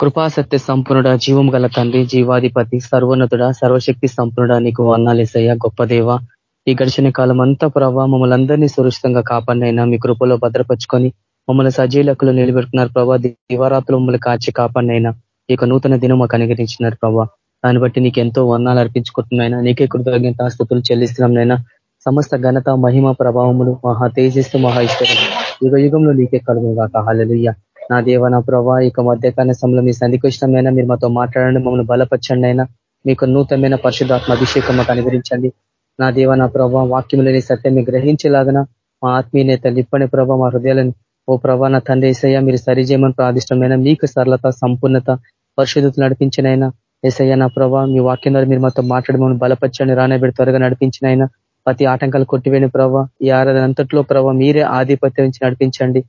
కృపాసత్య సంపూర్ణుడ జీవం గల తండ్రి జీవాధిపతి సర్వోన్నతుడ సర్వశక్తి సంపూర్ణుడ నీకు వర్ణాలేసయ్యా గొప్ప దేవ. ఈ గడిచిన కాలం అంతా ప్రభావ మమ్మల్ని అందరినీ సురక్షితంగా కాపాడినైనా మీ కృపలో భద్రపరుచుకొని మమ్మల్ని సజీలకులు నిలబెడుతున్నారు ప్రభా దివారాత్రులు మమ్మల్ని కాచి కాపాడినైనా ఈ యొక్క నూతన దినం మాకు అనుగ్రహించినారు ప్రభా. దాన్ని బట్టి నీకు ఎంతో వర్ణాలు అర్పించుకుంటున్నాయినా నీకే కృతజ్ఞత స్థుతులు చెల్లిస్తున్నాంనైనా సమస్త ఘనత మహిమ ప్రభావములు మహా తేజస్సు మహా ఇష్టం యుగ యుగంలో నీకే కలుగుగాక హాలలుయ్య నా దేవ నా ప్రభా ఇక మధ్యకాల సమయంలో మీ సంధికృష్టమైనా మీరు మాతో మాట్లాడండి మమ్మల్ని బలపరచండి అయినా. మీకు నూతనమైన పరిశుద్ధాత్మ అభిషేకం మాకు అనుగ్రహించండి. నా దేవ నా ప్రభావ వాక్యంలోని సత్యాన్ని గ్రహించేలాగన మా ఆత్మీయ నేత ప్రభా ప్రభావ మా హృదయాలను ఓ ప్రభా నా తండ్రి ఏసయ్య మీరు సరిచేయమని ప్రాదిష్టమైన మీకు సరళత సంపూర్ణత పరిశుద్ధతలు నడిపించినైనా. ఏసయ్య నా ప్రభా మీ వాక్యం ద్వారా మీరు మాతో మాట్లాడమని బలపరచండి రానబెడి త్వరగా నడిపించినైనా. ప్రతి ఆటంకాలు కొట్టివేని ప్రభావ ఈ ఆరాధన అంతట్లో ప్రభావ మీరే ఆధిపత్యం నుంచి నడిపించండి.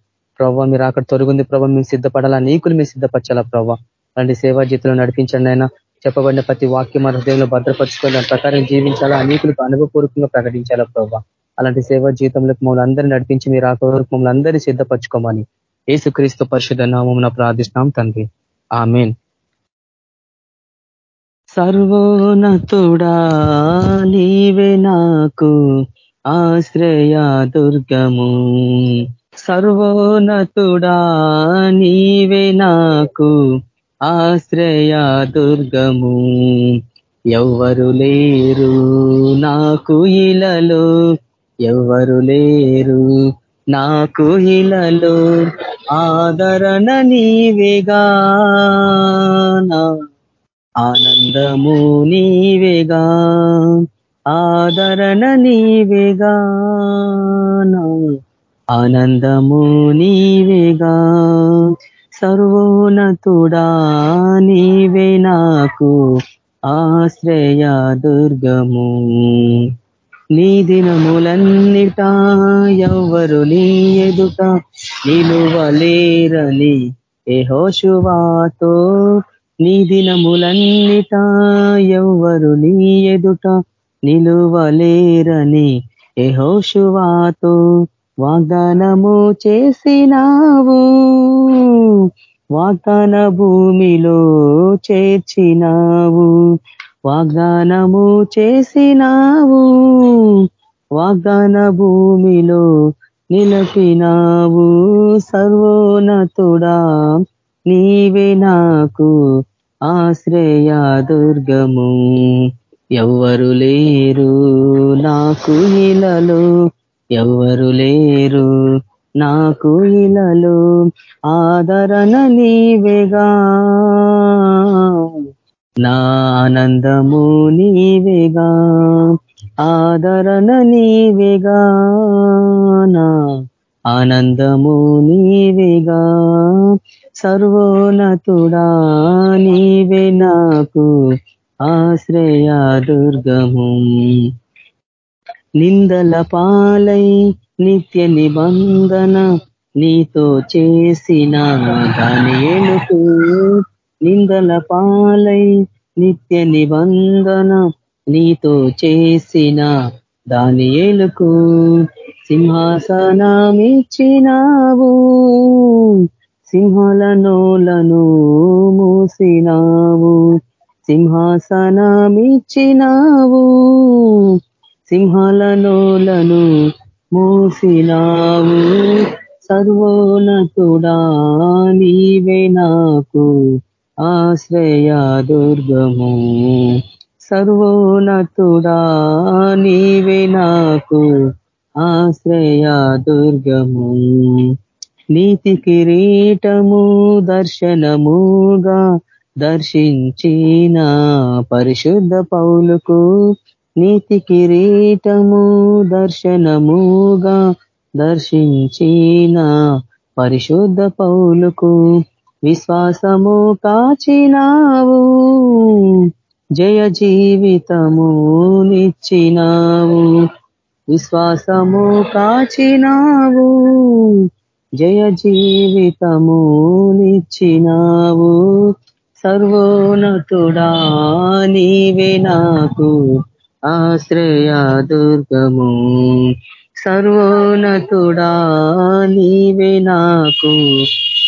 ప్రభావ మీరు అక్కడ తొరుగుంది ప్రభావ మేము సిద్ధపడాలా? నీకులు మేము సిద్ధపరచాలా ప్రభావ అలాంటి సేవా జీతంలో నడిపించండి ఆయన. చెప్పబడిన ప్రతి వాక్యం మన హృదయంలో భద్రపరుచుకొని దాని ప్రకారం జీవించాలా? అనేకులకు అనుభవపూర్వకంగా ప్రకటించాలా ప్రభావ అలాంటి సేవా జీవితంలో మమ్మల్ని అందరినీ నడిపించి మీరు ఆ మమ్మల్ని అందరినీ సిద్ధపరచుకోమని ఏసుక్రీస్తు పరిషత్ నామం ప్రార్థిస్తున్నాం తండ్రి. ఆమెన్. సర్వోనతుడా నీవే నాకు ఆశ్రయ దుర్గము. సర్వోన్నతుడా నీవే నాకు ఆశ్రయ దుర్గము. ఎవ్వరు లేరు నాకు ఇలలో ఎవ్వరు లేరు నాకు ఇలలో. ఆదరణ నీవేగా ఆనందము నీవేగా ఆదరణ నీవేగా ఆనందము నీవేగా. సర్వోన్నతుడా నీవే నాకు ఆశ్రయ దుర్గము. నీ దినములన్నిట ఎవ్వరు నీ ఎదుట నిలువలేరని ఏహోశువాతో నీ దినములన్నిట ఎవ్వరు నీ ఎదుట నిలువలేరని ఏహోశువాతో వాగ్దానము చేసినావు. వాగ్దాన భూమిలో చేర్చినావు. వాగ్దానము చేసినావు. వాగ్దాన భూమిలో నిలపినావు. సర్వోన్నతుడా నీవే నాకు ఆశ్రయ దుర్గము. ఎవ్వరు లేరు నాకు ఇలలో ఎవరు లేరు నాకు ఇలలో ఆదరణ నీవేగా. నా ఆనందము నీవేగా ఆదరణ నీవేగా. నా ఆనందము నీవేగా సర్వోన్నతుడా నీవే నాకు ఆశ్రయ దుర్గము. నిందల పాలై నిత్య నిబంధన నీతో చేసిన దాని నిందల పాలై నిత్య నిబంధన నీతో చేసిన దాని ఏలుకు. సింహాసనమిచ్చినావు సింహల నోలను మూసినావు. సింహాసనమిచ్చినావు సింహాల నోలను మూసినావు. సర్వోన్నతుడా నీవే నాకు ఆశ్రయ దుర్గము. సర్వోన్నతుడా నీవే నాకు ఆశ్రయ దుర్గము. నీతి కిరీటము దర్శనముగా దర్శించిన పరిశుద్ధ పౌలుకు నీతి కిరీటము దర్శనముగా దర్శించిన పరిశుద్ధ పౌలుకు విశ్వాసము కాచినావు జయ జీవితము నిచ్చినావు. విశ్వాసము కాచినావు జయ జీవితము నిచ్చినావు. సర్వోన్నతుడా నీవే నాకు ఆశ్రయ దుర్గము సర్వోన్నతుడా నీవే నాకు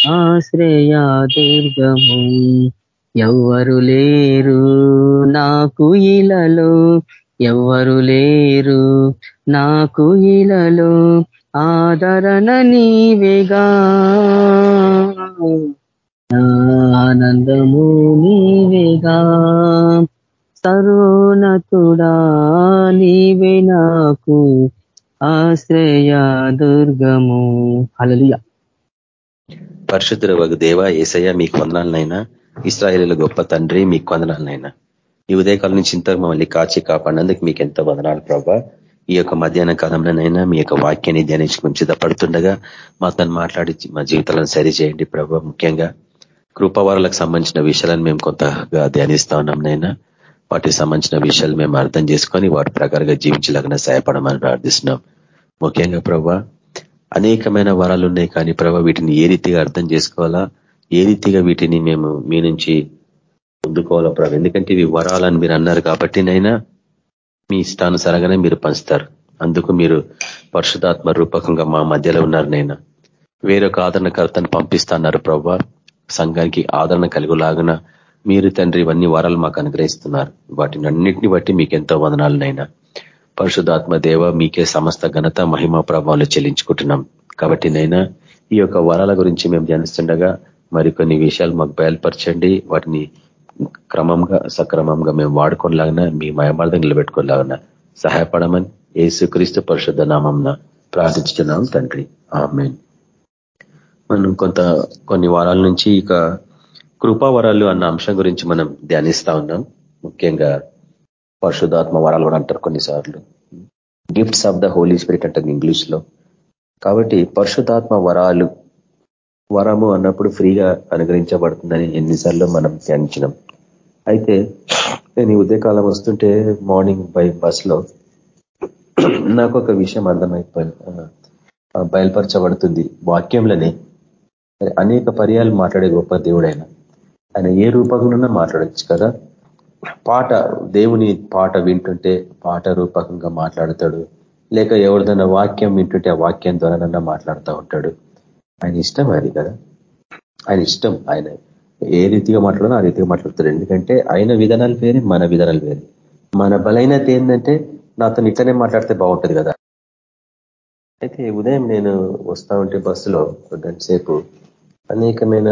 ఆశ్రయ దుర్గము ఎవ్వరు లేరు నాకు ఇలలో ఎవ్వరు లేరు నాకు ఇలలో. ఆదరణ నీవేగా. ఆనందము నీవేగా. సరోనతుడా నీవే నాకు ఆశ్రయ దుర్గము. అలలియ పరిశుద్ధుల వగు దేవ ఏసయ్య మీకు వందనాలనైనా. ఇస్రాయేలీల గొప్ప తండ్రి మీకు వందనాలనైనా. ఈ ఉదయకాలం నుంచి ఇంత మమ్మల్ని కాచి కాపాడినందుకు మీకు ఎంతో వందనాలు ప్రభా. ఈ యొక్క మధ్యాహ్న కాలంలోనైనా మీ యొక్క వాక్యాన్ని ధ్యానించి మేము సిద్ధపడుతుండగా తను మాట్లాడి మా జీవితాలను సరిచేయండి ప్రభా ముఖ్యంగా కృపవారాలకు సంబంధించిన విషయాలను మేము కొంతగా ధ్యానిస్తా ఉన్నాం నైనా. వాటికి సంబంధించిన విషయాలు మేము అర్థం చేసుకొని వాటి ప్రకారంగా జీవించలాగా సహాయపడమని ప్రార్థిస్తున్నాం. ముఖ్యంగా ప్రభా అనేకమైన వరాలు ఉన్నాయి కానీ ప్రభా వీటిని ఏ రీతిగా అర్థం చేసుకోవాలా? ఏ రీతిగా వీటిని మేము మీ నుంచి పొందుకోవాలా ప్రభా? ఎందుకంటే ఇవి వరాలని మీరు అన్నారు కాబట్టి నైనా మీ ఇష్టానుసారంగానే మీరు పంచుతారు. అందుకు మీరు పరిశుధాత్మ రూపకంగా మా మధ్యలో ఉన్నారు నైనా. వేరొక ఆదరణకర్తను పంపిస్తున్నారు ప్రభా. సంఘానికి ఆదరణ కలుగులాగన మీరు తండ్రి ఇవన్నీ వరాలు మాకు అనుగ్రహిస్తున్నారు. వాటిని అన్నింటిని బట్టి మీకు ఎంతో వదనాలనైనా. పరిశుధాత్మ దేవ మీకే సమస్త ఘనత మహిమ ప్రభావాలు చెల్లించుకుంటున్నాం. కాబట్టి నైనా ఈ యొక్క వరాల గురించి మేము ధ్యానిస్తుండగా మరికొన్ని విషయాలు మాకు బయలుపరచండి. వాటిని క్రమంగా సక్రమంగా మేము వాడుకోలాగినా మీ మయమార్థం నిలబెట్టుకోలాగినా సహాయపడమని ఏసుక్రీస్తు పరిశుద్ధ నామంన ప్రార్థించుతున్నాం తండ్రి. ఆమెన్. మనం కొంత కొన్ని వారాల నుంచి ఇక కృపావరాలు అన్న అంశం గురించి మనం ధ్యానిస్తా ఉన్నాం. ముఖ్యంగా పరిశుధాత్మ వరాలు కూడా అంటారు కొన్నిసార్లు. Gifts of the Holy Spirit అంటుంది ఇంగ్లీష్లో కాబట్టి పరిశుధాత్మ వరాలు వరము అన్నప్పుడు ఫ్రీగా అనుగ్రహించబడుతుందని ఎన్నిసార్లు మనం ధ్యానించినాం. అయితే నేను ఉదయకాలం వస్తుంటే మార్నింగ్ బై బస్లో నాకు ఒక విషయం అర్థమైపోయి బయలుపరచబడుతుంది వాక్యంలోనే. అనేక పర్యాలు మాట్లాడే గొప్ప దేవుడైన ఆయన ఏ రూపంలోనైనా మాట్లాడచ్చు కదా. పాట దేవుని పాట వింటుంటే పాట రూపకంగా మాట్లాడతాడు. లేక ఎవరిదైనా వాక్యం వింటుంటే ఆ వాక్యం ద్వారానన్నా మాట్లాడుతూ ఉంటాడు. ఆయన ఇష్టం అది కదా. ఆయన ఇష్టం. ఆయన ఏ రీతిగా మాట్లాడో ఆ రీతిగా మాట్లాడతాడు. ఎందుకంటే ఆయన విధానాలు వేరే మన విధానాలు వేరే. మన బలైనత ఏంటంటే నాతో ఇట్లనే మాట్లాడితే బాగుంటుంది కదా. అయితే ఉదయం నేను వస్తా ఉంటే బస్సులో సేపు అనేకమైన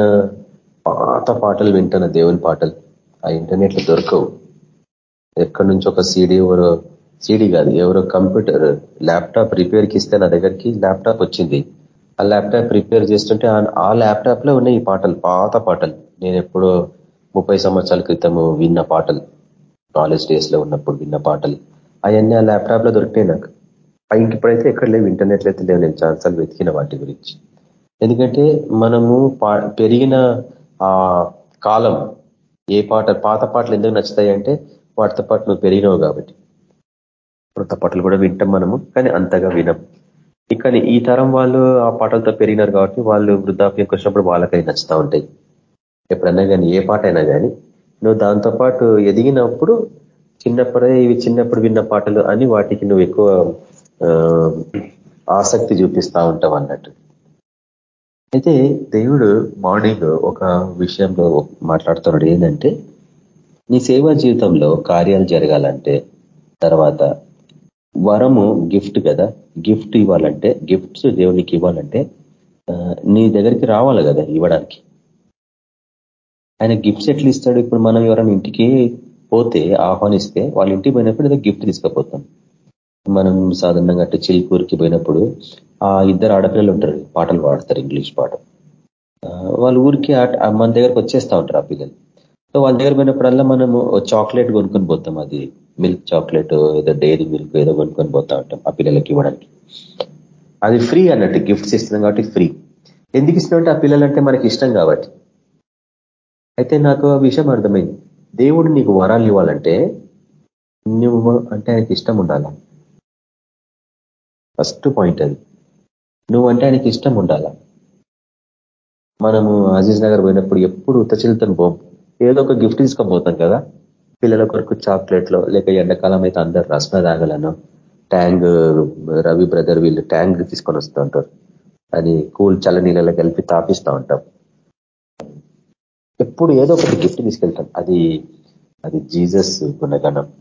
పాత పాటలు వింటున్న దేవుని పాటలు ఆ ఇంటర్నెట్లో దొరకవు. ఎక్కడి నుంచి ఒక సీడీ ఎవరో సీడీ కాదు ఎవరో కంప్యూటర్ ల్యాప్టాప్ రిపేర్కి ఇస్తే నా దగ్గరికి ల్యాప్టాప్ వచ్చింది. ఆ ల్యాప్టాప్ రిపేర్ చేస్తుంటే ఆ ల్యాప్టాప్లో ఉన్నాయి ఈ పాటలు పాత పాటలు. నేను ఎప్పుడో ముప్పై సంవత్సరాల క్రితము విన్న పాటలు కాలేజ్ డేస్లో ఉన్నప్పుడు విన్న పాటలు. అవన్నీ ఆ ల్యాప్టాప్లో దొరికినాయి నాకు. ఇప్పుడైతే ఎక్కడ లేవు ఇంటర్నెట్లో అయితే లేవు. నేను ఛాన్సాలు వెతికిన వాటి గురించి. ఎందుకంటే మనము పెరిగిన ఆ కాలం ఏ పాట పాత పాటలు ఎందుకు నచ్చుతాయి అంటే వాటితో పాటు నువ్వు పెరిగినావు కాబట్టి. కొత్త పాటలు కూడా వింటాం మనము కానీ అంతగా వినం. కానీ ఈ తరం వాళ్ళు ఆ పాటలతో పెరిగినారు కాబట్టి వాళ్ళు వృద్ధాప్యంకి వచ్చినప్పుడు వాళ్ళకై నచ్చుతూ ఉంటాయి. ఎప్పుడన్నా కానీ ఏ పాట అయినా కానీ. నువ్వు దాంతోపాటు ఎదిగినప్పుడు చిన్నప్పుడే ఇవి చిన్నప్పుడు విన్న పాటలు అని వాటికి నువ్వు ఎక్కువ ఆసక్తి చూపిస్తూ ఉంటావు అన్నట్టు. అయితే దేవుడు మార్నింగ్ ఒక విషయంలో మాట్లాడుతున్నాడు. ఏంటంటే నీ సేవా జీవితంలో కార్యాలు జరగాలంటే తర్వాత వరము గిఫ్ట్ కదా గిఫ్ట్ ఇవ్వాలంటే గిఫ్ట్స్ దేవునికి ఇవ్వాలంటే నీ దగ్గరికి రావాలి కదా ఇవ్వడానికి. ఆయన గిఫ్ట్స్ ఎట్లా ఇస్తాడు? ఇప్పుడు మనం ఎవరైనా ఇంటికి పోతే ఆహ్వానిస్తే వాళ్ళ ఇంటికి పోయినప్పుడు ఏదో గిఫ్ట్ తీసుకుపోతాం. మనం సాధారణంగా అంటే చిల్కూరుకి పోయినప్పుడు ఆ ఇద్దరు ఆడపిల్లలు ఉంటారు పాటలు పాడతారు ఇంగ్లీష్ పాట. వాళ్ళ ఊరికి మన దగ్గరకు వచ్చేస్తా ఉంటారు ఆ పిల్లలు. సో వాళ్ళ దగ్గర పోయినప్పుడల్లా మనము చాక్లెట్ కొనుక్కొని పోతాం అది మిల్క్ చాక్లెట్ ఏదో డైరీ మిల్క్ ఏదో కొనుక్కొని పోతా ఉంటాం ఆ పిల్లలకి ఇవ్వడానికి. అది ఫ్రీ అన్నట్టు గిఫ్ట్స్ ఇస్తున్నాం కాబట్టి ఫ్రీ. ఎందుకు ఇస్తున్నామంటే ఆ పిల్లలంటే మనకి ఇష్టం కాబట్టి. అయితే నాకు ఆ విషయం అర్థమైంది. దేవుడు నీకు వరాలు ఇవ్వాలంటే నువ్వు అంటే ఆయనకి ఇష్టం ఉండాలా? ఫస్ట్ పాయింట్ అది. నువ్వంటే ఆయనకి ఇష్టం ఉండాల? మనము అజీజ్ నగర్ పోయినప్పుడు ఎప్పుడు ఉత్తచిల్తను పోం. ఏదో ఒక గిఫ్ట్ తీసుకొని కదా. పిల్లల కొరకు చాక్లెట్లో లేక ఎండాకాలం అయితే అందరు రసన తాగలను ట్యాంగ్ రవి బ్రదర్ వీళ్ళు ట్యాంగ్ తీసుకొని వస్తూ ఉంటారు. అది కూల్ చల్ల నీళ్ళలో కలిపి తాపిస్తూ ఉంటాం. ఎప్పుడు ఏదో ఒకటి గిఫ్ట్ తీసుకెళ్తాం. అది అది జీసస్ గుణగణం.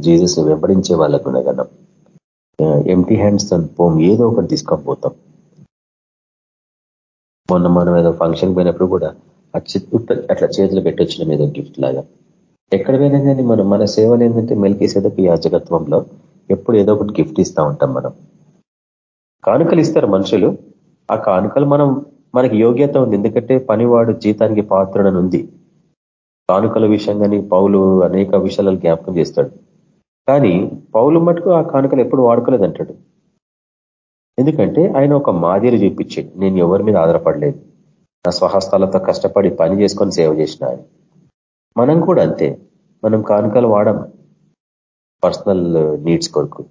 జీసస్ వెంబడించే వాళ్ళ గుణగణం. Empty hands పోం. ఏదో ఒకటి తీసుకొని పోతాం. మొన్న మనం ఏదో ఫంక్షన్ పోయినప్పుడు కూడా అట్లా చేతులు పెట్టొచ్చిన ఏదో గిఫ్ట్ లాగా. ఎక్కడ పోయినా కానీ మనం మన సేవలు ఏంటంటే మెలికేసేదకు యాజకత్వంలో. ఎప్పుడు ఏదో ఒకటి గిఫ్ట్ ఇస్తూ ఉంటాం మనం. కానుకలు ఇస్తారు మనుషులు. ఆ కానుకలు మనం మనకి యోగ్యత ఉంది. ఎందుకంటే పనివాడు జీతానికి పాత్రడని ఉంది కానుకల కానీ పౌలు అనేక విషయాలను జ్ఞాపకం చేస్తాడు. కానీ పౌలు మటుకు ఆ కానుకలు ఎప్పుడు వాడుకోలేదంటాడు. ఎందుకంటే ఆయన ఒక మాదిరి చూపించాడు. నేను ఎవరి మీద ఆధారపడలేదు. నా స్వహస్తాలతో కష్టపడి పని చేసుకొని సేవ చేసిన ఆయన. మనం కూడా అంతే. మనం కానుకలు వాడం పర్సనల్ నీడ్స్ కొరకు.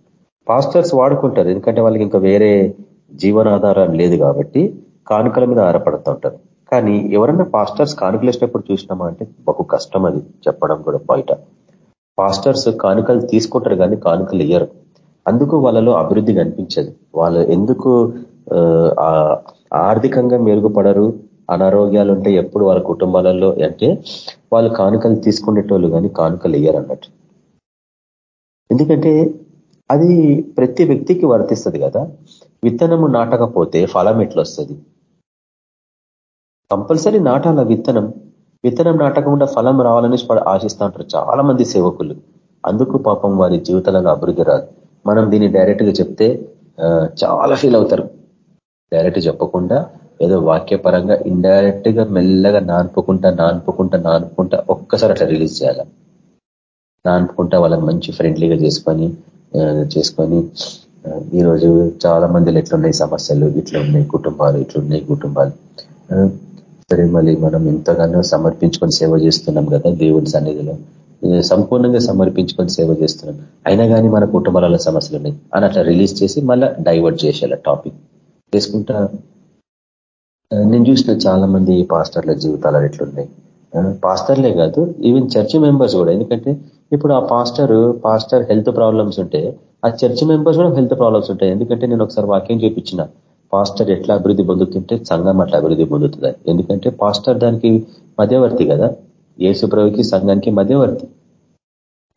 పాస్టర్స్ వాడుకుంటారు. ఎందుకంటే వాళ్ళకి ఇంకా వేరే జీవనాధారం లేదు కాబట్టి కానుకల మీద ఆధారపడుతూ ఉంటారు. కానీ ఎవరన్నా పాస్టర్స్ కానుకలు వేసినప్పుడు చూసినామా అంటే బహు కష్టం అది చెప్పడం కూడా బయట. పాస్టర్స్ కానుకలు తీసుకుంటారు కానీ కానుకలు ఇయ్యరు. అందుకు వాళ్ళలో అభివృద్ధి కనిపించదు. వాళ్ళు ఎందుకు ఆర్థికంగా మెరుగుపడరు అనారోగ్యాలు ఉంటే ఎప్పుడు వాళ్ళ కుటుంబాలలో అంటే వాళ్ళు కానుకలు తీసుకునేటోళ్ళు కానీ కానుకలు ఇయ్యరు అన్నట్టు. ఎందుకంటే అది ప్రతి వ్యక్తికి వర్తిస్తుంది కదా. విత్తనము నాటకపోతే ఫలం ఎట్లొస్తుంది? కంపల్సరీ నాటాల విత్తనం. విత్తనం నాటకుండా ఫలం రావాలని ఆశిస్తూ ఉంటారు చాలా మంది సేవకులు. అందుకు పాపం వారి జీవితాలలో అభివృద్ధి రాదు. మనం దీన్ని డైరెక్ట్గా చెప్తే చాలా ఫీల్ అవుతారు. డైరెక్ట్ చెప్పకుండా ఏదో వాక్యపరంగా ఇండైరెక్ట్గా మెల్లగా నానుపుకుంటా నానుపుకుంటా నానుపుకుంటా ఒక్కసారి అట్లా రిలీజ్ చేయాలి? నానుపుకుంటా వాళ్ళని మంచి ఫ్రెండ్లీగా చేసుకొని చేసుకొని ఈరోజు చాలా మందిలో ఎట్లున్నాయి సమస్యలు ఇట్లా ఉన్నాయి కుటుంబాలు ఇట్లున్నాయి కుటుంబాలు. సరే మళ్ళీ మనం ఎంతగానో సమర్పించుకొని సేవ చేస్తున్నాం కదా దేవుడి సన్నిధిలో. సంపూర్ణంగా సమర్పించుకొని సేవ చేస్తున్నాం. అయినా కానీ మన కుటుంబాలలో సమస్యలు ఉన్నాయి. అని అట్లా రిలీజ్ చేసి మళ్ళీ డైవర్ట్ చేసేలా టాపిక్ చేసుకుంటా నేను చూసిన చాలా మంది పాస్టర్ల జీవితాలు ఎట్లున్నాయి. పాస్టర్లే కాదు ఈవెన్ చర్చ్ మెంబర్స్ కూడా. ఎందుకంటే ఇప్పుడు ఆ పాస్టర్ పాస్టర్ హెల్త్ ప్రాబ్లమ్స్ ఉంటే ఆ చర్చ్ మెంబర్స్ కూడా హెల్త్ ప్రాబ్లమ్స్ ఉంటాయి. ఎందుకంటే నేను ఒకసారి వాక్యం చూపించిన. పాస్టర్ ఎట్లా అభివృద్ధి పొందుతుంటే సంఘం అట్లా అభివృద్ధి పొందుతుంది. ఎందుకంటే పాస్టర్ దానికి మధ్యవర్తి కదా. ఏసుప్రభుకి సంఘానికి మధ్యవర్తి.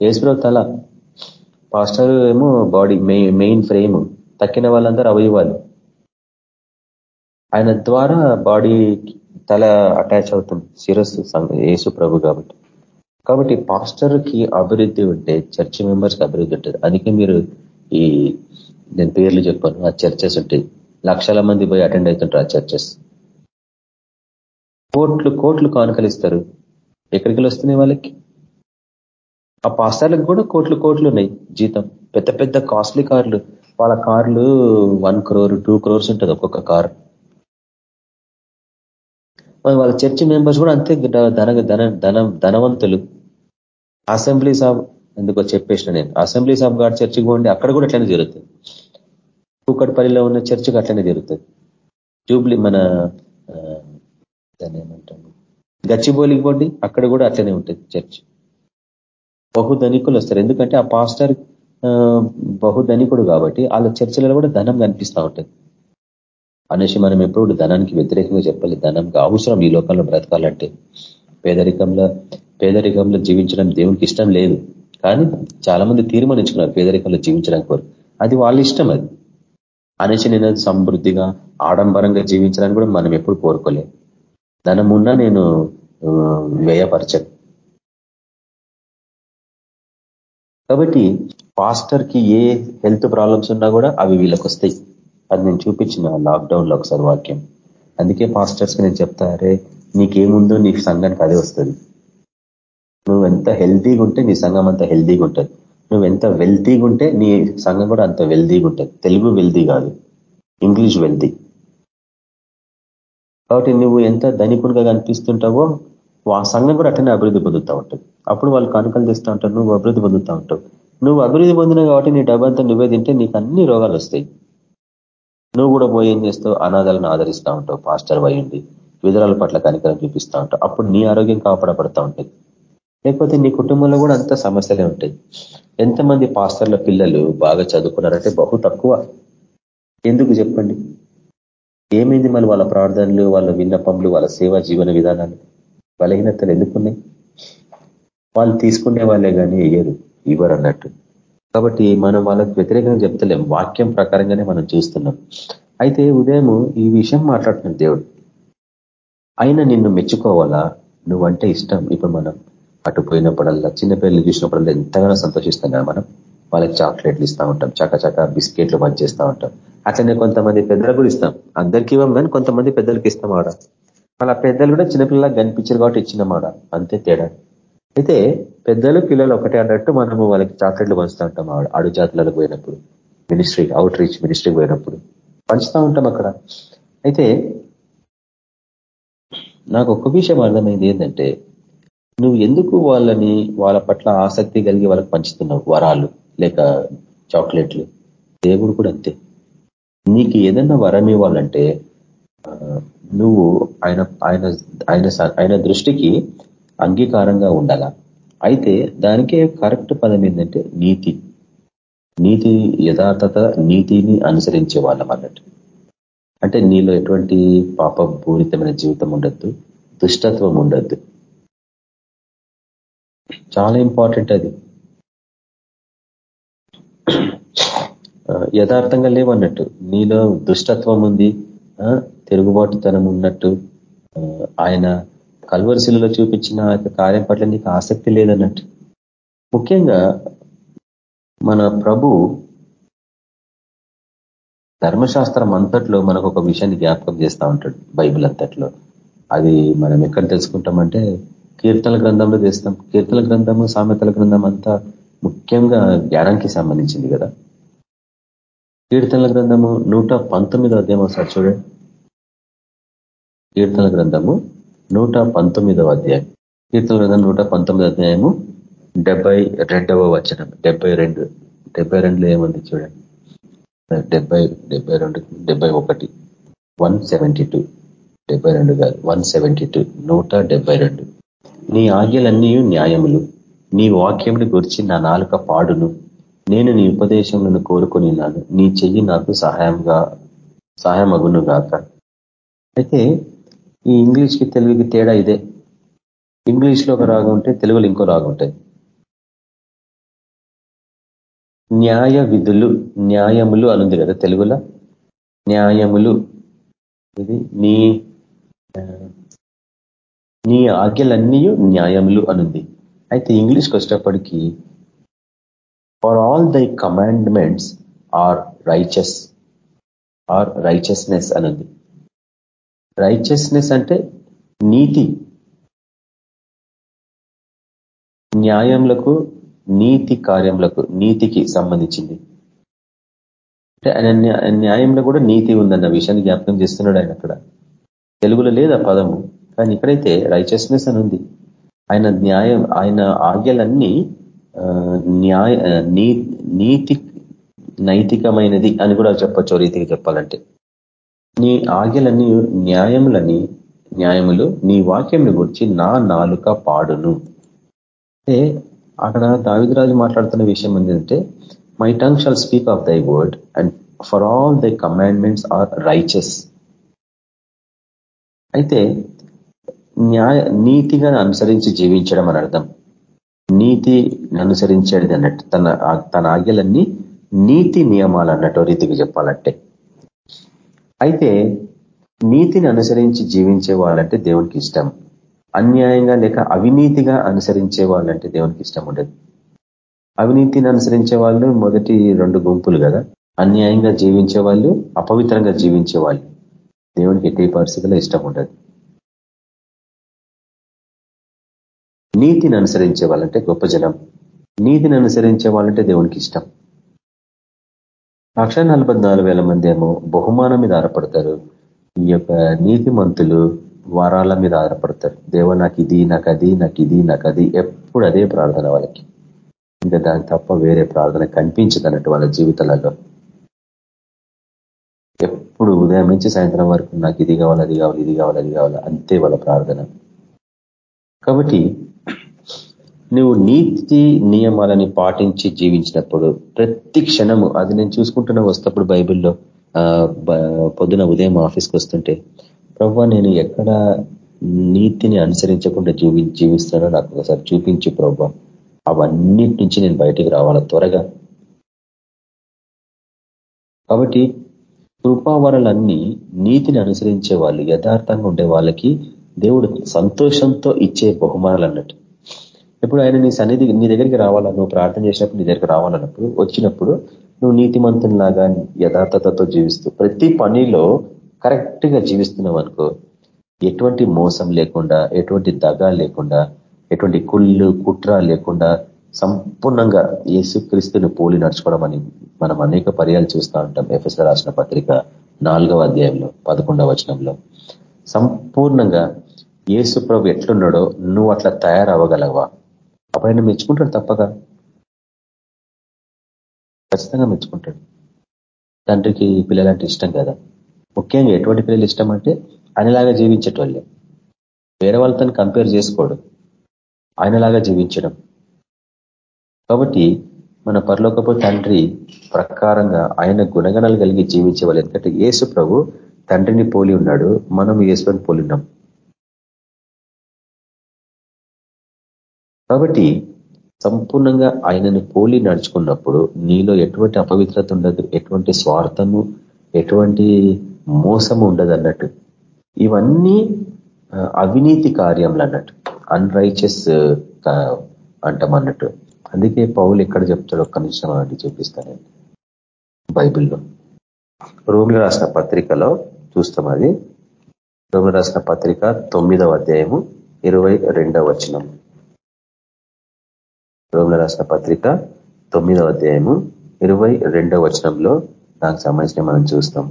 ఏసుప్రభు తల పాస్టర్ ఏమో బాడీ మెయిన్ ఫ్రేమ్. తక్కిన వాళ్ళందరూ అవయవాలు. ఆయన ద్వారా బాడీ తల అటాచ్ అవుతుంది. శిరస్సు యేసు ప్రభు కాబట్టి. కాబట్టి పాస్టర్కి అభివృద్ధి ఉంటే చర్చ్ మెంబర్స్కి అభివృద్ధి ఉంటుంది. అందుకే మీరు ఈ నేను పేర్లు చెప్పాను ఆ చర్చెస్ ఉంటాయి. లక్షల మంది పోయి అటెండ్ అవుతుంటారు ఆ చర్చెస్. కోట్లు కోట్లు కానుకలిస్తారు. ఎక్కడికి వస్తున్నాయి వాళ్ళకి? ఆ పాస్టర్లకు కూడా కోట్లు కోట్లు ఉన్నాయి జీతం. పెద్ద పెద్ద కాస్ట్లీ కార్లు. వాళ్ళ కార్లు వన్ క్రోర్ టూ క్రోర్స్ ఉంటుంది ఒక్కొక్క కార్. వాళ్ళ చర్చి మెంబర్స్ కూడా అంతే ధన ధన ధన ధనవంతులు. అసెంబ్లీస్ ఆఫ్ ఎందుకో చెప్పేసిన నేను. అసెంబ్లీస్ ఆఫ్ గాడ్ చర్చికి పోండి అక్కడ కూడా ఎట్లనే జరుగుతుంది. కూకట్పల్లిలో ఉన్న చర్చ్ అట్లనే జరుగుతుంది. జూబ్లీ మన దాన్ని ఏమంటాము గచ్చిబోలికి పోండి అక్కడ కూడా అట్లనే ఉంటుంది చర్చ్. బహుధనికులు వస్తారు. ఎందుకంటే ఆ పాస్టర్ బహుధనికుడు కాబట్టి వాళ్ళ చర్చలలో కూడా ధనం కనిపిస్తూ ఉంటుంది. అనేసి మనం ఎప్పుడు ధనానికి వ్యతిరేకంగా చెప్పాలి ధనంకి అవసరం ఈ లోకంలో బ్రతకాలంటే. పేదరికంలో పేదరికంలో జీవించడం దేవునికి ఇష్టం లేదు. కానీ చాలా మంది తీర్మానించుకున్నారు పేదరికంలో జీవించడానికి కోరు అది వాళ్ళ ఇష్టం అది. అనేసి నేను సమృద్ధిగా ఆడంబరంగా జీవించడానికి కూడా మనం ఎప్పుడు కోరుకోలేము ధనం నేను వ్యయపరచను. కాబట్టి పాస్టర్కి ఏ హెల్త్ ప్రాబ్లమ్స్ ఉన్నా కూడా అవి వీళ్ళకి వస్తాయి అది నేను చూపించిన లాక్డౌన్లో ఒకసారి వాక్యం. అందుకే పాస్టర్స్కి నేను చెప్తా అరే నీకేముందో నీ సంఘానికి అదే వస్తుంది. నువ్వు ఎంత హెల్తీగా ఉంటే నీ సంఘం అంత హెల్తీగా ఉంటుంది నువ్వు ఎంత వెల్తీగా ఉంటే నీ సంఘం కూడా అంత వెల్తీగా ఉంటుంది. తెలుగు వెల్తీ కాదు. ఇంగ్లీష్ వెల్తీ కాబట్టి నువ్వు ఎంత ధనికునిగా కనిపిస్తుంటావో ఆ సంఘం కూడా అట్టనే అభివృద్ధి పొందుతూ ఉంటుంది. అప్పుడు వాళ్ళు కానుకలు తెస్తూ ఉంటారు నువ్వు అభివృద్ధి పొందుతూ ఉంటావు. నువ్వు అభివృద్ధి పొందినావు కాబట్టి నీ డబ్బంతా నువ్వే తింటే నీకు అన్ని రోగాలు వస్తాయి. నువ్వు కూడా పోయి ఏం చేస్తావు? అనాథాలను ఆదరిస్తూ ఉంటావు పాస్టర్ అయ్యండి విధురాల పట్ల కనికరం చూపిస్తూ ఉంటావు. అప్పుడు నీ ఆరోగ్యం కాపాడబడతా ఉంటుంది. లేకపోతే నీ కుటుంబంలో కూడా అంత సమస్యలే ఉంటాయి. ఎంతమంది పాస్టర్ల పిల్లలు బాగా చదువుకున్నారంటే బహు తక్కువ. ఎందుకు చెప్పండి? ఏమైంది మళ్ళీ వాళ్ళ ప్రార్థనలు వాళ్ళ విన్నపములు వాళ్ళ సేవా జీవన విధానాలు? బలహీనతలు ఎందుకున్నాయి? వాళ్ళు తీసుకునే వాళ్ళే కానీ వేయరు ఇవ్వరు అన్నట్టు. కాబట్టి మనం వాళ్ళకి వ్యతిరేకంగా చెప్తలేం. వాక్యం ప్రకారంగానే మనం చూస్తున్నాం. అయితే ఉదయం ఈ విషయం మాట్లాడుతున్నాడు దేవుడు. అయినా నిన్ను మెచ్చుకోవాలా? నువ్వంటే ఇష్టం. ఇప్పుడు మనం అటు పోయినప్పుడల్లా చిన్నపిల్లలు చూసినప్పుడల్లా ఎంతగానో సంతోషిస్తున్నాం మనం. వాళ్ళకి చాక్లెట్లు ఇస్తూ ఉంటాం చక్క బిస్కెట్లు మంచి చేస్తూ ఉంటాం. అట్లనే కొంతమంది పెద్దలకు కూడా ఇస్తాం. అందరికీ ఇవ్వం కానీ కొంతమంది పెద్దలకి ఇస్తాం ఆడ. వాళ్ళ పెద్దలు కూడా చిన్నపిల్లలకు కనిపించారు కాబట్టి ఇచ్చినామాడ అంతే తేడా. అయితే పెద్దలు పిల్లలు ఒకటే అన్నట్టు మనము వాళ్ళకి చాక్లెట్లు పంచుతూ ఉంటాం అడు జాతులకు పోయినప్పుడు మినిస్ట్రీ అవుట్ రీచ్ మినిస్ట్రీకి పోయినప్పుడు. పంచుతూ ఉంటాం అక్కడ. అయితే నాకు ఒక్క విషయం అర్థమైంది ఏంటంటే నువ్వు ఎందుకు వాళ్ళని వాళ్ళ పట్ల ఆసక్తి కలిగి వాళ్ళకి పంచుతున్నావు? వరాలు లేక చాక్లెట్లు. దేవుడు కూడా అంతే. నీకు ఏదన్నా వరం ఇవ్వాలంటే నువ్వు ఆయన ఆయన ఆయన ఆయన దృష్టికి అంగీకారంగా ఉండాలా. అయితే దానికే కరెక్ట్ పదం ఏంటంటే నీతి. నీతి యథార్థత నీతిని అనుసరించే వాళ్ళం అన్నట్టు. అంటే నీలో ఎటువంటి పాప పూరితమైన జీవితం ఉండద్దు దుష్టత్వం ఉండద్దు. చాలా ఇంపార్టెంట్ అది. యథార్థంగా లేవన్నట్టు. నీలో దుష్టత్వం ఉంది తిరుగుబాటుతనం ఉన్నట్టు ఆయన కల్వరిశిలలో చూపించిన కార్యం పట్ల నీకు ఆసక్తి లేదన్నట్టు. ముఖ్యంగా మన ప్రభు ధర్మశాస్త్రం అంతట్లో మనకు ఒక విషయాన్ని జ్ఞాపకం చేస్తూ ఉంటాడు బైబిల్ అంతట్లో. అది మనం ఎక్కడ తెలుసుకుంటామంటే కీర్తన గ్రంథంలో చేస్తాం. కీర్తన గ్రంథము సామెతల గ్రంథం అంతా ముఖ్యంగా జ్ఞానానికి సంబంధించింది కదా. కీర్తనల గ్రంథము నూట పంతొమ్మిదో అధ్యాయం ఒకసారి చూడండి. కీర్తన గ్రంథము నూట పంతొమ్మిదవ అధ్యాయం. కీర్తన గ్రంథం నూట పంతొమ్మిదో అధ్యాయము డెబ్బై రెండవ వచనం. డెబ్బై రెండు. డెబ్బై రెండులో ఏముంది చూడండి. డెబ్బై డెబ్బై రెండు డెబ్బై ఒకటి. One seventy two. డెబ్బై రెండు కాదు వన్ సెవెంటీ టూ. నూట డెబ్బై రెండు. నీ ఆజ్ఞలన్నీ న్యాయములు. నీ వాక్యముని గురించి నా నాలుక పాడును. నేను నీ ఉపదేశములను కోరుకునిన్నాను నీ చెయ్యి నాకు సహాయంగా సహాయం అగును గాక. అయితే ఈ ఇంగ్లీష్కి తెలుగుకి తేడా ఇదే. ఇంగ్లీష్లో ఒక రాగం ఉంటే తెలుగులో ఇంకో రాగం ఉంటాయి. న్యాయ విధులు న్యాయములు అనుంది కదా తెలుగులో. న్యాయములు. ఇది నీ నీ ఆజ్ఞలన్నీ న్యాయములు అనుంది. అయితే ఇంగ్లీష్కి వచ్చేటప్పటికీ for all thy commandments are righteous are righteousness అనుంది. రైచస్నెస్ అంటే నీతి. న్యాయములకు నీతి కార్యములకు నీతికి సంబంధించింది. అంటే ఆయన న్యాయంలో కూడా నీతి ఉందన్న విషయాన్ని జ్ఞాపకం చేస్తున్నాడు ఆయన అక్కడ. తెలుగులో లేదా పదము? కానీ ఇక్కడైతే రైచస్నెస్ అని ఉంది. ఆయన న్యాయం ఆయన ఆజ్ఞలన్నీ న్యాయ నీతి నైతికమైనది అని కూడా చెప్పచ్చు రీతికి చెప్పాలంటే. నీ ఆజ్ఞలన్నీ న్యాయములని న్యాయములు నీ వాక్యంని గురించి నా నాలుక పాడును. అంటే అక్కడ దావిదరాజు మాట్లాడుతున్న విషయం ఏంటంటే my tongue shall speak of thy word and for all thy commandments are righteous అయితే న్యాయ నీతిగా అనుసరించి జీవించడం అని అర్థం. నీతి అనుసరించేది అన్నట్టు తన తన ఆజ్ఞలన్నీ నీతి నియమాలు అన్నట్టు రీతికి చెప్పాలంటే. అయితే నీతిని అనుసరించి జీవించే వాళ్ళంటే దేవునికి ఇష్టం. అన్యాయంగా లేక అవినీతిగా అనుసరించే వాళ్ళంటే దేవునికి ఇష్టం ఉండదు. అవినీతిని అనుసరించే వాళ్ళు మొదటి రెండు గుంపులు కదా. అన్యాయంగా జీవించే వాళ్ళు అపవిత్రంగా జీవించే వాళ్ళు. దేవునికి ఎట్టి పరిస్థితుల్లో ఇష్టం ఉండదు. నీతిని అనుసరించే వాళ్ళంటే గొప్ప జనం. నీతిని అనుసరించే వాళ్ళంటే దేవునికి ఇష్టం. లక్ష మంది ఏమో బహుమానం మీద ఆధారపడతారు. ఈ యొక్క నీతి మంతులు వరాల మీద ఆధారపడతారు. దేవ నాకు ఇది నాకు అది నాకు ఇది నాకు అది. ఎప్పుడు అదే ప్రార్థన వాళ్ళకి. ఇంకా దాని తప్ప వేరే ప్రార్థన కనిపించదు అన్నట్టు వాళ్ళ జీవితాలలో. ఎప్పుడు ఉదయం నుంచి సాయంత్రం వరకు నాకు ఇది కావాలి అది కావాలి ఇది కావాలి అది కావాలి. అంతే వాళ్ళ ప్రార్థన. కాబట్టి నువ్వు నీతి నియమాలని పాటించి జీవించినప్పుడు ప్రతి క్షణము అది నేను చూసుకుంటున్న వస్తప్పుడు బైబిల్లో పొద్దున ఉదయం ఆఫీస్కి వస్తుంటే ప్రవ్వ నేను ఎక్కడ నీతిని అనుసరించకుండా జీవి జీవిస్తానో నాకు ఒకసారి చూపించు ప్రభావ అవన్నిటి నుంచి నేను బయటికి రావాలా త్వరగా. కాబట్టి కృపావరలన్నీ నీతిని అనుసరించే వాళ్ళు యథార్థంగా ఉండే వాళ్ళకి దేవుడు సంతోషంతో ఇచ్చే బహుమానాలు అన్నట్టు. ఇప్పుడు ఆయన నీ సన్నిధి నీ దగ్గరికి రావాలా? నువ్వు ప్రార్థన చేసినప్పుడు నీ దగ్గరికి రావాలన్నప్పుడు వచ్చినప్పుడు నువ్వు నీతిమంతునిలాగా యథార్థతతో జీవిస్తూ ప్రతి పనిలో కరెక్ట్గా జీవిస్తున్నావు అనుకో ఎటువంటి మోసం లేకుండా ఎటువంటి దగ లేకుండా ఎటువంటి కుళ్ళు కుట్ర లేకుండా సంపూర్ణంగా యేసుక్రీస్తుని పోలి నడుచుకోవడం అని మనం అనేక పర్యాలు చూస్తూ ఉంటాం. ఎఫ్ఎస్ రాసిన పత్రిక నాలుగవ అధ్యాయంలో పదకొండవ వచనంలో. సంపూర్ణంగా యేసు ప్రభు ఎట్లున్నాడో నువ్వు అట్లా తయారవ్వగలవా? అప్పుడు మెచ్చుకుంటాడు తప్పగా ఖచ్చితంగా మెచ్చుకుంటాడు. తండ్రికి పిల్లలంటే ఇష్టం కదా. ముఖ్యంగా ఎటువంటి పిల్లలు ఇష్టం అంటే ఆయనలాగా జీవించేటోళ్ళే. వేరే వాళ్ళతో కంపేర్ చేసుకోడు. ఆయనలాగా జీవించడం. కాబట్టి మన పరలోకపు తండ్రి ప్రకారంగా ఆయన గుణగణాలు కలిగి జీవించే వాళ్ళు. ఎందుకంటే యేసు ప్రభు తండ్రిని పోలి ఉన్నాడు. మనం యేసుని పోలి ఉన్నాం. కాబట్టి సంపూర్ణంగా ఆయనను పోలి నడుచుకున్నప్పుడు నీలో ఎటువంటి అపవిత్రత ఉండదు ఎటువంటి స్వార్థము ఎటువంటి మోసము ఉండదు అన్నట్టు ఇవన్నీ అవినీతి కార్యములు అన్నట్టు అన్రైచస్ అంటాం అన్నట్టు అందుకే పౌలు ఎక్కడ చెప్తాడు ఒక్క నిమిషం అని చూపిస్తాను బైబిల్లో. రోమిలో రాసిన పత్రికలో చూస్తాం అది. రోమిలో రాసిన పత్రిక తొమ్మిదవ అధ్యాయము ఇరవై రెండవ వచనం. రోమిలో రాసిన పత్రిక తొమ్మిదవ అధ్యాయము ఇరవై రెండవ వచనంలో దానికి సంబంధించిన మనం చూస్తాం.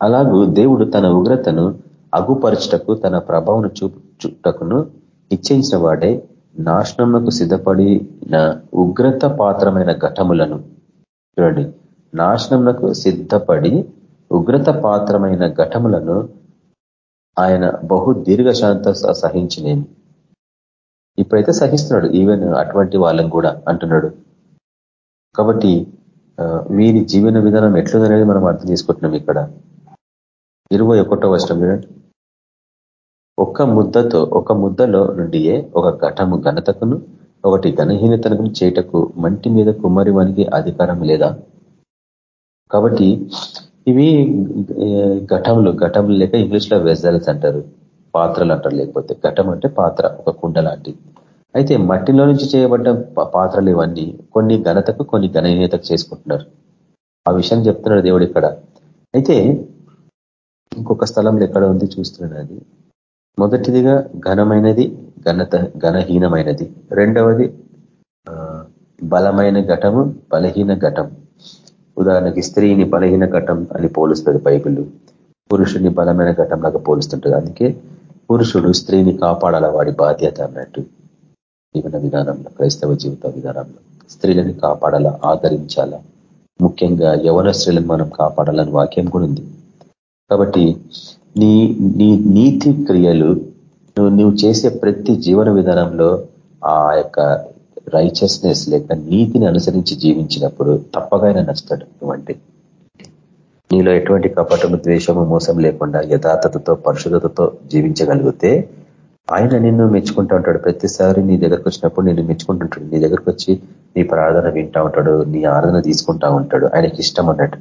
అలాగూ దేవుడు తన ఉగ్రతను అగుపరచుటకు తన ప్రభావం చూపుటకును ఇచ్చేసిన వాడే నాశనములకు సిద్ధపడిన ఉగ్రత పాత్రమైన ఘటములను చూడండి. నాశనములకు సిద్ధపడి ఉగ్రత పాత్రమైన ఘటములను ఆయన బహు దీర్ఘశాంత సహించినేమి ఇప్పుడైతే సహిస్తున్నాడు. ఈవెన్ అటువంటి వాళ్ళని కూడా అంటున్నాడు. కాబట్టి వీరి జీవన విధానం ఎట్లుందనేది మనం అర్థం చేసుకుంటున్నాం ఇక్కడ. ఇరవై ఒకటో వర్షం చూడండి. ఒక్క ముద్దతో ఒక ముద్దలో నుండియే ఒక ఘటము ఘనతకును ఒకటి ఘనహీనతను చేయటకు మంటి మీద కుమ్మరి వానికి అధికారం లేదా? కాబట్టి ఇవి ఘటములు ఘటములు లేక ఇంగ్లీష్లో వెజల్స్ అంటారు. పాత్రలు అంటారు లేకపోతే ఘటం అంటే పాత్ర ఒక కుండ లాంటిది. అయితే మట్టిలో నుంచి చేయబడ్డ పాత్రలు ఇవన్నీ కొన్ని ఘనతకు కొన్ని ఘనహీనతకు చేసుకుంటున్నారు. ఆ విషయం చెప్తున్నాడు దేవుడు ఇక్కడ. అయితే ఇంకొక స్థలంలో ఎక్కడ ఉంది చూస్తున్నాడు అది? మొదటిదిగా ఘనమైనది ఘనత ఘనహీనమైనది. రెండవది బలమైన ఘటము బలహీన ఘటం. ఉదాహరణకి స్త్రీని బలహీన ఘటం అని పోలుస్తుంది బైబిల్. పురుషుని బలమైన ఘటం లాగా పోలుస్తుంటుంది అందుకే పురుషుడు స్త్రీని కాపాడాల వాడి బాధ్యత అన్నట్టు జీవన విధానంలో క్రైస్తవ జీవిత విధానంలో. స్త్రీలని కాపాడాలా ఆదరించాలా? ముఖ్యంగా యవన స్త్రీలను మనం కాపాడాలని వాక్యం కూడా ఉంది. కాబట్టి నీ నీ నీతి క్రియలు నువ్వు నువ్వు చేసే ప్రతి జీవన విధానంలో ఆ యొక్క రైచస్నెస్ లేక నీతిని అనుసరించి జీవించినప్పుడు తప్పగా ఆయన నచ్చుతాడు నువ్వంటే. నీలో ఎటువంటి కపటము ద్వేషము మోసం లేకుండా యథార్థతతో పరిశుద్ధతతో జీవించగలిగితే ఆయన నిన్ను మెచ్చుకుంటా ఉంటాడు. ప్రతిసారి నీ దగ్గరకు వచ్చినప్పుడు నేను మెచ్చుకుంటుంటాడు నీ దగ్గరకు వచ్చి నీ ప్రార్థన వింటా ఉంటాడు. నీ ఆరాధన తీసుకుంటా ఉంటాడు. ఆయనకి ఇష్టం అన్నట్టు.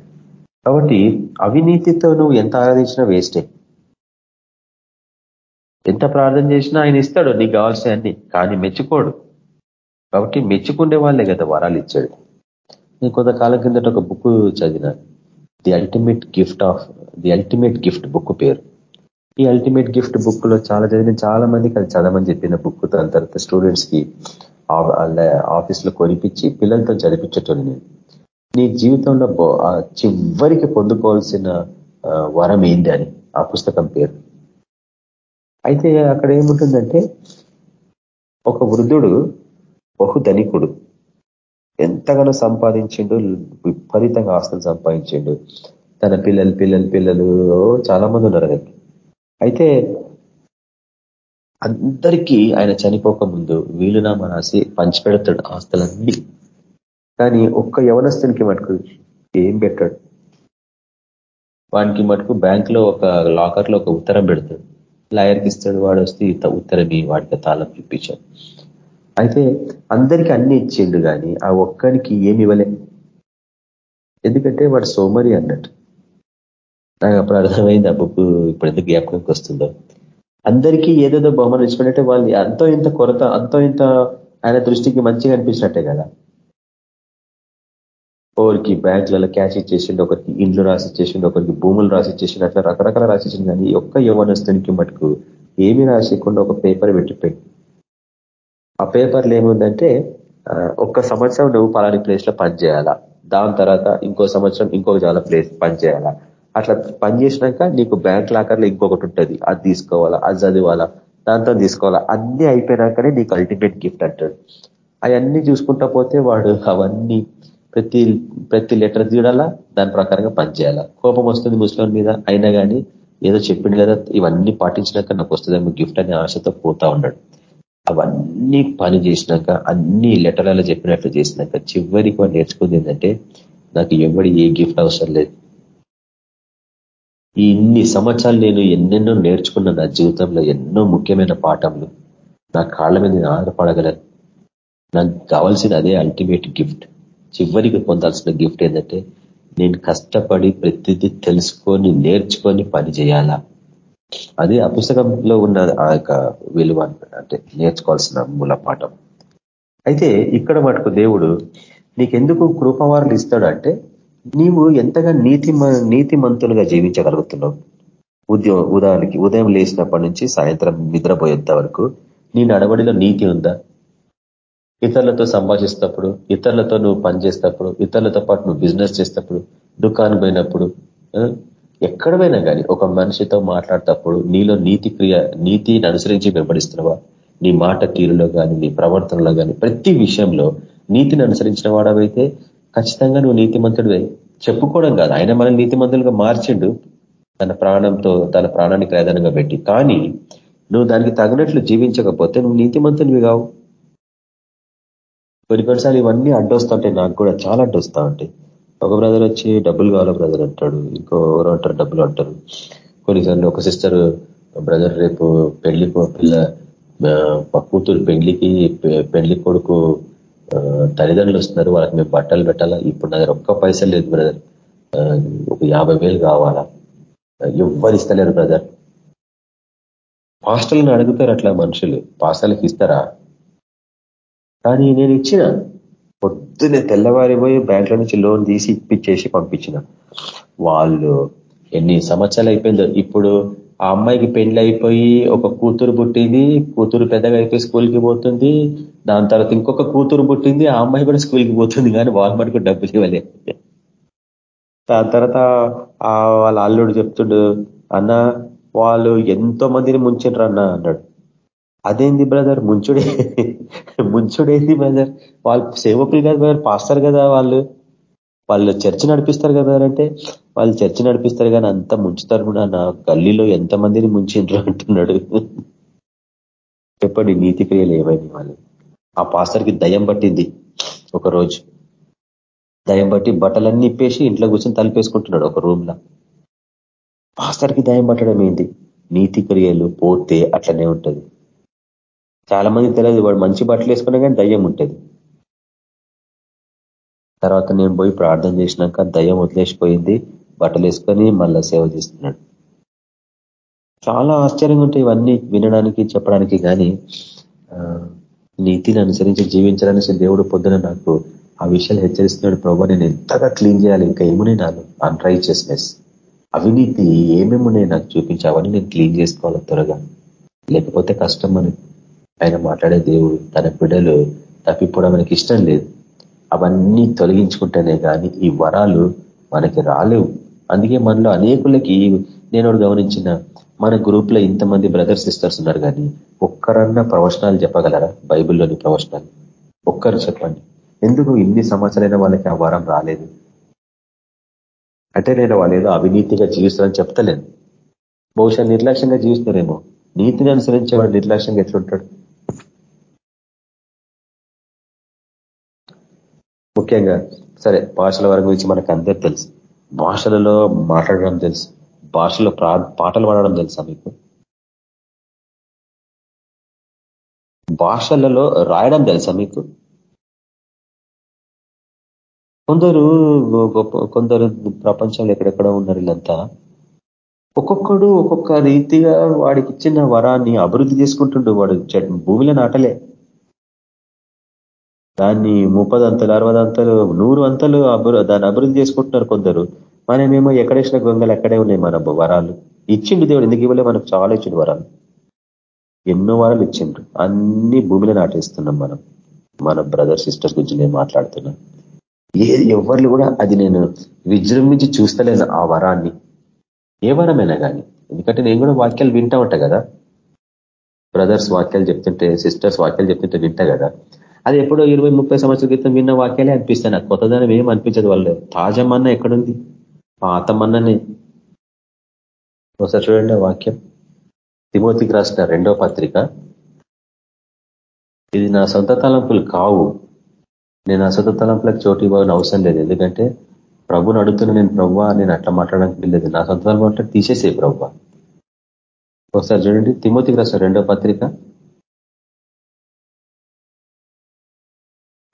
కాబట్టి అవినీతితో నువ్వు ఎంత ఆరాధించినా వేస్టే. ఎంత ప్రార్థన చేసినా ఆయన ఇస్తాడు నీకు కావాల్సినవన్నీ కానీ మెచ్చుకోడు. కాబట్టి మెచ్చుకునే వాళ్ళే కదా వరాలు ఇచ్చాడు నేను కొంతకాలం కిందట ఒక book చదివినాను the ultimate gift of the ultimate gift book పేరు. ఈ అల్టిమేట్ గిఫ్ట్ బుక్లో చాలా చదివిన చాలా మందికి అది చదవమని చెప్పిన బుక్ దాని తర్వాత స్టూడెంట్స్కి ఆఫీస్లో కొనిపించి పిల్లలతో చదివించటోని నేను. నీ జీవితంలో చివరికి పొందుకోవాల్సిన వరం ఏంటి అని ఆ పుస్తకం పేరు. అయితే అక్కడ ఏముంటుందంటే ఒక వృద్ధుడు బహు ధనికుడు ఎంతగానో సంపాదించిండు విపరీతంగా ఆస్తులు సంపాదించిండు. తన పిల్లలు పిల్లలు పిల్లలు చాలా మంది ఉన్నారు అయితే అందరికీ ఆయన చనిపోక ముందు వీలునామా రాసి పంచిపెడతాడు ఆస్తులన్నీ. కానీ ఒక్క యవనస్తునికి మటుకు ఏం పెట్టాడు? వానికి మటుకు బ్యాంక్లో ఒక లాకర్లో ఒక ఉత్తరం పెడతాడు. లాయర్కి ఇస్తాడు వాడు వస్తే ఉత్తరం వాడికి తాళం ఇప్పించాడు అయితే అందరికి అన్ని ఇచ్చిండు కానీ ఆ ఒక్కడికి ఏమి ఇవ్వలే. ఎందుకంటే వాడు సోమరి అన్నట్టు. నాకు అప్పుడు అర్థమైంది ఆ బుక్ ఇప్పుడు ఎందుకు జ్ఞాపకంకి వస్తుందో. అందరికీ ఏదేదో బహుమానం ఇచ్చినట్టే వాళ్ళు అంతో ఇంత కొరత అంతో ఇంత ఆయన దృష్టికి మంచిగా అనిపించినట్టే కదా. ఒకరికి బ్యాంకులలో క్యాష్ ఇచ్చేసిండు ఒకరికి ఇండ్లు రాసి ఇచ్చేసిండు ఒకరికి భూములు రాసి ఇచ్చేసిండు అట్లా రకరకాల రాసి ఇచ్చింది కానీ ఒక్క యువనస్తునికి మటుకు ఏమి రాసికుండా ఒక పేపర్ పెట్టి ఆ పేపర్లు ఏముందంటే ఒక్క సంవత్సరం నువ్వు పలాని ప్లేస్లో పనిచేయాలా దాని తర్వాత ఇంకో సంవత్సరం ఇంకొక చాలా ప్లేస్ పనిచేయాలా అట్లా పని చేసినాక నీకు బ్యాంక్ లాకర్లో ఇంకొకటి ఉంటుంది. అది తీసుకోవాలా? అది చదివాలా? దాంతో తీసుకోవాలా? అన్నీ అయిపోయినాకనే నీకు అల్టిమేట్ గిఫ్ట్ అంటాడు. అవన్నీ చూసుకుంటా పోతే వాడు అవన్నీ ప్రతి ప్రతి లెటర్ తీయడాలా దాని ప్రకారంగా పనిచేయాలా కోపం వస్తుంది ముస్లిం మీద. అయినా కానీ ఏదో చెప్పింది కదా? ఇవన్నీ పాటించినాక నాకు వస్తుందేమో గిఫ్ట్ అనే ఆశతో పోతా ఉన్నాడు. అవన్నీ పని చేసినాక అన్ని లెటర్లలో చెప్పినట్లు చేసినాక చివరికి వాడు నేర్చుకుంది ఏంటంటే నాకు ఎవడి ఏ గిఫ్ట్ అవసరం లేదు. ఈ ఇన్ని సంవత్సరాలు నేను ఎన్నెన్నో నేర్చుకున్న నా జీవితంలో ఎన్నో ముఖ్యమైన పాఠంలు నా కాళ్ళ మీద నేను ఆధారపడగలను. నాకు కావాల్సిన అదే అల్టిమేట్ గిఫ్ట్ చివరికి పొందాల్సిన గిఫ్ట్ ఏంటంటే నేను కష్టపడి ప్రతిదీ తెలుసుకొని నేర్చుకొని పని చేయాలా? అది ఆ పుస్తకంలో ఉన్న ఆ యొక్క విలువ అంటే నేర్చుకోవాల్సిన మూల పాఠం. అయితే ఇక్కడ మటుకు దేవుడు నీకెందుకు కృపవారులు ఇస్తాడు అంటే నీవు ఎంతగా నీతి నీతి మంతులుగా జీవించగలుగుతున్నావు? ఉద్యో ఉదాహరణకి ఉదయం లేచినప్పటి నుంచి సాయంత్రం నిద్రపోయేంత వరకు నీ నడవడిలో నీతి ఉందా? ఇతరులతో సంభాషిస్తప్పుడు ఇతరులతో నువ్వు పనిచేసేటప్పుడు ఇతరులతో పాటు నువ్వు బిజినెస్ చేసేటప్పుడు దుకాణం పోయినప్పుడు ఎక్కడ పోయినా కానీ ఒక మనిషితో మాట్లాడేటప్పుడు నీలో నీతి క్రియ నీతిని అనుసరించి వెంబడిస్తున్నావా? నీ మాట తీరులో కానీ నీ ప్రవర్తనలో కానీ ప్రతి విషయంలో నీతిని అనుసరించిన వాడవైతే ఖచ్చితంగా నువ్వు నీతిమంతుడివే. చెప్పుకోవడం కాదు. ఆయన మన నీతిమంతులుగా మార్చిండు. తన ప్రాణంతో తన ప్రాణానికి ప్రధానంగా పెట్టి. కానీ నువ్వు దానికి తగినట్లు జీవించకపోతే నువ్వు నీతిమంతునివి కావు. కొన్ని కొన్నిసార్లు ఇవన్నీ అడ్డొస్తుంటాయి. నాకు కూడా చాలా అడ్డొస్తా ఉంటాయి. ఒక బ్రదర్ వచ్చి డబ్బులు కావాలా బ్రదర్ అంటాడు ఇంకో ఎవరు అంటారు డబ్బులు అంటారు. కొన్నిసార్లు ఒక సిస్టర్ బ్రదర్ రేపు పెళ్ళి పిల్ల కూతురు పెళ్ళికి పెళ్ళి కొడుకు తల్లిదండ్రులు వస్తున్నారు వాళ్ళకి మేము బట్టలు పెట్టాలా? ఇప్పుడు నా దగ్గర ఒక్క పైసలు లేదు బ్రదర్ ఒక యాభై వేలు కావాలా? ఎవ్వరు ఇస్తలేరు బ్రదర్ పాస్టల్ని అడుగుతారు అట్లా మనుషులు. పాస్టల్కి ఇస్తారా? కానీ నేను ఇచ్చిన. పొద్దున్నే తెల్లవారిపోయి బ్యాంకుల నుంచి లోన్ తీసి ఇప్పించేసి పంపించిన. వాళ్ళు ఎన్ని సంవత్సరాలు అయిపోయిందో. ఇప్పుడు ఆ అమ్మాయికి పెళ్ళి అయిపోయి ఒక కూతురు పుట్టింది కూతురు పెద్దగా అయిపోయి స్కూల్కి పోతుంది దాని తర్వాత ఇంకొక కూతురు పుట్టింది ఆ అమ్మాయి కూడా స్కూల్కి పోతుంది కానీ వాళ్ళ మటుకు డబ్బులు ఇవ్వలే. దాని తర్వాత వాళ్ళ అల్లుడు చెప్తుడు అన్న వాళ్ళు ఎంతో మందిని ముంచిండ్రు అన్న అన్నాడు. అదేంది బ్రదర్ ముంచుడే. ముంచుడేంది బ్రదర్ వాళ్ళు సేవకులు కదా బ్రదర్ పాస్తారు కదా వాళ్ళు. వాళ్ళు చర్చ నడిపిస్తారు కదా అంటే వాళ్ళు చర్చ నడిపిస్తారు కానీ అంత ముంచుతారు కూడా నా గల్లీలో ఎంతమందిని ముంచిండ్రు అంటున్నాడు. చెప్పండి నీతి క్రియలు ఏమైంది వాళ్ళు ఆ పాస్టర్కి దయం పట్టింది ఒకరోజు. దయం బట్టి బట్టలన్నీ ఇప్పేసి ఇంట్లో కూర్చొని తలిపేసుకుంటున్నాడు ఒక రూమ్లో పాస్టర్కి దయం పట్టడం ఏంటి నీతి క్రియలు పోతే అట్లనే ఉంటుంది. చాలా మంది తెలియదు వాడు మంచి బట్టలు వేసుకున్నా కానీ దయ్యం ఉంటుంది. తర్వాత నేను పోయి ప్రార్థన చేసినాక దయ్యం వదిలేసిపోయింది బట్టలు వేసుకొని మళ్ళీ సేవ చేస్తున్నాడు. చాలా ఆశ్చర్యంగా ఉంటాయి ఇవన్నీ వినడానికి చెప్పడానికి కానీ నీతిని అనుసరించి జీవించాలని దేవుడు పొద్దున నాకు ఆ విషయాలు హెచ్చరిస్తున్నాడు. ప్రభావ నేను ఎంతగా క్లీన్ చేయాలి ఇంకా ఏమునే నాను అన్రైచియస్నెస్ అవినీతి ఏమేమున్నాయి నాకు చూపించి అవన్నీ నేను క్లీన్ చేసుకోవాలి త్వరగా? లేకపోతే కష్టం అని ఆయన మాట్లాడే దేవుడు తన బిడ్డలు తప్పిపోవడం మనకి ఇష్టం లేదు. అవన్నీ తొలగించుకుంటేనే కానీ ఈ వరాలు మనకి రాలేవు. అందుకే మనలో అనేకులకి నేను గమనించిన మన గ్రూప్ ఇంతమంది బ్రదర్ సిస్టర్స్ ఉన్నారు కానీ ఒక్కరన్నా ప్రవచనాలు చెప్పగలరా? బైబిల్లోని ప్రవచనాలు. ఒక్కరు చెప్పండి. ఎందుకు ఇన్ని సంవత్సరాలైన వాళ్ళకి ఆ వరం రాలేదు? అంటే నేను వాళ్ళు ఏదో అవినీతిగా జీవిస్తారని చెప్తలేను. బహుశా నిర్లక్ష్యంగా జీవిస్తారేమో నీతిని అనుసరించే వాడు నిర్లక్ష్యంగా ఎట్లుంటాడు? ముఖ్యంగా సరే భాషల వరకు గురించి మనకు అందరూ తెలుసు. భాషలలో మాట్లాడడం తెలుసు. భాషలో పాటలు పాడడం తెలుసా మీకు? భాషలలో రాయడం తెలుసా మీకు? కొందరు కొందరు ప్రపంచంలో ఎక్కడెక్కడ ఉన్నారు వీళ్ళంతా. ఒక్కొక్కడు ఒక్కొక్క రీతిగా వాడికి ఇచ్చిన వరాన్ని అభివృద్ధి చేసుకుంటుండు. వాడు భూమిలో నాటలే. దాన్ని ముప్పదంతలు అరవదంతలు నూరు అంతలు దాన్ని అభివృద్ధి చేసుకుంటున్నారు కొందరు. మనమేమో ఎక్కడేసిన గొంగలు ఎక్కడే ఉన్నాయి మన వరాలు. ఇచ్చిండు దేవుడు ఎందుకు ఇవ్వలే? మనకు చాలా ఇచ్చిండు వరాలు. ఎన్నో వరాలు ఇచ్చిండ్రు అన్ని భూమిలో నాటేస్తున్నాం మనం. మన బ్రదర్ సిస్టర్స్ గురించి నేను మాట్లాడుతున్నా. ఏ ఎవరు కూడా అది నేను విజృంభించి చూస్తలేను ఆ వరాన్ని. ఏ వరమైనా కానీ ఎందుకంటే నేను కూడా వాక్యాలు వింటా ఉంటా కదా. బ్రదర్స్ వాక్యాలు చెప్తుంటే సిస్టర్స్ వాక్యాలు చెప్తుంటే వింటా కదా. అది ఎప్పుడో ఇరవై ముప్పై సంవత్సరాల క్రితం విన్న వాక్యాలే అనిపిస్తాయి. నాకు కొత్తదనం ఏం అనిపించదు వాళ్ళు తాజా మన్న ఎక్కడుంది? పాత మన్ననే. ఒకసారి చూడండి వాక్యం. తిమోతికి రాసిన రెండో పత్రిక. ఇది నా సొంత తలంపులు కావు. నేను ఆ సొంత తలంపులకు చోటు ఇవ్వాలని అవసరం లేదు. ఎందుకంటే ప్రభుని అడుగుతున్న నేను ప్రవ్వా నేను అట్లా మాట్లాడడానికి వెళ్ళలేదు నా సొంత తలంపు తీసేసే ప్రవ్వ. ఒకసారి చూడండి. తిమోతికి రాసిన రెండో పత్రిక.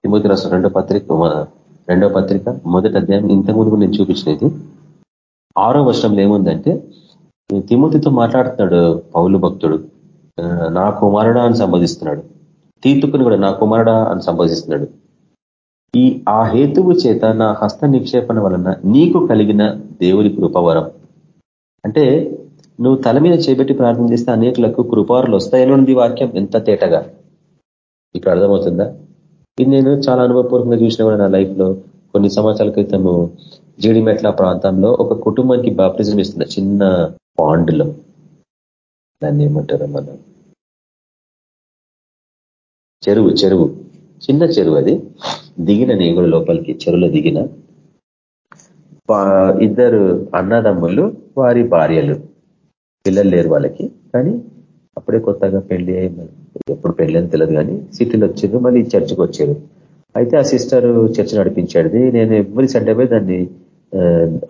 తిమోతి రాసిన రెండో పత్రిక రెండో పత్రిక మొదటి అధ్యాయం ఇంతకుముందు నేను చూపించినది ఆరో వర్షంలో ఏముందంటే తిమోతితో మాట్లాడుతున్నాడు పౌలు భక్తుడు. నా కుమారుడా అని సంబోధిస్తున్నాడు. తీతుకుని కూడా నా కుమారుడా అని సంబోధిస్తున్నాడు. ఈ ఆ హేతువు చేత నా హస్త నిక్షేపణ వలన నీకు కలిగిన దేవుని కృపవరం. అంటే నువ్వు తల మీద చేపెట్టి ప్రార్థన చేస్తే అనేకులకు కృపారులు వస్తాయని వాక్యం ఎంత తేటగా? ఇప్పుడు అర్థమవుతుందా? ఇది నేను చాలా అనుభవపూర్వకంగా చూసిన కూడా నా లైఫ్లో కొన్ని సంవత్సరాల క్రితము జీడిమెట్ల ప్రాంతంలో ఒక కుటుంబానికి బాప్టిజం ఇస్తున్న చిన్న పాండ్లో దాన్ని ఏమంటారు మనం? చెరువు చెరువు. చిన్న చెరువు అది. దిగిన నేను కూడా లోపలికి చెరువులో దిగిన. ఇద్దరు అన్నదమ్ములు వారి భార్యలు. పిల్లలు లేరు వాళ్ళకి. కానీ అప్పుడే కొత్తగా పెళ్ళి ఎప్పుడు పెళ్ళని తెలియదు కానీ సిటీలో వచ్చారు మళ్ళీ చర్చికి వచ్చారు. అయితే ఆ సిస్టర్ చర్చ నడిపించేది. నేను ఎవరి సండే పోయి దాన్ని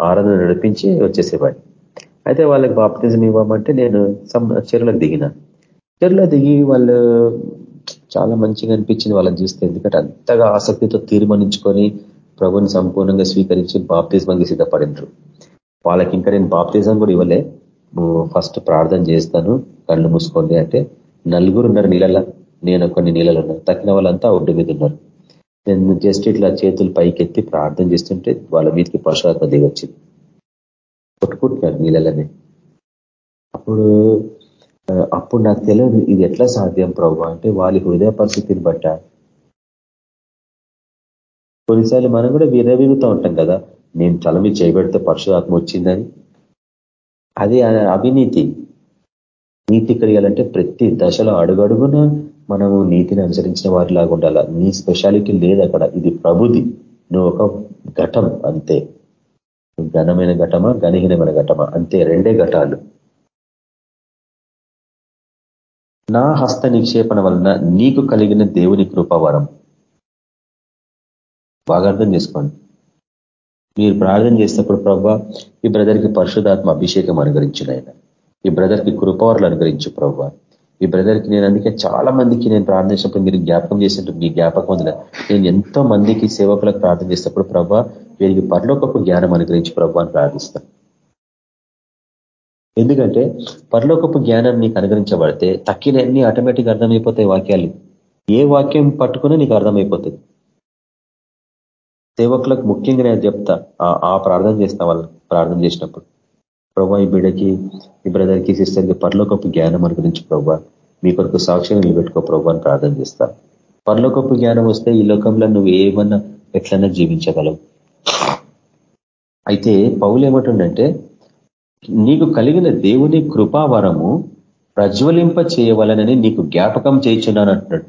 ఆరాధన నడిపించి వచ్చేసేవాడిని. అయితే వాళ్ళకి బాప్టిజం ఇవ్వమంటే నేను చెరువులకు దిగిన. చెరువులో దిగి వాళ్ళు చాలా మంచిగా అనిపించింది వాళ్ళని చూస్తే. ఎందుకంటే అంతగా ఆసక్తితో తీర్మానించుకొని ప్రభుని సంపూర్ణంగా స్వీకరించి బాప్తిజంకి సిద్ధపడినరు వాళ్ళకి ఇంకా నేను బాప్తిజం కూడా ఇవ్వలే. ఫస్ట్ ప్రార్థన చేస్తాను కళ్ళు మూసుకోండి అంటే నలుగురు ఉన్నారు నీళ్ళలో నేను కొన్ని నీళ్ళలో ఉన్నారు తక్కిన వాళ్ళంతా ఒడ్డు మీద ఉన్నారు. నేను జస్ట్ ఇట్లా చేతులు పైకెత్తి ప్రార్థన చేస్తుంటే వాళ్ళ మీదకి పరశురాత్మ దిగొచ్చింది కొట్టుకుంటున్నారు నీళ్ళనే అప్పుడు అప్పుడు నాకు తెలియదు ఇది ఎట్లా సాధ్యం ప్రభు అంటే వాళ్ళ హృదయ పరిస్థితిని బట్ట. కొన్నిసార్లు మనం కూడా విరవిగుతూ ఉంటాం కదా నేను తల మీద చేయబెడితే పరశురాత్మ వచ్చిందని. అది అవినీతి. నీతి కలిగాలంటే ప్రతి దశలో అడుగడుగున మనము నీతిని అనుసరించిన వారిలాగా ఉండాల? నీ స్పెషాలిటీ లేదు అక్కడ. ఇది ప్రభుది. నువ్వు ఒక ఘటం అంతే. ఘనమైన ఘటమా ఘనహీనమైన ఘటమా? అంతే. రెండే ఘటాలు. నా హస్త నిక్షేపణ వలన నీకు కలిగిన దేవుని కృపవరం. బాగా అర్థం చేసుకోండి. మీరు ప్రార్థన చేసినప్పుడు ప్రభావ ఈ బ్రదర్కి పరిశుధాత్మ అభిషేకం అనుగరించిన ఆయన ఈ బ్రదర్కి కృపవరలు అనుగ్రహించు ప్రభావ ఈ బ్రదర్కి నేను అందుకే చాలా మందికి నేను ప్రార్థించినప్పుడు మీరు జ్ఞాపకం చేసినప్పుడు మీ జ్ఞాపకం ఉంది. నేను ఎంతో మందికి సేవకులకు ప్రార్థన చేసినప్పుడు ప్రభావ వీరికి పరలోకపు జ్ఞానం అనుగ్రహించి ప్రభు అని ప్రార్థిస్తాను. ఎందుకంటే పరలోకపు జ్ఞానం నీకు అనుగ్రహించబడితే తక్కినన్నీ ఆటోమేటిక్ అర్థమైపోతాయి వాక్యాలు. ఏ వాక్యం పట్టుకునే నీకు అర్థమైపోతుంది. సేవకులకు ముఖ్యంగా నేను చెప్తా ఆ ప్రార్థన చేస్తా వాళ్ళు ప్రార్థన చేసినప్పుడు. ప్రభా ఈ బిడ్డకి ఈ బ్రదర్కి సిస్టర్కి పరలోకపు జ్ఞానం అనుగురించి ప్రభా. మీ కొరకు సాక్ష్యం నిలబెట్టుకో ప్రభా అని ప్రార్థన చేస్తా. పర్లోకపు జ్ఞానం వస్తే ఈ లోకంలో నువ్వు ఏమన్నా ఎట్లన్నా జీవించగలవు. అయితే పౌలు ఏమంటుండంటే నీకు కలిగిన దేవుని కృపావరము ప్రజ్వలింప చేయవలనని నీకు జ్ఞాపకం చేయించున్నాను అంటున్నాడు.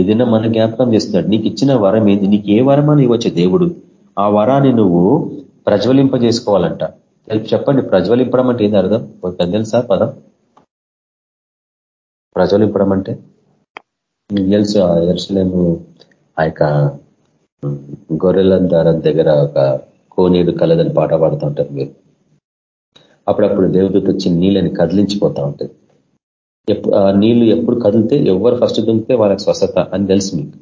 ఏదైనా మన జ్ఞాపకం చేస్తున్నాడు. నీకు ఇచ్చిన వరం ఏంది? నీకు ఏ వరమని ఇవ్వచ్చు దేవుడు. ఆ వరాన్ని నువ్వు ప్రజ్వలింప చేసుకోవాలంట చెప్పండి. ప్రజ్వలింపడం అంటే ఏంది అర్థం? పెద్ద తెలుసా పదం. ప్రజ్వలింపడం అంటే? తెలుసు ఎరుసలేము ఆ యొక్క గొర్రెల దారం దగ్గర ఒక కోనేడు కలదని పాట పాడుతూ ఉంటారు మీరు. అప్పుడప్పుడు దేవుడికి వచ్చి నీళ్ళని కదిలించిపోతూ ఉంటుంది ఆ నీళ్ళు ఎప్పుడు కదిలితే ఎవరు ఫస్ట్ దుంకితే వాళ్ళకి స్వస్థత అని తెలుసు మీకు.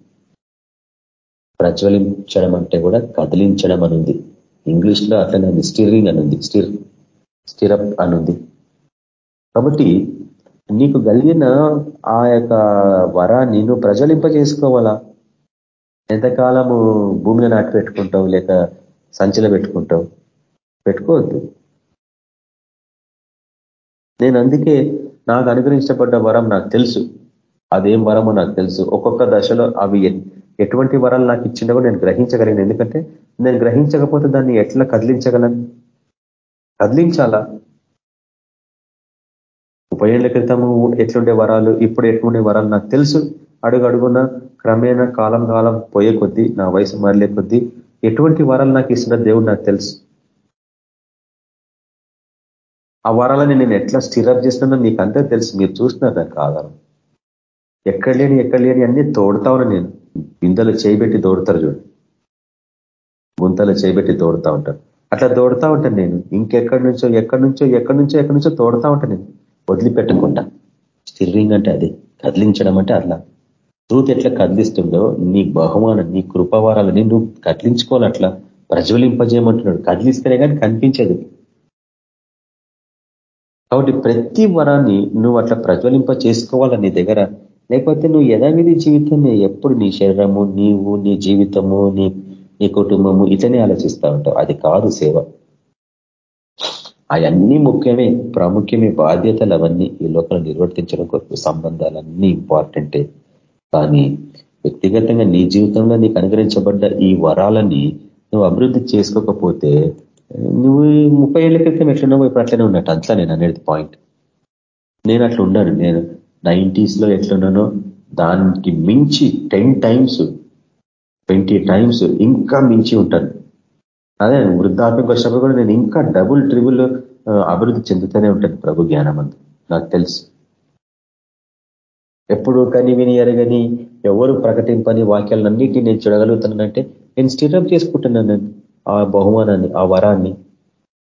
ప్రజ్వలించడం అంటే కూడా కదిలించడం అనుంది ఉంది. లో అట్లనే అని అనుంది స్టిర్ స్టిరప్ అనుంది కాబట్టి నీకు కలిగిన ఆ యొక్క వరాన్ని నువ్వు ప్రజలింపజేసుకోవాలా ఎంతకాలము భూమిలో నాటి పెట్టుకుంటావు లేక సంచిలో పెట్టుకుంటావు? పెట్టుకోవద్దు. నేను అందుకే నాకు అనుగ్రహించబడ్డ వరం నాకు తెలుసు. అదేం వరమో నాకు తెలుసు. ఒక్కొక్క దశలో అవి ఎటువంటి వరాలు నాకు ఇచ్చిన కూడా నేను గ్రహించగలిగిన. ఎందుకంటే నేను గ్రహించకపోతే దాన్ని ఎట్లా కదిలించగలను? కదిలించాలా? ముప్పై ఏళ్ళ క్రితము ఎట్లుండే వరాలు ఇప్పుడు ఎట్లుండే వరాలు నాకు తెలుసు. అడుగు అడుగున క్రమేణ కాలం కాలం పోయే కొద్దీ నా వయసు మారలే కొద్దీ ఎటువంటి వరాలు నాకు ఇస్తున్న దేవుడు నాకు తెలుసు. ఆ వరాలని నేను ఎట్లా స్టిరప్ చేస్తున్నా నీకు అంతే తెలుసు. మీరు చూస్తున్నారు దానికి ఆధారం. ఎక్కడ లేని ఎక్కడ లేని అన్ని తోడుతా నేను. బిందెలు చేయబెట్టి దోడతారు చూడు. గుంతలు చేయబెట్టి తోడుతా ఉంటారు. అట్లా తోడుతా ఉంటాను నేను. ఇంకెక్కడి నుంచో ఎక్కడి నుంచో ఎక్కడి నుంచో ఎక్కడి నుంచో తోడుతా ఉంటాను నేను. వదిలిపెట్టకుండా. స్టిర్రింగ్ అంటే అది. కదిలించడం అంటే అట్లా. ట్రూత్ ఎట్లా కదిలిస్తుందో నీ బహుమానం నీ కృపవారాలని నువ్వు కదిలించుకోవాలి అట్లా. ప్రజ్వలింపజేయమంటున్నాడు. కదిలిస్తేనే కానీ కనిపించదు. కాబట్టి ప్రతి వరాన్ని నువ్వు అట్లా ప్రజ్వలింప చేసుకోవాలని నీ దగ్గర? లేకపోతే నువ్వు యథావిధి జీవితమే ఎప్పుడు నీ శరీరము నీవు నీ జీవితము నీ నీ కుటుంబము ఇతనే ఆలోచిస్తూ ఉంటావు. అది కాదు సేవ. అవన్నీ ముఖ్యమే ప్రాముఖ్యమే బాధ్యతలు అవన్నీ ఈ లోపల నిర్వర్తించడం కొరకు సంబంధాలన్నీ ఇంపార్టెంటే. కానీ వ్యక్తిగతంగా నీ జీవితంలో నీకు అనుగ్రహించబడ్డ ఈ వరాలని నువ్వు అభివృద్ధి చేసుకోకపోతే నువ్వు ముప్పై ఏళ్ళ క్రితం ఎట్లున్నావు ఇప్పుడు అట్లనే ఉన్నట్టు. అంతా నేను అనేది పాయింట్ నేను అట్లా ఉన్నాను నేను నైంటీస్లో ఎట్లున్నానో దానికి మించి టెన్ టైమ్స్ ట్వంటీ టైమ్స్ ఇంకా మించి ఉంటాను అదే వృద్ధాప్యం వచ్చినప్పుడు కూడా నేను ఇంకా డబుల్ ట్రిబుల్ అభివృద్ధి చెందుతూనే ఉంటాను ప్రభు జ్ఞానం అందు నాకు తెలుసు. ఎప్పుడు కని విని ఎరగని ఎవరు ప్రకటింపని వాక్యాలన్నిటిని నేను చూడగలుగుతున్నానంటే నేను స్టిరప్ చేసుకుంటున్నాను. ఆ బహుమానాన్ని ఆ వరాన్ని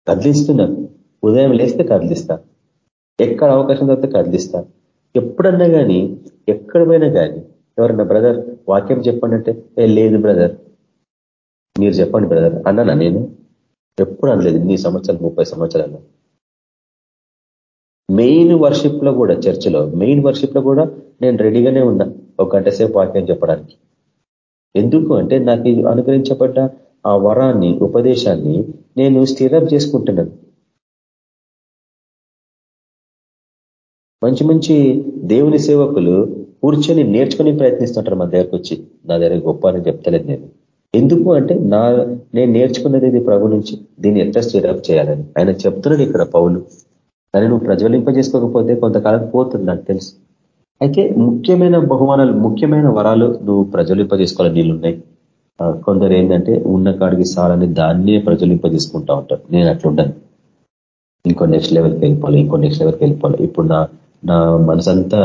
కదిలిస్తున్నాను ఉదయం లేస్తే కదిలిస్తా. ఎక్కడ అవకాశం దొరికితే కదిలిస్తా. ఎప్పుడన్నా కానీ ఎక్కడ పోయినా కానీ ఎవరన్నా బ్రదర్ వాక్యం చెప్పండి అంటే ఏ లేదు బ్రదర్ మీరు చెప్పండి బ్రదర్ అన్నానా నేను? ఎప్పుడు అనలేదు ఇన్ని సంవత్సరాలు ముప్పై సంవత్సరాలు. మెయిన్ వర్షిప్లో కూడా చర్చిలో మెయిన్ వర్షిప్లో కూడా నేను రెడీగానే ఉన్నా ఒక గంట సేపు వాక్యం చెప్పడానికి. ఎందుకు అంటే నాకు అనుగ్రహించబడ్డ ఆ వరాన్ని ఉపదేశాన్ని నేను స్టిరప్ చేసుకుంటున్నాను. మంచి మంచి దేవుని సేవకులు కూర్చొని నేర్చుకొని ప్రయత్నిస్తుంటారు మా దగ్గరకు వచ్చి. నా దగ్గర గొప్ప అని చెప్తలేదు నేను. ఎందుకు అంటే నా నేను నేర్చుకున్నది ఇది ప్రభు నుంచి. దీన్ని ఎట్లా స్టేరప్ చేయాలని. ఆయన చెప్తున్నాడు ఇక్కడ పౌలు. కానీ నువ్వు ప్రజ్వలింపజేసుకోకపోతే కొంతకాలం పోతుంది నాకు తెలుసు. అయితే ముఖ్యమైన బహుమానాలు ముఖ్యమైన వరాలు నువ్వు ప్రజ్వలింపజేసుకోవాలి. నీళ్ళున్నాయి. కొందరు ఏంటంటే ఉన్న కాడికి సాలని దాన్నే ప్రజ్వలింపజేసుకుంటా ఉంటారు. నేను అట్లుండను ఇంకో నెక్స్ట్ లెవెల్కి వెళ్ళిపోవాలి ఇంకో నెక్స్ట్ లెవెల్కి వెళ్ళిపోవాలి. ఇప్పుడు నా నా మనసంతా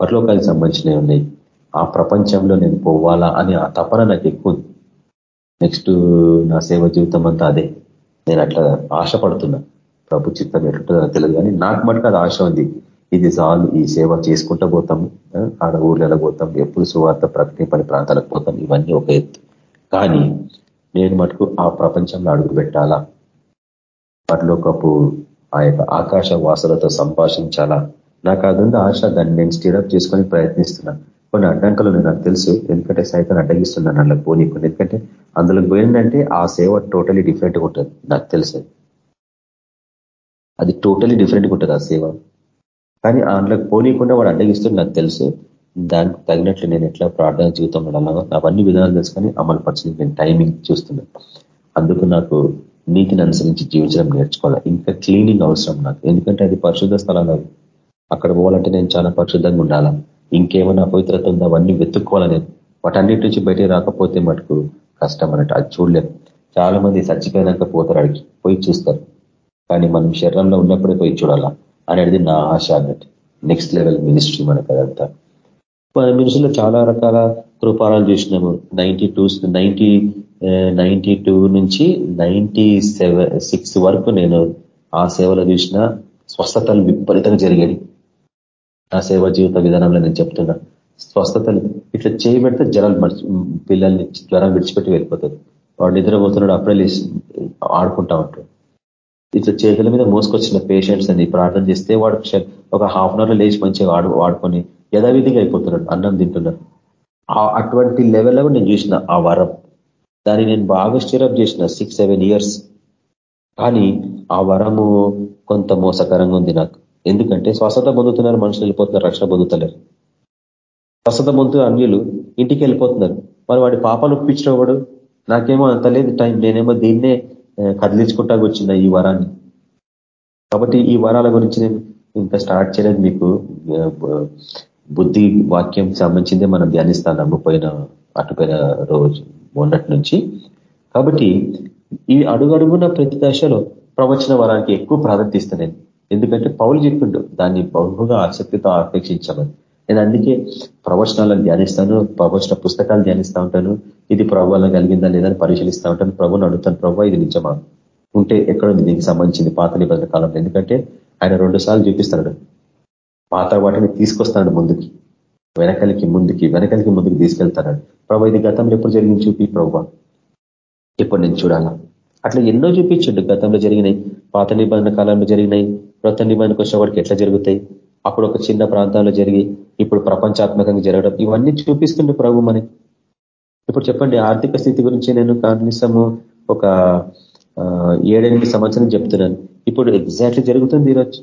పరలోకానికి సంబంధించినవి ఉన్నాయి. ఆ ప్రపంచంలో నేను పోవాలా అని ఆ తపన నాకు ఎక్కువ నెక్స్ట్ నా సేవ జీవితం అంతా అదే. నేను అట్లా ఆశపడుతున్నా. ప్రభు చిత్తం ఎట్లుంటుందో తెలియదు కానీ నాకు మటుకు అది ఆశ ఉంది. ఇది చాలు ఈ సేవ చేసుకుంటూ పోతాం ఆడ ఊర్లలో పోతాం ఎప్పుడు సువార్త ప్రకటింపని ప్రాంతాలకు పోతాం ఇవన్నీ ఒక ఎత్తు. కానీ నేను మటుకు ఆ ప్రపంచంలో అడుగు పెట్టాలా? పట్లోకప్పు ఆ యొక్క ఆకాశ వాసులతో సంభాషించాలా? నాకు అది ఉంది ఆశ దాన్ని నేను స్టీరప్ చేసుకొని ప్రయత్నిస్తున్నాను కొన్ని అడ్డంకులు నాకు తెలుసు. ఎందుకంటే సైతం అడ్డగిస్తున్నాను అందులో పోనీకుండా ఎందుకంటే అందులోకి పోయిందంటే ఆ సేవ టోటలీ డిఫరెంట్గా ఉంటుంది. నాకు తెలుసు. అది టోటలీ డిఫరెంట్గా ఉంటుంది ఆ సేవ. కానీ అందులోకి పోనీయకుండా వాడు అడ్డగిస్తుంది నాకు తెలుసు. దానికి తగినట్లు నేను ఎట్లా ప్రార్థన జీవితం వెళ్ళాలో అవన్నీ విధానాలు తెలుసుకొని అమలు పరచని నేను టైమింగ్ చూస్తున్నాను అందుకు నాకు నీతిని అనుసరించి జీవించడం నేర్చుకోవాలి? ఇంకా క్లీనింగ్ అవసరం నాకు. ఎందుకంటే అది పరిశుద్ధ స్థలాలు అక్కడ పోవాలంటే నేను చాలా పరిశుద్ధంగా ఉండాలా? ఇంకేమైనా అపవిత్రత ఉందో? అవన్నీ వెతుక్కోవాలని నేను? వాటన్నిటి నుంచి బయటికి రాకపోతే మటుకు కష్టం అన్నట్టు. అది చూడలేము చాలా మంది చచ్చిపోయినాక పోతారు అడిగి పోయి చూస్తారు. కానీ మనం శరీరంలో ఉన్నప్పుడే పోయి చూడాలా? అనేది నా ఆశ అన్నట్టు. నెక్స్ట్ లెవెల్ మినిస్ట్రీ మనకు అదంతా. మన మినిస్ట్రీలో చాలా రకాల కృపారాలు చూసినాము. నైన్టీ టూ నైన్టీ నైన్టీ నుంచి నైన్టీ సిక్స్ వరకు నేను ఆ సేవలో చూసిన స్వస్థతలు విపరీతంగా జరిగాయి. నా సేవ జీవిత విధానంలో నేను చెప్తున్నా స్వస్థతలు ఇట్లా చేయబెడితే జనాలు పిల్లల్ని జ్వరం విడిచిపెట్టి వెళ్ళిపోతుంది వాడు నిద్రపోతున్నాడు అప్పుడే ఆడుకుంటా ఉంటాడు. ఇట్లా చేతుల మీద మోసుకొచ్చిన పేషెంట్స్ అని ప్రార్థన చేస్తే వాడు ఒక హాఫ్ అన్ అవర్లో లేచి మంచిగా ఆడు వాడుకొని యథావిధిగా అయిపోతున్నాడు అన్నం తింటున్నాడు. అటువంటి లెవెల్లో నేను చూసిన ఆ వరం. దాన్ని నేను బాగా స్టీరప్ చేసిన సిక్స్ సెవెన్ ఇయర్స్ కానీ ఆ వరము కొంత మోసకరంగా ఉంది నాకు. ఎందుకంటే స్వస్థత పొందుతున్నారు మనుషులు వెళ్ళిపోతున్నారు రక్షణ పొందుతలేరు. స్వస్థత పొందుతున్న అన్యులు ఇంటికి వెళ్ళిపోతున్నారు. మరి వాడి పాపాలు ఒప్పించిన వాడు నాకేమో అంత లేదు టైం నేనేమో దీన్నే కదిలించుకుంటా వచ్చిన ఈ వరాన్ని. కాబట్టి ఈ వరాల గురించి నేను ఇంకా స్టార్ట్ చేయలేదు. మీకు బుద్ధి వాక్యం సంబంధించిందే మనం ధ్యానిస్తాము పోయిన అటుపోయిన రోజు మొన్నటి నుంచి. కాబట్టి ఈ అడుగడుగున ప్రతి దశలో ప్రవచన వరానికి ఎక్కువ ప్రాధాన్యత ఇస్తాను ఎందుకంటే పౌలు చెప్పిండు దాన్ని బహుగా ఆసక్తితో ఆపేక్షించమని. నేను అందుకే ప్రవచనాలను ధ్యానిస్తాను ప్రవచన పుస్తకాలు ధ్యానిస్తూ ఉంటాను. ఇది ప్రభావం కలిగిందా లేదని పరిశీలిస్తూ ఉంటాను. ప్రభుని అడుగుతాను ప్రభావ ఇది నిజమా? ఉంటే ఎక్కడుంది దీనికి సంబంధించింది పాత నిబంధన కాలంలో? ఎందుకంటే ఆయన రెండు సార్లు చూపిస్తాడు పాత వాటిని తీసుకొస్తాడు ముందుకి. వెనకలికి ముందుకి వెనకలికి ముందుకు తీసుకెళ్తాడు ప్రభు ఇది గతంలో ఎప్పుడు జరిగింది చూపి ప్రభు. ఇప్పుడు నేను చూడాలా? అట్లా ఎన్నో చూపించండు. గతంలో జరిగినాయి పాత నిబంధన కాలంలో జరిగినాయి కొత్త నిబంధనకు వచ్చేవాడికి ఎట్లా జరుగుతాయి? అప్పుడు ఒక చిన్న ప్రాంతాల్లో జరిగి ఇప్పుడు ప్రపంచాత్మకంగా జరగడం ఇవన్నీ చూపిస్తుండే ప్రభు మనకి ఇప్పుడు చెప్పండి ఆర్థిక స్థితి గురించి నేను కనీసము ఒక ఏడెనిమిది సంవత్సరం చెప్తున్నాను. ఇప్పుడు ఎగ్జాక్ట్లీ జరుగుతుంది ఈరోజు.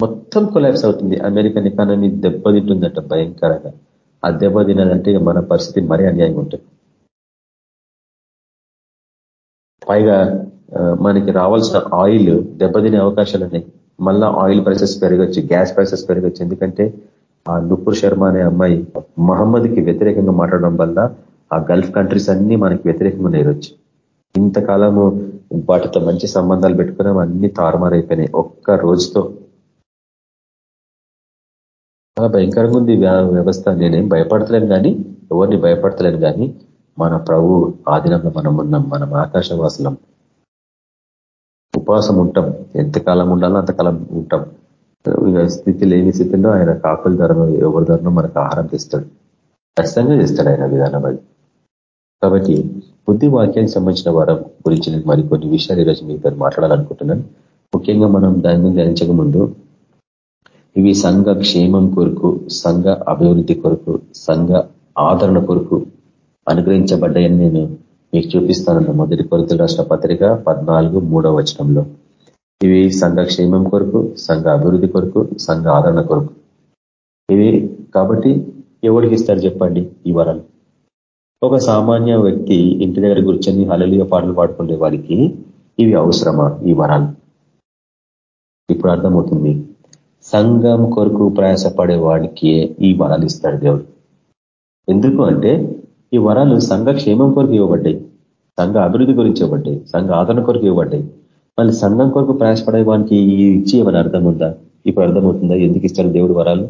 మొత్తం కొలాబ్స్ అవుతుంది. అమెరికన్ ఎకానమీ దెబ్బతింటుందట భయంకరంగా. ఆ దెబ్బ తినాలంటే మన పరిస్థితి మరీ అన్యాయం ఉంటుంది. పైగా మనకి రావాల్సిన ఆయిల్ దెబ్బతినే అవకాశాలు ఉన్నాయి. మళ్ళా ఆయిల్ ప్రైసెస్ పెరగచ్చు గ్యాస్ ప్రైసెస్ పెరగచ్చు. ఎందుకంటే ఆ నుపుర్ శర్మ అనే అమ్మాయి మహమ్మద్కి వ్యతిరేకంగా మాట్లాడడం వల్ల ఆ గల్ఫ్ కంట్రీస్ అన్ని మనకి వ్యతిరేకంగా నేరొచ్చు ఇంతకాలము వాటితో మంచి సంబంధాలు పెట్టుకున్నాం అన్ని తారుమారైపోయినాయి ఒక్క రోజుతో. చాలా భయంకరంగా ఉంది వ్యవస్థ. నేనేం భయపడతలేను కానీ ఎవరిని భయపడతలేను కానీ మన ప్రభు ఆధీనంలో మనం ఉన్నాం మనం ఆకాశవాసులం. ఉపవాసం ఉంటాం. ఎంతకాలం ఉండాలో అంతకాలం ఉంటాం. స్థితి లేని స్థితిలో ఆయన కాకుల ధరను ఎవరి ధరను మనకు ఆహారం తెస్తాడు. ఖచ్చితంగా చేస్తాడు ఆయన విధానం అది. కాబట్టి బుద్ధి వాక్యానికి సంబంధించిన వారం గురించి నేను మరికొన్ని విషయాలు ఈరోజు మీతో మాట్లాడాలనుకుంటున్నాను. ముఖ్యంగా మనం దాని మీద ధ్యానించక ముందు ఇవి సంఘ క్షేమం కొరకు సంఘ అభివృద్ధి కొరకు సంఘ ఆదరణ కొరకు అనుగ్రహించబడ్డాయని నేను మీకు చూపిస్తానన్న మొదటి కొరత రాష్ట్ర పత్రిక పద్నాలుగు మూడవ వచనంలో. ఇవి సంఘ క్షేమం కొరకు సంఘ అభివృద్ధి కొరకు సంఘ ఆదరణ కొరకు. ఇవి కాబట్టి ఎవరికి ఇస్తారు చెప్పండి ఈ వరాలు? ఒక సామాన్య వ్యక్తి ఇంటి దగ్గర కూర్చొని హలలియ పాటలు పాడుకునే వారికి ఇవి అవసరమా ఈ వరాలు? ఇప్పుడు అర్థమవుతుంది. సంఘం కొరకు ప్రయాసపడే వాడికి ఈ వరాలు ఇస్తాడు దేవుడు. ఎందుకు అంటే ఈ వరాలు సంఘ క్షేమం కొరకు ఇవ్వబడ్డాయి సంఘ అభివృద్ధి గురించి ఇవ్వబడ్డాయి సంఘ ఆదరణ కొరకు ఇవ్వబడ్డాయి. మళ్ళీ సంఘం కొరకు ప్రయాసపడే వానికి ఇచ్చి ఏమైనా అర్థం ఉందా ఇప్పుడు అర్థమవుతుందా? ఎందుకు ఇస్తారు దేవుడు వరాలు?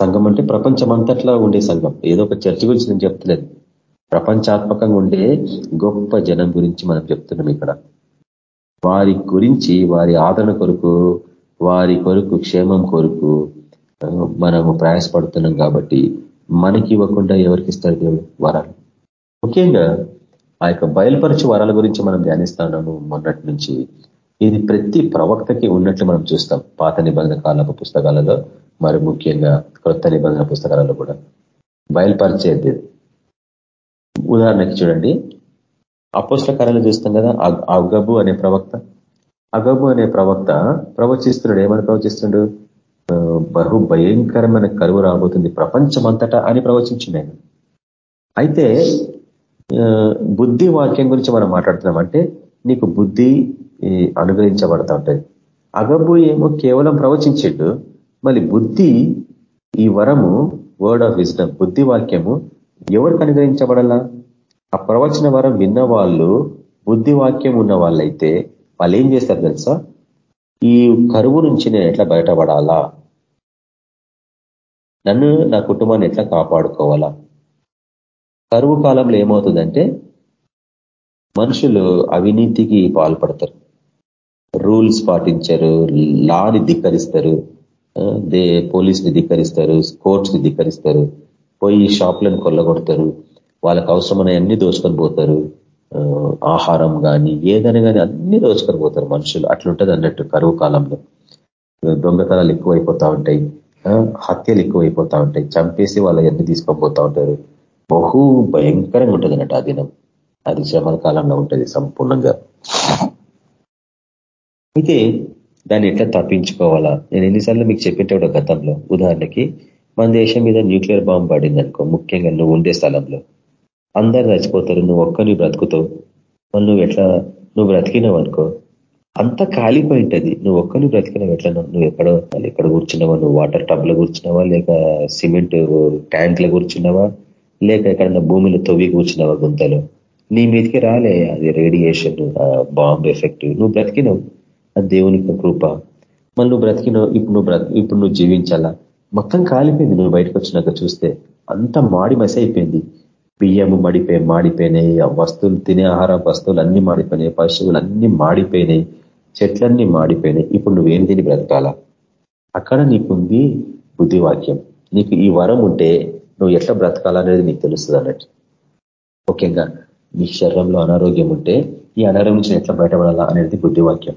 సంఘం అంటే ప్రపంచమంతట్లో ఉండే సంఘం. ఏదో ఒక చర్చ గురించి నేను చెప్తలేదు. ప్రపంచాత్మకంగా ఉండే గొప్ప జనం గురించి మనం చెప్తున్నాం ఇక్కడ. వారి గురించి వారి ఆదరణ కొరకు వారి కొరకు క్షేమం కొరకు మనము ప్రయాసపడుతున్నాం కాబట్టి మనకి ఇవ్వకుండా ఎవరికి ఇస్తాడు దేవుడు? వరాలు. ముఖ్యంగా ఆ యొక్క బయలుపరచు వరాల గురించి మనం ధ్యానిస్తున్నాము మొన్నటి నుంచి. ఇది ప్రతి ప్రవక్తకి ఉన్నట్లు మనం చూస్తాం. పాత నిబంధన కాలపు పుస్తకాలలో మరి ముఖ్యంగా కొత్త నిబంధన పుస్తకాలలో కూడా. బయలుపరిచేది. ఉదాహరణకి చూడండి. అపోష్ల కార్యాలు చూస్తాం కదా అగబు అనే ప్రవక్త. అగబు అనే ప్రవక్త ప్రవచిస్తున్నాడు. ఏమని ప్రవచిస్తున్నాడు? బహు భయంకరమైన కరువు రాబోతుంది ప్రపంచమంతటా అని ప్రవచించింది ఆయన. అయితే బుద్ధి వాక్యం గురించి మనం మాట్లాడుతున్నాం అంటే నీకు బుద్ధి అనుగ్రహించబడతా ఉంటుంది. అగబు ఏమో కేవలం ప్రవచించిండు మళ్ళీ బుద్ధి ఈ వరము వర్డ్ ఆఫ్ విజ్డమ్ బుద్ధి వాక్యము ఎవరికి అనుగ్రహించబడాలా? ఆ ప్రవచన వరం విన్న వాళ్ళు బుద్ధి వాక్యం ఉన్న వాళ్ళైతే వాళ్ళు ఏం చేస్తారు తెలుసా? ఈ కరువు నుంచి నేను ఎట్లా బయటపడాలా? నన్ను నా కుటుంబాన్ని ఎట్లా కాపాడుకోవాలా? కరువు కాలంలో ఏమవుతుందంటే మనుషులు అవినీతికి పాల్పడతారు. రూల్స్ పాటించరు లాని ధిక్కరిస్తారు దే పోలీస్ని ధిక్కరిస్తారు కోర్ట్స్ని ధిక్కరిస్తారు పోయి షాప్లను కొల్లగొడతారు వాళ్ళకు అవసరమైన అన్ని దోచుకొని పోతారు. ఆహారం కానీ ఏదైనా కానీ అన్ని దోచుకొని పోతారు మనుషులు. అట్లుంటది అన్నట్టు కరువు కాలంలో. దొంగతనాలు ఎక్కువైపోతా ఉంటాయి. హత్యలు ఎక్కువైపోతా ఉంటాయి. చంపేసి వాళ్ళ ఎన్ని తీసుకొని పోతా ఉంటారు. బహు భయంకరంగా ఉంటుంది అన్నట్టు ఆ దినం. అది శ్రమల కాలంలో ఉంటుంది సంపూర్ణంగా. అయితే దాన్ని ఎట్లా తప్పించుకోవాలా? నేను ఎన్నిసార్లు మీకు చెప్పేటప్పుడు గతంలో. ఉదాహరణకి మన దేశం మీద న్యూక్లియర్ బాంబు పడింది అనుకో ముఖ్యంగా నువ్వు ఉండే స్థలంలో. అందరు చచ్చిపోతారు నువ్వు ఒక్కని బ్రతుకుతావు. మళ్ళీ నువ్వు ఎట్లా నువ్వు బ్రతికినావు అనుకో. అంత కాలిపోయి ఉంటుంది. నువ్వు ఒక్కని బ్రతికినావు ఎట్లా? నువ్వు ఎక్కడో ఎక్కడ కూర్చున్నావా? నువ్వు వాటర్ టబ్లో కూర్చున్నావా? లేక సిమెంట్ ట్యాంక్లో కూర్చున్నావా? లేక ఎక్కడన్నా భూమిలో తవ్వి కూర్చున్నావా గుంతలో? నీ మీదకి రాలే అది రేడియేషన్ బాంబ్ ఎఫెక్ట్. నువ్వు బ్రతికినావు. అది దేవుని కృప. మళ్ళీ నువ్వు బ్రతికినావు ఇప్పుడు నువ్వు ఇప్పుడు నువ్వు జీవించాలా? మొత్తం కాలిపోయింది నువ్వు బయటకు వచ్చినాక చూస్తే. అంత మాడి మసి అయిపోయింది బియ్యము మడిపోయి మాడిపోయినాయి. వస్తువులు తినే ఆహార వస్తువులు అన్ని మాడిపోయినాయి. పశువులు అన్ని మాడిపోయినాయి. చెట్లన్నీ మాడిపోయినాయి. ఇప్పుడు నువ్వేం తిని బ్రతకాలా? అక్కడ నీకుంది బుద్ధివాక్యం. నీకు ఈ వరం ఉంటే నువ్వు ఎట్లా బ్రతకాలనేది నీకు తెలుస్తుంది అన్నట్టు. ముఖ్యంగా నీ శరీరంలో అనారోగ్యం ఉంటే ఈ అనారోగ్యం నుంచి ఎట్లా బయటపడాలా అనేది బుద్ధివాక్యం.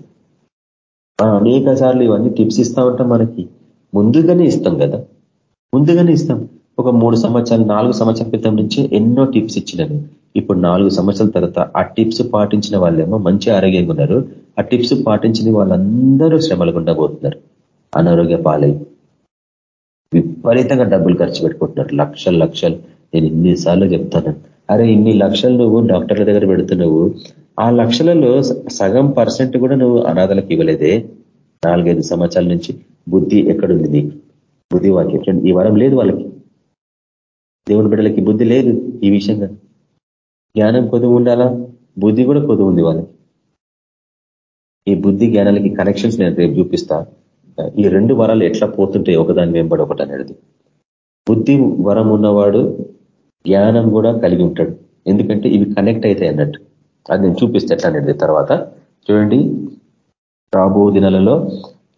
అనేక సార్లు ఇవన్నీ టిప్స్ ఇస్తా ఉంటాం మనకి. ముందుగానే ఇస్తాం కదా? ముందుగానే ఇస్తాం. ఒక మూడు సంవత్సరాలు నాలుగు సంవత్సరాల క్రితం నుంచి ఎన్నో టిప్స్ ఇచ్చినాను ఇప్పుడు నాలుగు సంవత్సరాల తర్వాత ఆ టిప్స్ పాటించిన వాళ్ళేమో మంచి ఆరోగ్యంగా ఉన్నారు. ఆ టిప్స్ పాటించిన వాళ్ళందరూ శ్రమలుగుండా పోతున్నారు. అనారోగ్య పాలై విపరీతంగా డబ్బులు ఖర్చు పెట్టుకుంటున్నారు. లక్షలు లక్షలు. నేను ఇన్నిసార్లు చెప్తాను. అరే ఇన్ని లక్షలు నువ్వు డాక్టర్ల దగ్గర పెడుతున్నావు. ఆ లక్షలలో సగం పర్సెంట్ కూడా నువ్వు అనాథలకు ఇవ్వలేదే. నాలుగైదు సంవత్సరాల నుంచి బుద్ధి ఎక్కడుంది నీకు? బుద్ధి వాక్యం ఈ వరం లేదు వాళ్ళకి. దేవుని బిడ్డలకి బుద్ధి లేదు ఈ విషయంగా జ్ఞానం కొద్ది ఉండాలా? బుద్ధి కూడా కొద్ది ఉంది వాళ్ళకి. ఈ బుద్ధి జ్ఞానాలకి కనెక్షన్స్ నేను రేపు చూపిస్తా. ఈ రెండు వరాలు ఎట్లా పోతుంటాయి? ఒకదాని వెంబడి ఒకటి అనేది. బుద్ధి వరం ఉన్నవాడు జ్ఞానం కూడా కలిగి ఉంటాడు. ఎందుకంటే ఇవి కనెక్ట్ అవుతాయి అన్నట్టు. అది నేను చూపిస్తే ఎట్లా అనేది తర్వాత. చూడండి. రాబో దినాలలో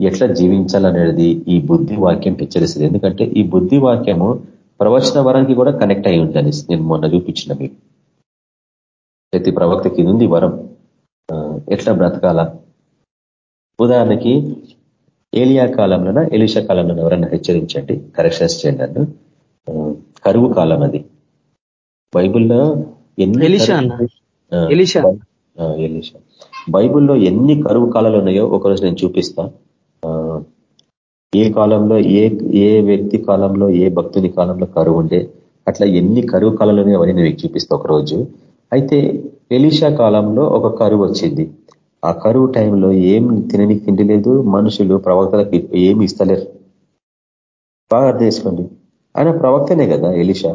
ఎట్లా జీవించాలనేది ఈ బుద్ధి వాక్యం హెచ్చరిస్తుంది ఎందుకంటే ఈ బుద్ధి వాక్యము ప్రవచన వరానికి కూడా కనెక్ట్ అయి ఉందని నేను మొన్న చూపించిన మీకు. ప్రతి ప్రవక్తకి ఉంది వరం. ఎట్లా బ్రతకాల? ఉదాహరణకి ఏలియా కాలంలోన ఎలిషా కాలంలో ఎవరన్నా హెచ్చరించండి కరెక్షన్స్ చేయండి నన్ను. కరువు కాలం అది. బైబుల్లో ఎన్ని బైబుల్లో ఎన్ని కరువు కాలాలు ఉన్నాయో ఒకరోజు నేను చూపిస్తా. ఏ కాలంలో ఏ ఏ వ్యక్తి కాలంలో ఏ భక్తుని కాలంలో కరువు ఉండే అట్లా ఎన్ని కరువు కాలంలోనే అవన్నీ నేను చూపిస్తా ఒకరోజు. అయితే ఎలిషా కాలంలో ఒక కరువు వచ్చింది. ఆ కరువు టైంలో ఏం తినని తిండి లేదు మనుషులు ప్రవక్తలకు ఏమి ఇస్తలేరు. బాగా అర్థం చేసుకోండి. ఆయన ప్రవక్తనే కదా ఎలిషా?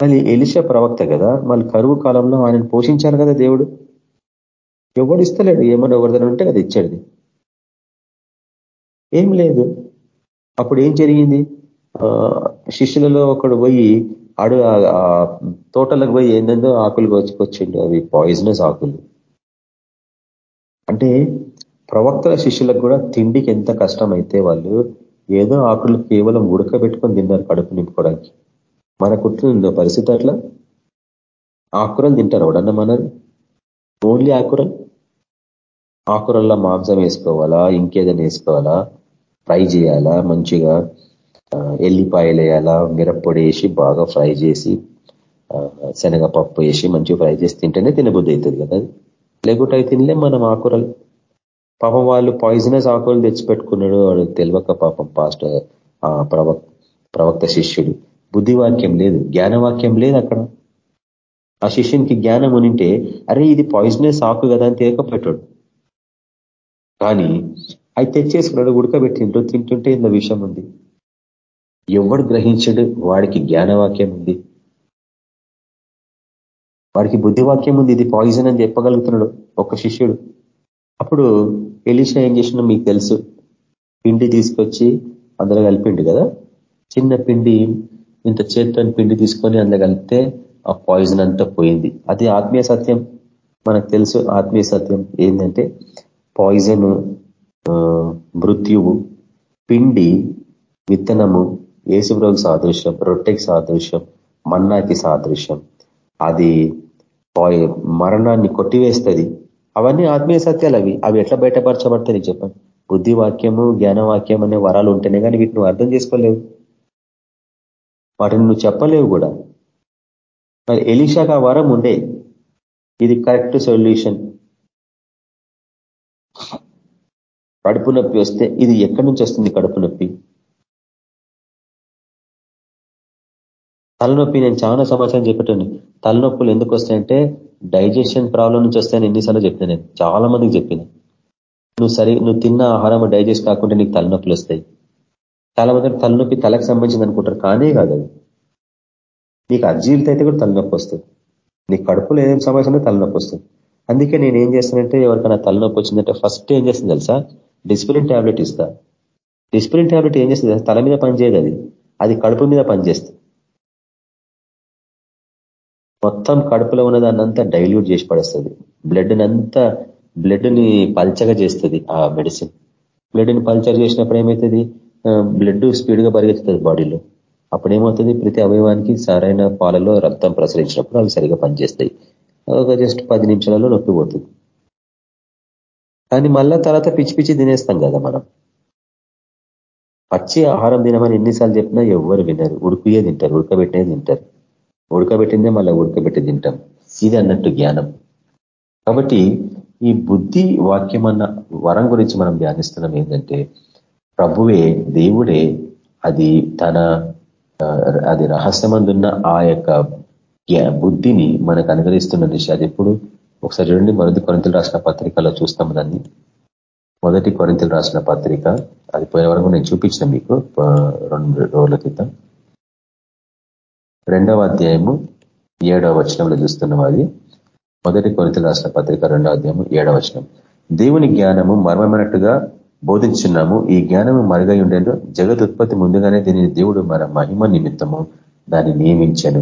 మళ్ళీ ఎలిషా ప్రవక్త కదా మళ్ళీ కరువు కాలంలో ఆయనను పోషించాను కదా దేవుడు? ఎవడు ఇస్తలేడు ఏమన్నా ఎవరిదైనా ఉంటే అది ఇచ్చాడు ఏం లేదు. అప్పుడు ఏం జరిగింది? శిష్యులలో ఒకడు పోయి అడు తోటలకు పోయి ఏందో ఆకులు వచ్చుకొచ్చిండు అవి పాయిజనస్ ఆకులు. అంటే ప్రవక్తల శిష్యులకు కూడా తిండికి ఎంత కష్టం అయితే వాళ్ళు ఏదో ఆకులు కేవలం ఉడకబెట్టుకొని తిన్నారు కడుపు నింపుకోవడానికి. మనకుంటుందో పరిస్థితి అట్లా? ఆకురలు తింటారు ఎవడన్నా మనది ఓన్లీ ఆకురలు ఆకురల్లో మాంసం వేసుకోవాలా? ఇంకేదైనా వేసుకోవాలా? ఫ్రై చేయాలా మంచిగా ఎల్లిపాయలు వేయాలా మిరప్పొడి వేసి బాగా ఫ్రై చేసి శనగపప్పు వేసి మంచిగా ఫ్రై చేసి తింటేనే తినబుద్ధి అవుతుంది కదా లేకుంటే అవి తినలే మనం ఆకూరలు. పాపం వాళ్ళు పాయిజనస్ ఆకులు తెచ్చిపెట్టుకున్నాడు వాడు తెలియక పాపం పాస్ట్ ప్రవక్ ప్రవక్త శిష్యుడు. బుద్ధివాక్యం లేదు జ్ఞానవాక్యం లేదు అక్కడ. ఆ శిష్యునికి జ్ఞానం ఉనింటే అరే ఇది పాయిజనస్ ఆకు కదా అని తేకపోయాడు కానీ అవి తెచ్చేసుకున్నాడు ఉడకబెట్టిండ్రు తింటుంటే ఇంత విషయం ఉంది. ఎవడు గ్రహించడు వాడికి జ్ఞానవాక్యం ఉంది. వాడికి బుద్ధివాక్యం ఉంది ఇది పాయిజన్ అని చెప్పగలుగుతున్నాడు ఒక శిష్యుడు. అప్పుడు ఎలిషా ఏం చేసినా మీకు తెలుసు. పిండి తీసుకొచ్చి అందులో కలిపిండు కదా? చిన్న పిండి ఇంత చేతితో పిండి తీసుకొని అందులో కలిపితే ఆ పాయిజన్ అంతా పోయింది. అది ఆత్మీయ సత్యం. మనకు తెలుసు ఆత్మీయ సత్యం ఏంటంటే పాయిజన్ మృత్యువు పిండి విత్తనము ఏసుబ్రోగు సాదృశ్యం రొట్టెకి సాదృశ్యం మన్నాకి సాదృశ్యం. అది మరణాన్ని కొట్టివేస్తుంది. అవన్నీ ఆత్మీయ సత్యాలు అవి. అవి ఎట్లా బయటపరచబడతాయి చెప్పండి. బుద్ధి వాక్యము జ్ఞానవాక్యం అనే వరాలు ఉంటేనే కానీ వీటిని నువ్వు అర్థం చేసుకోలేవు. వాటిని నువ్వు చెప్పలేవు కూడా. మరి ఎలిషాగా వరం ఉండే. ఇది కరెక్ట్ సొల్యూషన్. కడుపు నొప్పి వస్తే ఇది ఎక్కడి నుంచి వస్తుంది కడుపు నొప్పి? తలనొప్పి నేను చాలా సమాచారం చెప్పేటాను తలనొప్పులు ఎందుకు వస్తాయంటే డైజెషన్ ప్రాబ్లం నుంచి వస్తాయని ఎన్నిసార్లు చెప్పిన నేను. చాలా మందికి చెప్పిన. నువ్వు సరి నువ్వు తిన్న ఆహారం డైజెస్ట్ కాకుండా నీకు తలనొప్పులు వస్తాయి. చాలా మంది తలనొప్పి తలకు సంబంధించింది అనుకుంటారు కానే కాదు అది. నీకు అర్జీలతో అయితే కూడా తలనొప్పి వస్తుంది. నీకు కడుపులో ఏం సమస్య తలనొప్పి వస్తుంది. అందుకే నేను ఏం చేస్తానంటే ఎవరికైనా తలనొప్పి వచ్చిందంటే ఫస్ట్ ఏం చేస్తుంది తెలుసా? డిస్ప్లిన్ ట్యాబ్లెట్ ఇస్తా. డిస్ప్లిన్ ట్యాబ్లెట్ ఏం చేస్తుంది? తల మీద పనిచేయదు అది. అది కడుపు మీద పనిచేస్తుంది మొత్తం కడుపులో ఉన్నదాన్నంతా డైల్యూట్ చేసి పడేస్తుంది. బ్లడ్ని అంతా బ్లడ్ని పల్చగా చేస్తుంది ఆ మెడిసిన్. బ్లడ్ని పల్చర్ చేసినప్పుడు ఏమవుతుంది బ్లడ్ స్పీడ్గా పరిగెత్తుంది పరిగెత్తుతుంది బాడీలో. అప్పుడు ఏమవుతుంది ప్రతి అవయవానికి సరైన పాలలో రక్తం ప్రసరించినప్పుడు అవి సరిగా పనిచేస్తాయి. ఒక జస్ట్ పది నిమిషాలలో నొప్పి పోతుంది. కానీ మళ్ళా తర్వాత పిచ్చి పిచ్చి తినేస్తాం కదా మనం. పచ్చి ఆహారం తినమని ఎన్నిసార్లు చెప్పినా ఎవరు వినరు. ఉడుకుయే తింటారు ఉడకబెట్టినే తింటారు. ఉడకబెట్టిందే మళ్ళీ ఉడకబెట్టి తింటాం. ఇది అన్నట్టు జ్ఞానం. కాబట్టి ఈ బుద్ధి వాక్యం అన్న వరం గురించి మనం ధ్యానిస్తున్నాం ఏంటంటే ప్రభువే దేవుడే అది తన అది రహస్యమందున్న ఆ యొక్క బుద్ధిని మనకు అనుగ్రహిస్తున్న విషయం అది ఎప్పుడు? ఒకసారి చూడండి. మొదటి కొరింతలు రాసిన పత్రికలో చూస్తాం దాన్ని. మొదటి కొరింతలు రాసిన పత్రిక అది పోయిన వరకు నేను చూపించిన మీకు రెండు రోజుల క్రితం. రెండవ అధ్యాయము ఏడవ వచనంలో చూస్తున్నాం అది. మొదటి కొరింతలు రాసిన పత్రిక రెండవ అధ్యాయము ఏడవ వచనం. దేవుని జ్ఞానము మర్మమైనట్టుగా బోధించున్నాము. ఈ జ్ఞానము మరుగై ఉండేందు జగత్ ఉత్పత్తి ముందుగానే దీనిని దేవుడు మన మహిమ నిమిత్తము దాన్ని నియమించను.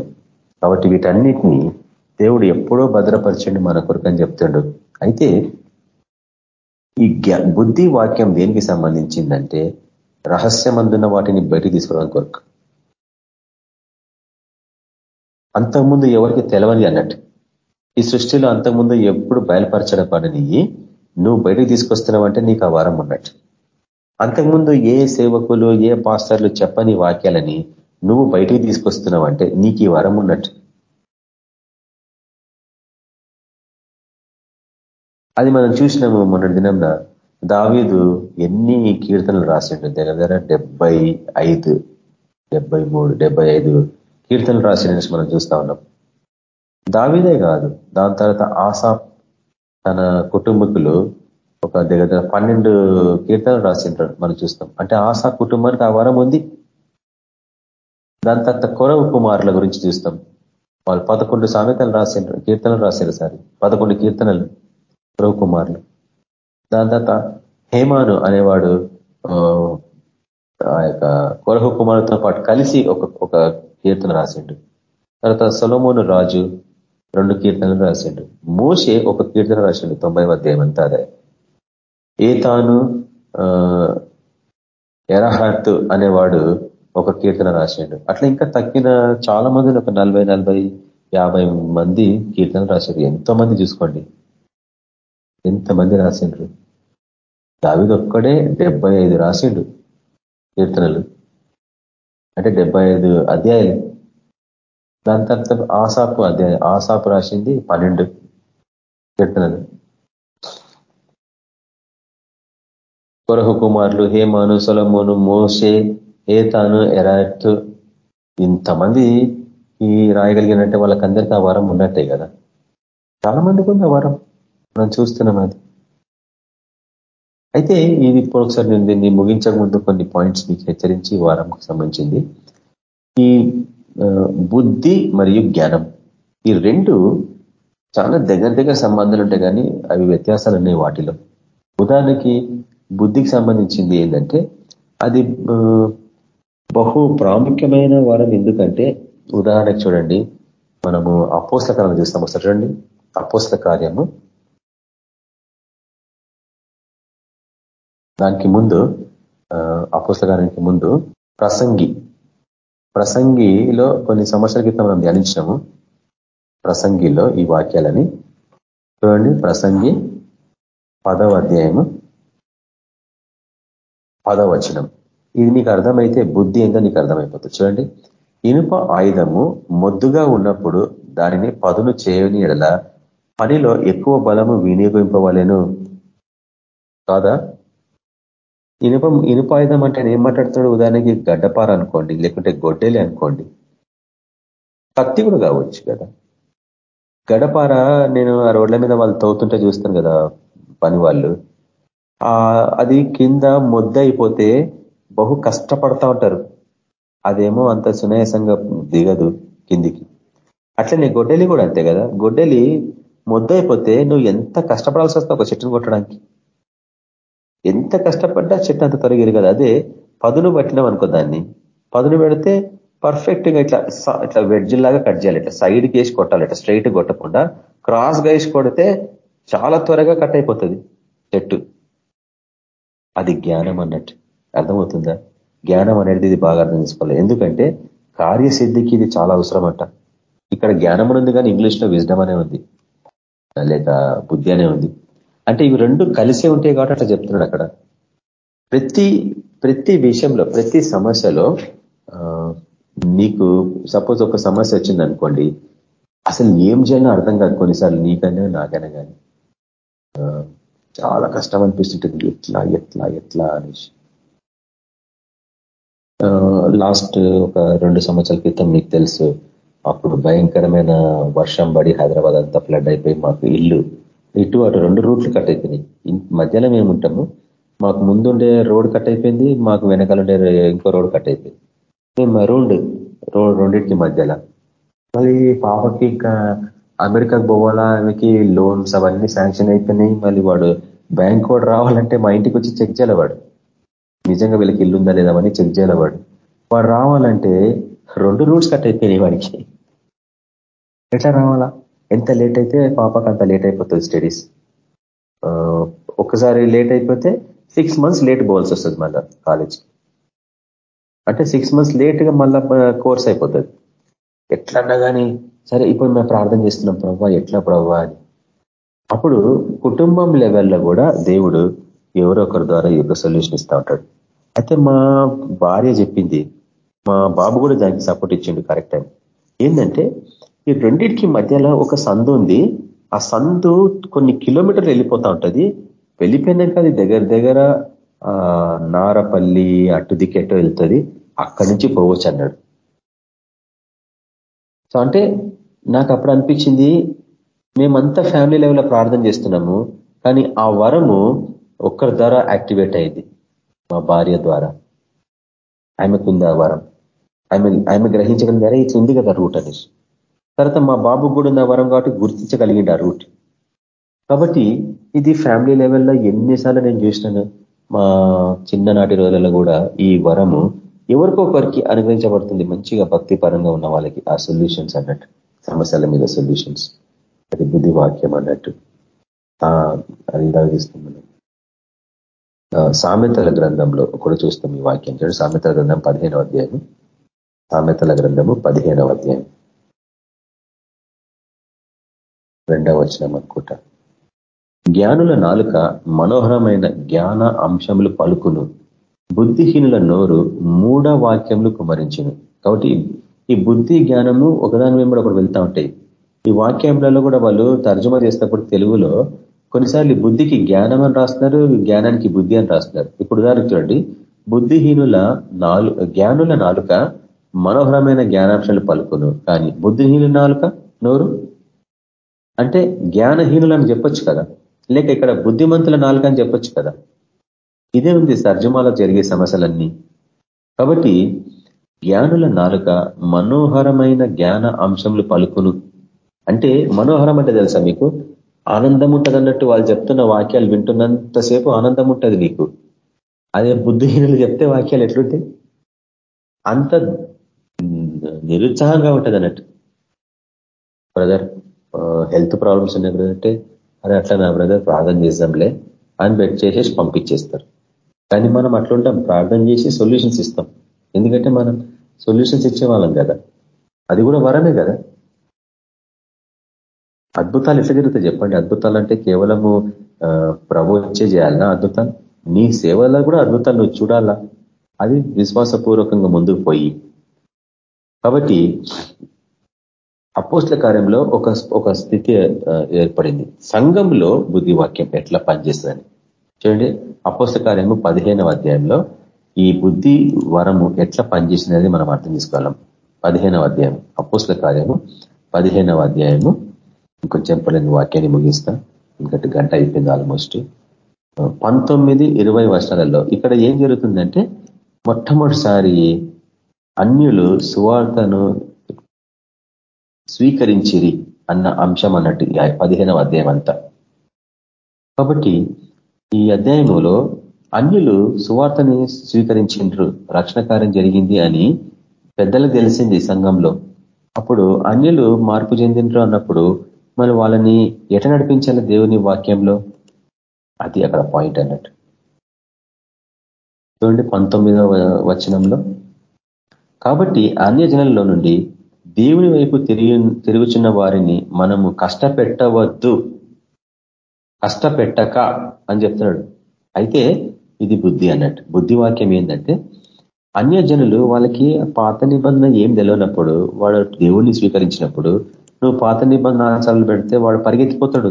కాబట్టి వీటన్నిటిని దేవుడు ఎప్పుడో భద్రపరచండి మన కొరకని చెప్తాడు. అయితే ఈ బుద్ధి వాక్యం దేనికి సంబంధించిందంటే రహస్యమందున్న వాటిని బయటికి తీసుకోవడానికి కొరకు. అంతకుముందు ఎవరికి తెలవని అన్నట్టు. ఈ సృష్టిలో అంతకుముందు ఎప్పుడు బయలుపరచడపడని నువ్వు బయటకు తీసుకొస్తున్నావంటే నీకు ఆ వరం ఉన్నట్టు. అంతకుముందు ఏ సేవకులు ఏ పాస్టర్లు చెప్పని వాక్యాలని నువ్వు బయటికి తీసుకొస్తున్నావంటే నీకు ఈ వరం ఉన్నట్టు. అది మనం చూసినాము మొన్న దినంన. దావీదు ఎన్ని కీర్తనలు రాసిండు దగ్గర దగ్గర డెబ్బై ఐదు డెబ్బై మూడు డెబ్బై ఐదు కీర్తనలు రాసిన మనం చూస్తా ఉన్నాం. దావీదే కాదు దాని తర్వాత ఆసా తన కుటుంబకులు ఒక దగ్గర పన్నెండు కీర్తనలు రాసింటారు మనం చూస్తాం. అంటే ఆసా కుటుంబానికి ఆ వరం ఉంది. దాని తర్వాత కొరవ కుమారుల గురించి చూస్తాం. వాళ్ళు పదకొండు సామెతలు రాసిండ్రు కీర్తనలు రాశారు సార్. పదకొండు కీర్తనలు. కొరవ కుమారులు దాని తర్వాత హేమాను అనేవాడు ఆ యొక్క కొరహ కుమారుతో పాటు కలిసి ఒక ఒక కీర్తన రాసిండు. తర్వాత సొలమోను రాజు రెండు కీర్తనలు రాసిండు. మోషే ఒక కీర్తన రాసిండు తొంభై అధ్యాయం అంతా అదే. ఏ తాను ఎరహర్త్ అనేవాడు ఒక కీర్తన రాసిండు. అట్లా ఇంకా తక్కిన చాలా మంది ఒక నలభై నలభై యాభై మంది కీర్తన రాశారు ఎంతో మంది చూసుకోండి. ఎంతమంది రాసిండ్రు? దావిది ఒక్కడే డెబ్బై ఐదు రాసిండు కీర్తనలు. అంటే డెబ్బై ఐదు అధ్యాయులు దాని తర్వాత ఆసాపు అధ్యాయం. ఆసాపు రాసింది పన్నెండు కీర్తనలు. కొరహు కుమారులు హేమాను సొలమోను మోసే ఏతాను ఎరాట్ ఇంతమంది ఈ రాయగలిగినట్టే వాళ్ళకందరికీ ఆ వరం ఉన్నట్టే కదా? చాలా మందికి ఉంది ఆ వరం. మనం చూస్తున్నాం అది. అయితే ఇది ఇప్పుడు ఒకసారి నేను దీన్ని ముగించకముందు కొన్ని పాయింట్స్ మీకు హెచ్చరించి వారంకి సంబంధించింది. ఈ బుద్ధి మరియు జ్ఞానం. ఈ రెండు చాలా దగ్గర దగ్గర సంబంధాలు ఉంటాయి కానీ అవి వ్యత్యాసాలు ఉన్నాయి వాటిలో. ఉదాహరణకి బుద్ధికి సంబంధించింది ఏంటంటే అది బహు ప్రాముఖ్యమైన వరం ఎందుకంటే ఉదాహరణకు చూడండి మనము అపోస్ల కాలం చూస్తాం ఒకసారి చూడండి. అపోస్ల కార్యము దానికి ముందు అపోస్ల ముందు ప్రసంగి. ప్రసంగిలో కొన్ని సంవత్సరాల క్రితం మనం ధ్యానించినాము. ప్రసంగిలో ఈ వాక్యాలని చూడండి. ప్రసంగి పదవ అధ్యాయము పదవచనం ఇది నీకు అర్థమైతే బుద్ధి ఏందో నీకు అర్థమైపోతుంది. చూడండి. ఇనుప ఆయుధము మొద్దుగా ఉన్నప్పుడు దానిని పదును చేయని ఎడల పనిలో ఎక్కువ బలము వినియోగింపవలేను. కాదా? ఇనుప ఇనుపాయుధం అంటే ఏం మాట్లాడుతున్నాడు? ఉదాహరణకి గడ్డపార అనుకోండి లేకుంటే గొడ్డలి అనుకోండి. కత్తి కూడా కావచ్చు కదా. గడపార నేను ఆ రోడ్ల మీద వాళ్ళు తవ్వుతుంటే చూస్తాను కదా పని వాళ్ళు. అది కింద ముద్ద అయిపోతే బహు కష్టపడతా ఉంటారు. అదేమో అంత సునాయాసంగా దిగదు కిందికి. అట్లనే గొడ్డలి కూడా అంతే కదా. గొడ్డలి ముద్ద అయిపోతే నువ్వు ఎంత కష్టపడాల్సి వస్తావు ఒక చెట్టును కొట్టడానికి. ఎంత కష్టపడ్డా చెట్టు అంత తొలగిరు కదా అదే పదును పట్టినాం అనుకో దాన్ని. పదును పెడితే పర్ఫెక్ట్గా ఇట్లా ఇట్లా వెడ్జ్ లాగా కట్ చేయాలి. ఇట్లా సైడ్కి వేసి కొట్టాలి. ఇట్లా స్ట్రైట్ కొట్టకుండా క్రాస్గా వేసి కొడితే చాలా త్వరగా కట్ అయిపోతుంది చెట్టు. అది జ్ఞానం అన్నట్టు. అర్థమవుతుందా? జ్ఞానం అనేది ఇది బాగా అర్థం చేసుకోవాలి. ఎందుకంటే కార్యసిద్ధికి ఇది చాలా అవసరం అంట ఇక్కడ జ్ఞానం ఉంది కానీ ఇంగ్లీష్లో విజ్డమ్ అనే ఉంది. లేక బుద్ధి అనే ఉంది. అంటే ఇవి రెండు కలిసే ఉంటాయి కాబట్టి అట్లా చెప్తున్నాడు అక్కడ. ప్రతి ప్రతి విషయంలో ప్రతి సమస్యలో నీకు సపోజ్ ఒక సమస్య వచ్చింది అనుకోండి అసలు ఏం చేయాలో అర్థం కాదు కొన్నిసార్లు నీకైనా నాకైనా కానీ చాలా కష్టం అనిపిస్తుంటుంది ఎట్లా ఎట్లా ఎట్లా అనేసి. లాస్ట్ ఒక రెండు సంవత్సరాల క్రితం మీకు తెలుసు అప్పుడు భయంకరమైన వర్షం పడి హైదరాబాద్ అంతా ఫ్లడ్ అయిపోయి మాకు ఇల్లు ఇటు అటు రెండు రూట్లు కట్ అయిపోయినాయి. మధ్యలో మేము ఉంటాము. మాకు ముందుండే రోడ్ కట్ అయిపోయింది మాకు వెనకాల ఉండే ఇంకో రోడ్ కట్ అయిపోయింది. మేము మరూండ్ రోడ్ రెండింటికి మధ్యలో. మళ్ళీ పాపకి ఇంకా అమెరికాకు పోవాలా ఆమెకి లోన్స్ అవన్నీ శాంక్షన్ అయిపోయినాయి. మళ్ళీ వాడు బ్యాంక్ కూడా రావాలంటే మా ఇంటికి వచ్చి చెక్ చేయాలి వాడు. నిజంగా వీళ్ళకి ఇల్లుందా లేదా అని చెక్ చేయాలి వాడు. వాడు రావాలంటే రెండు రూట్స్ కట్ అయిపోయినాయి వాడికి. ఎట్లా రావాలా? ఎంత లేట్ అయితే పాపకు అంత లేట్ అయిపోతుంది స్టడీస్ ఒకసారి లేట్ అయిపోతే సిక్స్ మంత్స్ లేట్ పోవాల్సి వస్తుంది మళ్ళీ కాలేజ్కి అంటే సిక్స్ మంత్స్ లేట్గా మళ్ళీ కోర్స్ అయిపోతుంది. ఎట్లన్నా కానీ సరే ఇప్పుడు మేము ప్రార్థన చేస్తున్నాం ప్రభావ ఎట్లా ప్రభావ అని. అప్పుడు కుటుంబం లెవెల్లో కూడా దేవుడు ఎవరో ఒకరి ద్వారా యొక్క సొల్యూషన్ ఇస్తూ ఉంటాడు. అయితే మా భార్య చెప్పింది మా బాబు కూడా దానికి సపోర్ట్ ఇచ్చిండు కరెక్ట్ టైం ఏంటంటే ఈ రెండింటికి మధ్యలో ఒక సందు ఉంది. ఆ సందు కొన్ని కిలోమీటర్లు వెళ్ళిపోతూ ఉంటుంది. వెళ్ళిపోయినాక అది దగ్గర దగ్గర నారపల్లి అటు దిక్కెట్టో వెళ్తుంది. అక్కడి నుంచి పోవచ్చు అన్నాడు. సో అంటే నాకు అప్పుడు అనిపించింది మేమంతా ఫ్యామిలీ లెవెల్లో ప్రార్థన చేస్తున్నాము కానీ ఆ వరము ఒక్కరి ద్వారా యాక్టివేట్ అయింది మా భార్య ద్వారా. ఆమెకుంది ఆ వరం. ఆమె ఆమె గ్రహించగలిగారా ఇట్లా ఉంది కదా రూట్ అనేసి. తర్వాత మా బాబు కూడా ఉన్న వరం కాబట్టి గుర్తించగలిగింది ఆ రూట్. కాబట్టి ఇది ఫ్యామిలీ లెవెల్లో ఎన్నిసార్లు నేను చూసినాను. మా చిన్ననాటి రోజులలో కూడా ఈ వరము ఎవరికొకరికి అనుగ్రహించబడుతుంది. మంచిగా భక్తి పరంగా ఉన్న వాళ్ళకి ఆ సొల్యూషన్స్ అన్నట్టు సమస్యల మీద సొల్యూషన్స్ అది బుద్ధి వాక్యం అన్నట్టు. అది ఇలాగిస్తుంది సామెతల గ్రంథంలో కూడా చూస్తాం ఈ వాక్యం. చూడండి సామెతల గ్రంథం పదిహేనవ అధ్యాయం సామెతల గ్రంథము పదిహేనవ అధ్యాయం. రెండవ వచనం అనుకుంటా జ్ఞానుల నాలుక మనోహరమైన జ్ఞాన అంశములు పలుకును. బుద్ధిహీనుల నోరు మూఢ వాక్యములు కుమరించును. కాబట్టి ఈ బుద్ధి జ్ఞానము ఒకదాని మేము కూడా వెళ్తా ఉంటాయి ఈ వాక్యములలో కూడా వాళ్ళు తర్జుమా చేసినప్పుడు తెలుగులో కొన్నిసార్లు బుద్ధికి జ్ఞానం అని రాస్తున్నారు జ్ఞానానికి బుద్ధి అని రాస్తున్నారు. ఇప్పుడు ఉదాహరణ చూడండి. బుద్ధిహీనుల నాలు జ్ఞానుల నాలుక మనోహరమైన జ్ఞానాంశాలు పలుకును. కానీ బుద్ధిహీనుల నాలుక నోరు? అంటే జ్ఞానహీనులని చెప్పొచ్చు కదా. లేక ఇక్కడ బుద్ధిమంతుల నాలుక అని చెప్పొచ్చు కదా. ఇదే ఉంది తర్జుమాలో జరిగే సమస్యలన్నీ. కాబట్టి జ్ఞానుల నాలుక మనోహరమైన జ్ఞాన అంశములు పలుకును. అంటే మనోహరం అంటే తెలుసా మీకు? ఆనందం ఉంటుంది అన్నట్టు వాళ్ళు చెప్తున్న వాక్యాలు వింటున్నంతసేపు ఆనందం ఉంటుంది నీకు. అదే బుద్ధిహీనులు చెప్తే వాక్యాలు ఎట్లుంటాయి? అంత నిరుత్సాహంగా ఉంటుంది అన్నట్టు బ్రదర్ హెల్త్ ప్రాబ్లమ్స్ ఉన్నాయి బ్రదర్ అంటే అరే అట్లా నా బ్రదర్ ప్రార్థన చేద్దాంలే అని బెట్ చేసేసి పంపించేస్తారు. కానీ మనం అట్లుంటాం ప్రార్థన చేసి సొల్యూషన్స్ ఇస్తాం. ఎందుకంటే మనం సొల్యూషన్స్ ఇచ్చేవాళ్ళం కదా. అది కూడా వరమే కదా. అద్భుతాలు ఎట్లా జరుగుతాయి చెప్పండి. అద్భుతాలు అంటే కేవలము ప్రభు వచ్చే చేయాలన్నా అద్భుతాలు? నీ సేవలో కూడా అద్భుతాలు నువ్వు చూడాలా? అది విశ్వాసపూర్వకంగా ముందుకు పోయి. కాబట్టి అపోస్ల కార్యంలో ఒక ఒక స్థితి ఏర్పడింది. సంఘంలో బుద్ధివాక్యం ఎట్లా పనిచేస్తుందని. చూడండి అపోస్ల కార్యము పదిహేనవ అధ్యాయంలో ఈ బుద్ధి వరము ఎట్లా పనిచేసినది మనం అర్థం చేసుకోవాలం పదిహేనవ అధ్యాయం అపోస్ల కార్యము పదిహేనవ అధ్యాయము. ఇంకొంచెం చెప్పలేని వాక్యాన్ని ముగిస్తా. ఇంకటి గంట అయిపోయింది ఆల్మోస్ట్. పంతొమ్మిది ఇరవై వర్షాలలో ఇక్కడ ఏం జరుగుతుందంటే మొట్టమొదటిసారి అన్యులు సువార్తను స్వీకరించిరి అన్న అంశం అన్నట్టు పదిహేనవ అధ్యాయం అంతా కాబట్టి ఈ అధ్యాయంలో అన్యులు సువార్తని స్వీకరించిండ్రు రక్షణ కార్యం జరిగింది అని పెద్దలకు తెలిసింది సంఘంలో. అప్పుడు అన్యులు మార్పు చెందిండ్రు అన్నప్పుడు మరి వాళ్ళని ఎట నడిపించాలి దేవుని వాక్యంలో? అది అక్కడ పాయింట్ అన్నట్టు. చూడండి పంతొమ్మిదవ వచనంలో. కాబట్టి అన్య జనంలో నుండి దేవుని వైపు తిరిగి తిరుగుచున్న వారిని మనము కష్టపెట్టవద్దు. కష్టపెట్టక అని చెప్తున్నాడు. అయితే ఇది బుద్ధి అన్నట్టు. బుద్ధి వాక్యం ఏంటంటే అన్యజనులు వాళ్ళకి పాత నిబంధన ఏం తెలియనప్పుడు వాడు దేవుణ్ణి స్వీకరించినప్పుడు నువ్వు పాత నిబంధన ఆచారాలు పెడితే వాడు పరిగెత్తిపోతాడు.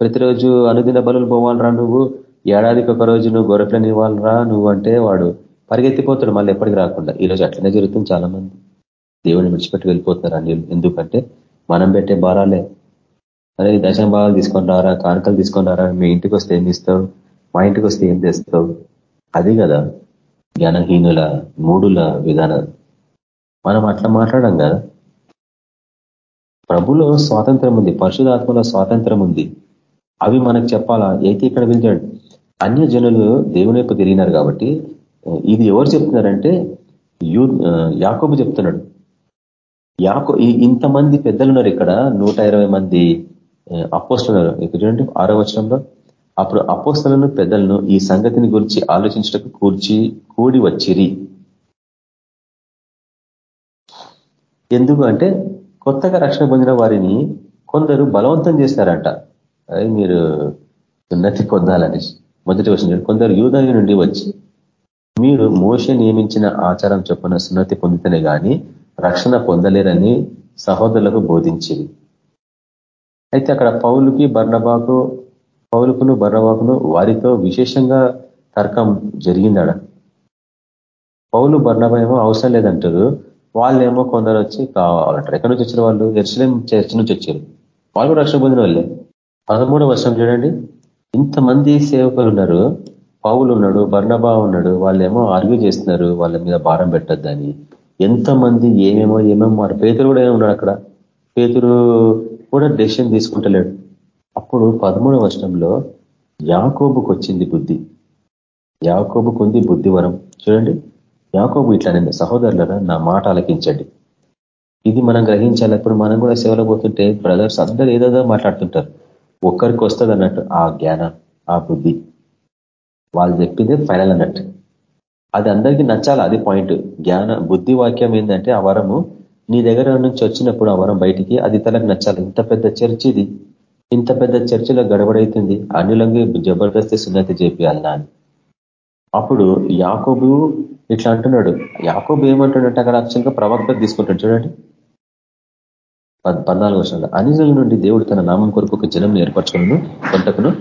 ప్రతిరోజు అనుదిన బలులు పోవాలరా నువ్వు. ఏడాదికి ఒక రోజు నువ్వు గొర్రెలను ఇవ్వాలరా నువ్వు అంటే వాడు పరిగెత్తిపోతాడు మళ్ళీ ఎప్పటికి రాకుండా. ఈరోజు అట్లనే జరుగుతుంది చాలా మంది దేవుని విడిచిపెట్టి వెళ్ళిపోతున్నారు అన్ని ఎందుకంటే మనం పెట్టే భారాలే. అరే దశం భాగాలు తీసుకొని రారా కానుకలు తీసుకొని రారా మీ ఇంటికి వస్తే ఏం ఇస్తావు మా ఇంటికి వస్తే ఏం తెస్తావు అది కదా జ్ఞానహీనుల మూడుల విధానం. మనం అట్లా మాట్లాడడం కదా. ప్రభులో స్వాతంత్రం ఉంది పరిశుధాత్మలో స్వాతంత్రం ఉంది. అవి మనకు చెప్పాలా? అయితే ఇక్కడ పిలిచాడు అన్య జనులు దేవుని వైపు తిరిగినారు కాబట్టి ఇది ఎవరు చెప్తున్నారంటే యూ యాకోబు చెప్తున్నాడు. యాకో ఇంతమంది పెద్దలు ఉన్నారు ఇక్కడ. నూట మంది అపోస్తున్నారు ఇక్కడ చూడండి ఆరో వచనంలో. అప్పుడు అపోస్తలను పెద్దలను ఈ సంగతిని గురించి ఆలోచించటకు కూర్చి కూడి వచ్చిరి. ఎందుకు అంటే కొత్తగా రక్షణ పొందిన వారిని కొందరు బలవంతం చేస్తారంట అది మీరు ఉన్నతి పొందాలని. మొదటి వచ్చిన కొందరు యూదాయి నుండి వచ్చి మీరు మోస నియమించిన ఆచారం చొప్పున సున్నతి పొందితేనే కానీ రక్షణ పొందలేరని సహోదరులకు బోధించింది అయితే అక్కడ పౌలుకి బర్ణబాకు పౌలుకును బర్ణబాకును వారితో విశేషంగా తర్కం జరిగిందాడ పౌలు బర్ణభేమో అవసరం లేదంటారు. వాళ్ళేమో కొందరు వచ్చి కావాలంటారు. ఎక్కడి నుంచి వచ్చిన వాళ్ళు? ఎర్సలేం చర్చ నుంచి వచ్చారు. వాళ్ళు రక్షణ పొందిన వాళ్ళే. పదమూడవ వర్షం చూడండి. ఇంతమంది సేవకులు ఉన్నారు. పౌలు ఉన్నాడు బర్ణబా ఉన్నాడు. వాళ్ళేమో ఆర్గ్యూ చేస్తున్నారు. వాళ్ళ మీద భారం పెట్టద్దని. ఎంతమంది ఏమేమో ఏమేమో మరి పేతురు కూడా ఉన్నాడు అక్కడ. పేతురు కూడా డెసిషన్ తీసుకుంటలేడు. అప్పుడు పదమూడవ వర్షంలో యాకోబుకు వచ్చింది బుద్ధి. యాకోబుకు ఉంది బుద్ధివరం. చూడండి. యాకోబు ఇట్లానే సహోదరులరా నా మాట ఆలకించండి. ఇది మనం గ్రహించాలి. అప్పుడు మనం కూడా సేవలో పోతుంటే బ్రదర్స్ అందరూ ఏదేదో మాట్లాడుతుంటారు. ఒక్కరికి వస్తుంది అన్నట్టు ఆ జ్ఞానం ఆ బుద్ధి. వాళ్ళు చెప్పిందే ఫైనల్ అన్నట్టు. అది అందరికీ నచ్చాలి? అది పాయింట్ జ్ఞాన బుద్ధి వాక్యం ఏంటంటే ఆ వరము నీ దగ్గర నుంచి వచ్చినప్పుడు ఆ వరం బయటికి అది తనకు నచ్చాలి. ఇంత పెద్ద చర్చ్ ఇది. ఇంత పెద్ద చర్చిలో గడబడైతుంది అన్యులంగి జబర్దస్తి సున్నతి చేపియాలనా అని అప్పుడు యాకోబు ఇట్లా అంటున్నాడు. యాకోబు ఏమంటున్నట్టు అక్కడ అక్షంగా ప్రవక్త తీసుకుంటాడు. చూడండి. పద్నాలుగు వర్షాలు. అనిజుల నుండి దేవుడు తన నామం కొరకు ఒక జనం ఏర్పరచుకును కొంతకును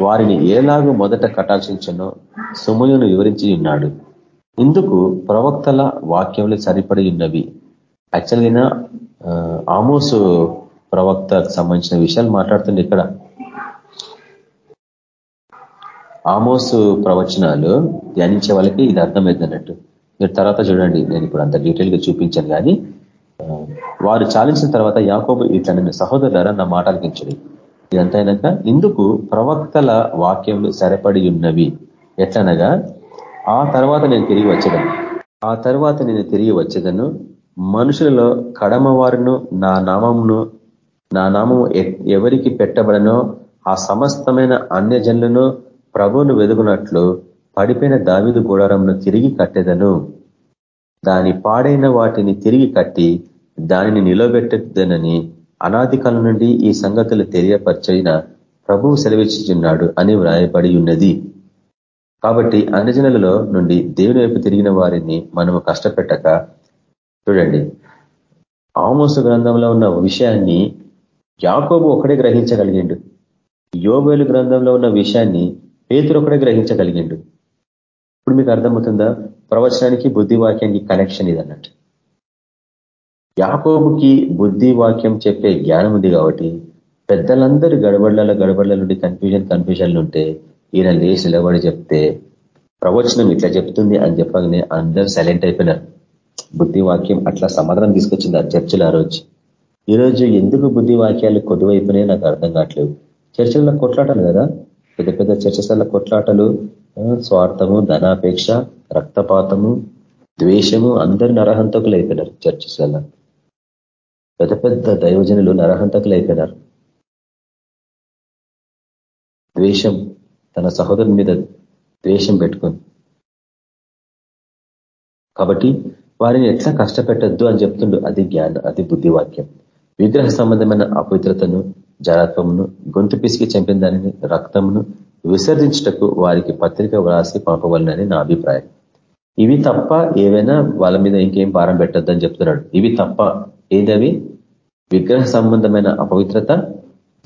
వారిని ఏలాగో మొదట కటాక్షించనో. సుమయును వివరించి ఉన్నాడు. ఇందుకు ప్రవక్తల వాక్యములు సరిపడి ఉన్నవి. యాక్చువల్గా ఆమోసు ప్రవక్తకు సంబంధించిన విషయాలు మాట్లాడుతుంది ఇక్కడ. ఆమోసు ప్రవచనాలు ధ్యానించే వాళ్ళకి ఇది అర్థమైంది అన్నట్టు మీరు తర్వాత చూడండి నేను ఇప్పుడు అంత డీటెయిల్గా చూపించాను కానీ వారు చాలించిన తర్వాత యాకోబు ఇట్లా నేను సహోదరులారా నా మాట అనిపించడు ఇదంతా అయినాక ఇందుకు ప్రవక్తల వాక్యములు సరిపడి ఉన్నవి. ఎట్లనగా ఆ తర్వాత నేను తిరిగి వచ్చేదను. ఆ తర్వాత నేను తిరిగి వచ్చేదను. మనుషులలో కడమ వారును నా నామమును నా నామము ఎవరికి పెట్టబడనో ఆ సమస్తమైన అన్యజనులను ప్రభువును వెదుగునట్లు పడిపోయిన దావిదు గుడారంను తిరిగి కట్టెదను. దాని పాడైన వాటిని తిరిగి కట్టి దానిని నిలబెట్టదనని అనాది కాలం నుండి ఈ సంగతులు తెలియపరిచిన ప్రభువు సెలవిచ్చుచున్నాడు అని వ్రాయబడి ఉన్నది. కాబట్టి అన్యజనులలో నుండి దేవుని వైపు తిరిగిన వారిని మనము కష్టపెట్టక చూడండి. ఆమోసు గ్రంథంలో ఉన్న విషయాన్ని యాకోబు ఒకడే గ్రహించగలిగిండు. యోగేలు గ్రంథంలో ఉన్న విషయాన్ని పేతురు ఒకడే గ్రహించగలిగిండు. ఇప్పుడు మీకు అర్థమవుతుందా? ప్రవచనానికి బుద్ధి వాక్యానికి కనెక్షన్ ఇది అన్నట్టు యాకోబుకి బుద్ధి వాక్యం చెప్పే జ్ఞానం ఉంది కాబట్టి పెద్దలందరూ గడబడ్ల గడబడల నుండి కన్ఫ్యూజన్ కన్ఫ్యూజన్లు ఉంటే ఈయన లేచి నిలబడి చెప్తే ప్రవచనం ఇట్లా చెప్తుంది అని చెప్పగానే అందరూ సైలెంట్ అయిపోయినారు. బుద్ధి వాక్యం అట్లా సమాధానం తీసుకొచ్చింది ఆ చర్చలు ఆ రోజు. ఈరోజు ఎందుకు బుద్ధి వాక్యాలు కొద్దువైపోయినాయి నాకు అర్థం కావట్లేదు. చర్చల్లో కొట్లాటలు కదా? పెద్ద పెద్ద చర్చల కొట్లాటలు స్వార్థము ధనాపేక్ష రక్తపాతము ద్వేషము అందరు నరహంతకులు అయిపోయినారు చర్చల పెద్ద పెద్ద దైవజనులు నరహంతకులు అయిపోయినారు ద్వేషం తన సహోదరుని మీద ద్వేషం పెట్టుకుంది కాబట్టి వారిని ఎట్లా కష్టపెట్టద్దు అని చెప్తుండు అది జ్ఞాన అది బుద్ధివాక్యం. విగ్రహ సంబంధమైన అపవిత్రతను జారత్వమును గొంతు పిసికి చంపిన దానిని రక్తమును విసర్జించటకు వారికి పత్రిక వ్రాసి పంపవలనని నా అభిప్రాయం. ఇవి తప్ప ఏవైనా వాళ్ళ మీద ఇంకేం భారం పెట్టద్దని చెప్తున్నాడు. ఇవి తప్ప ఏదవి? విగ్రహ సంబంధమైన అపవిత్రత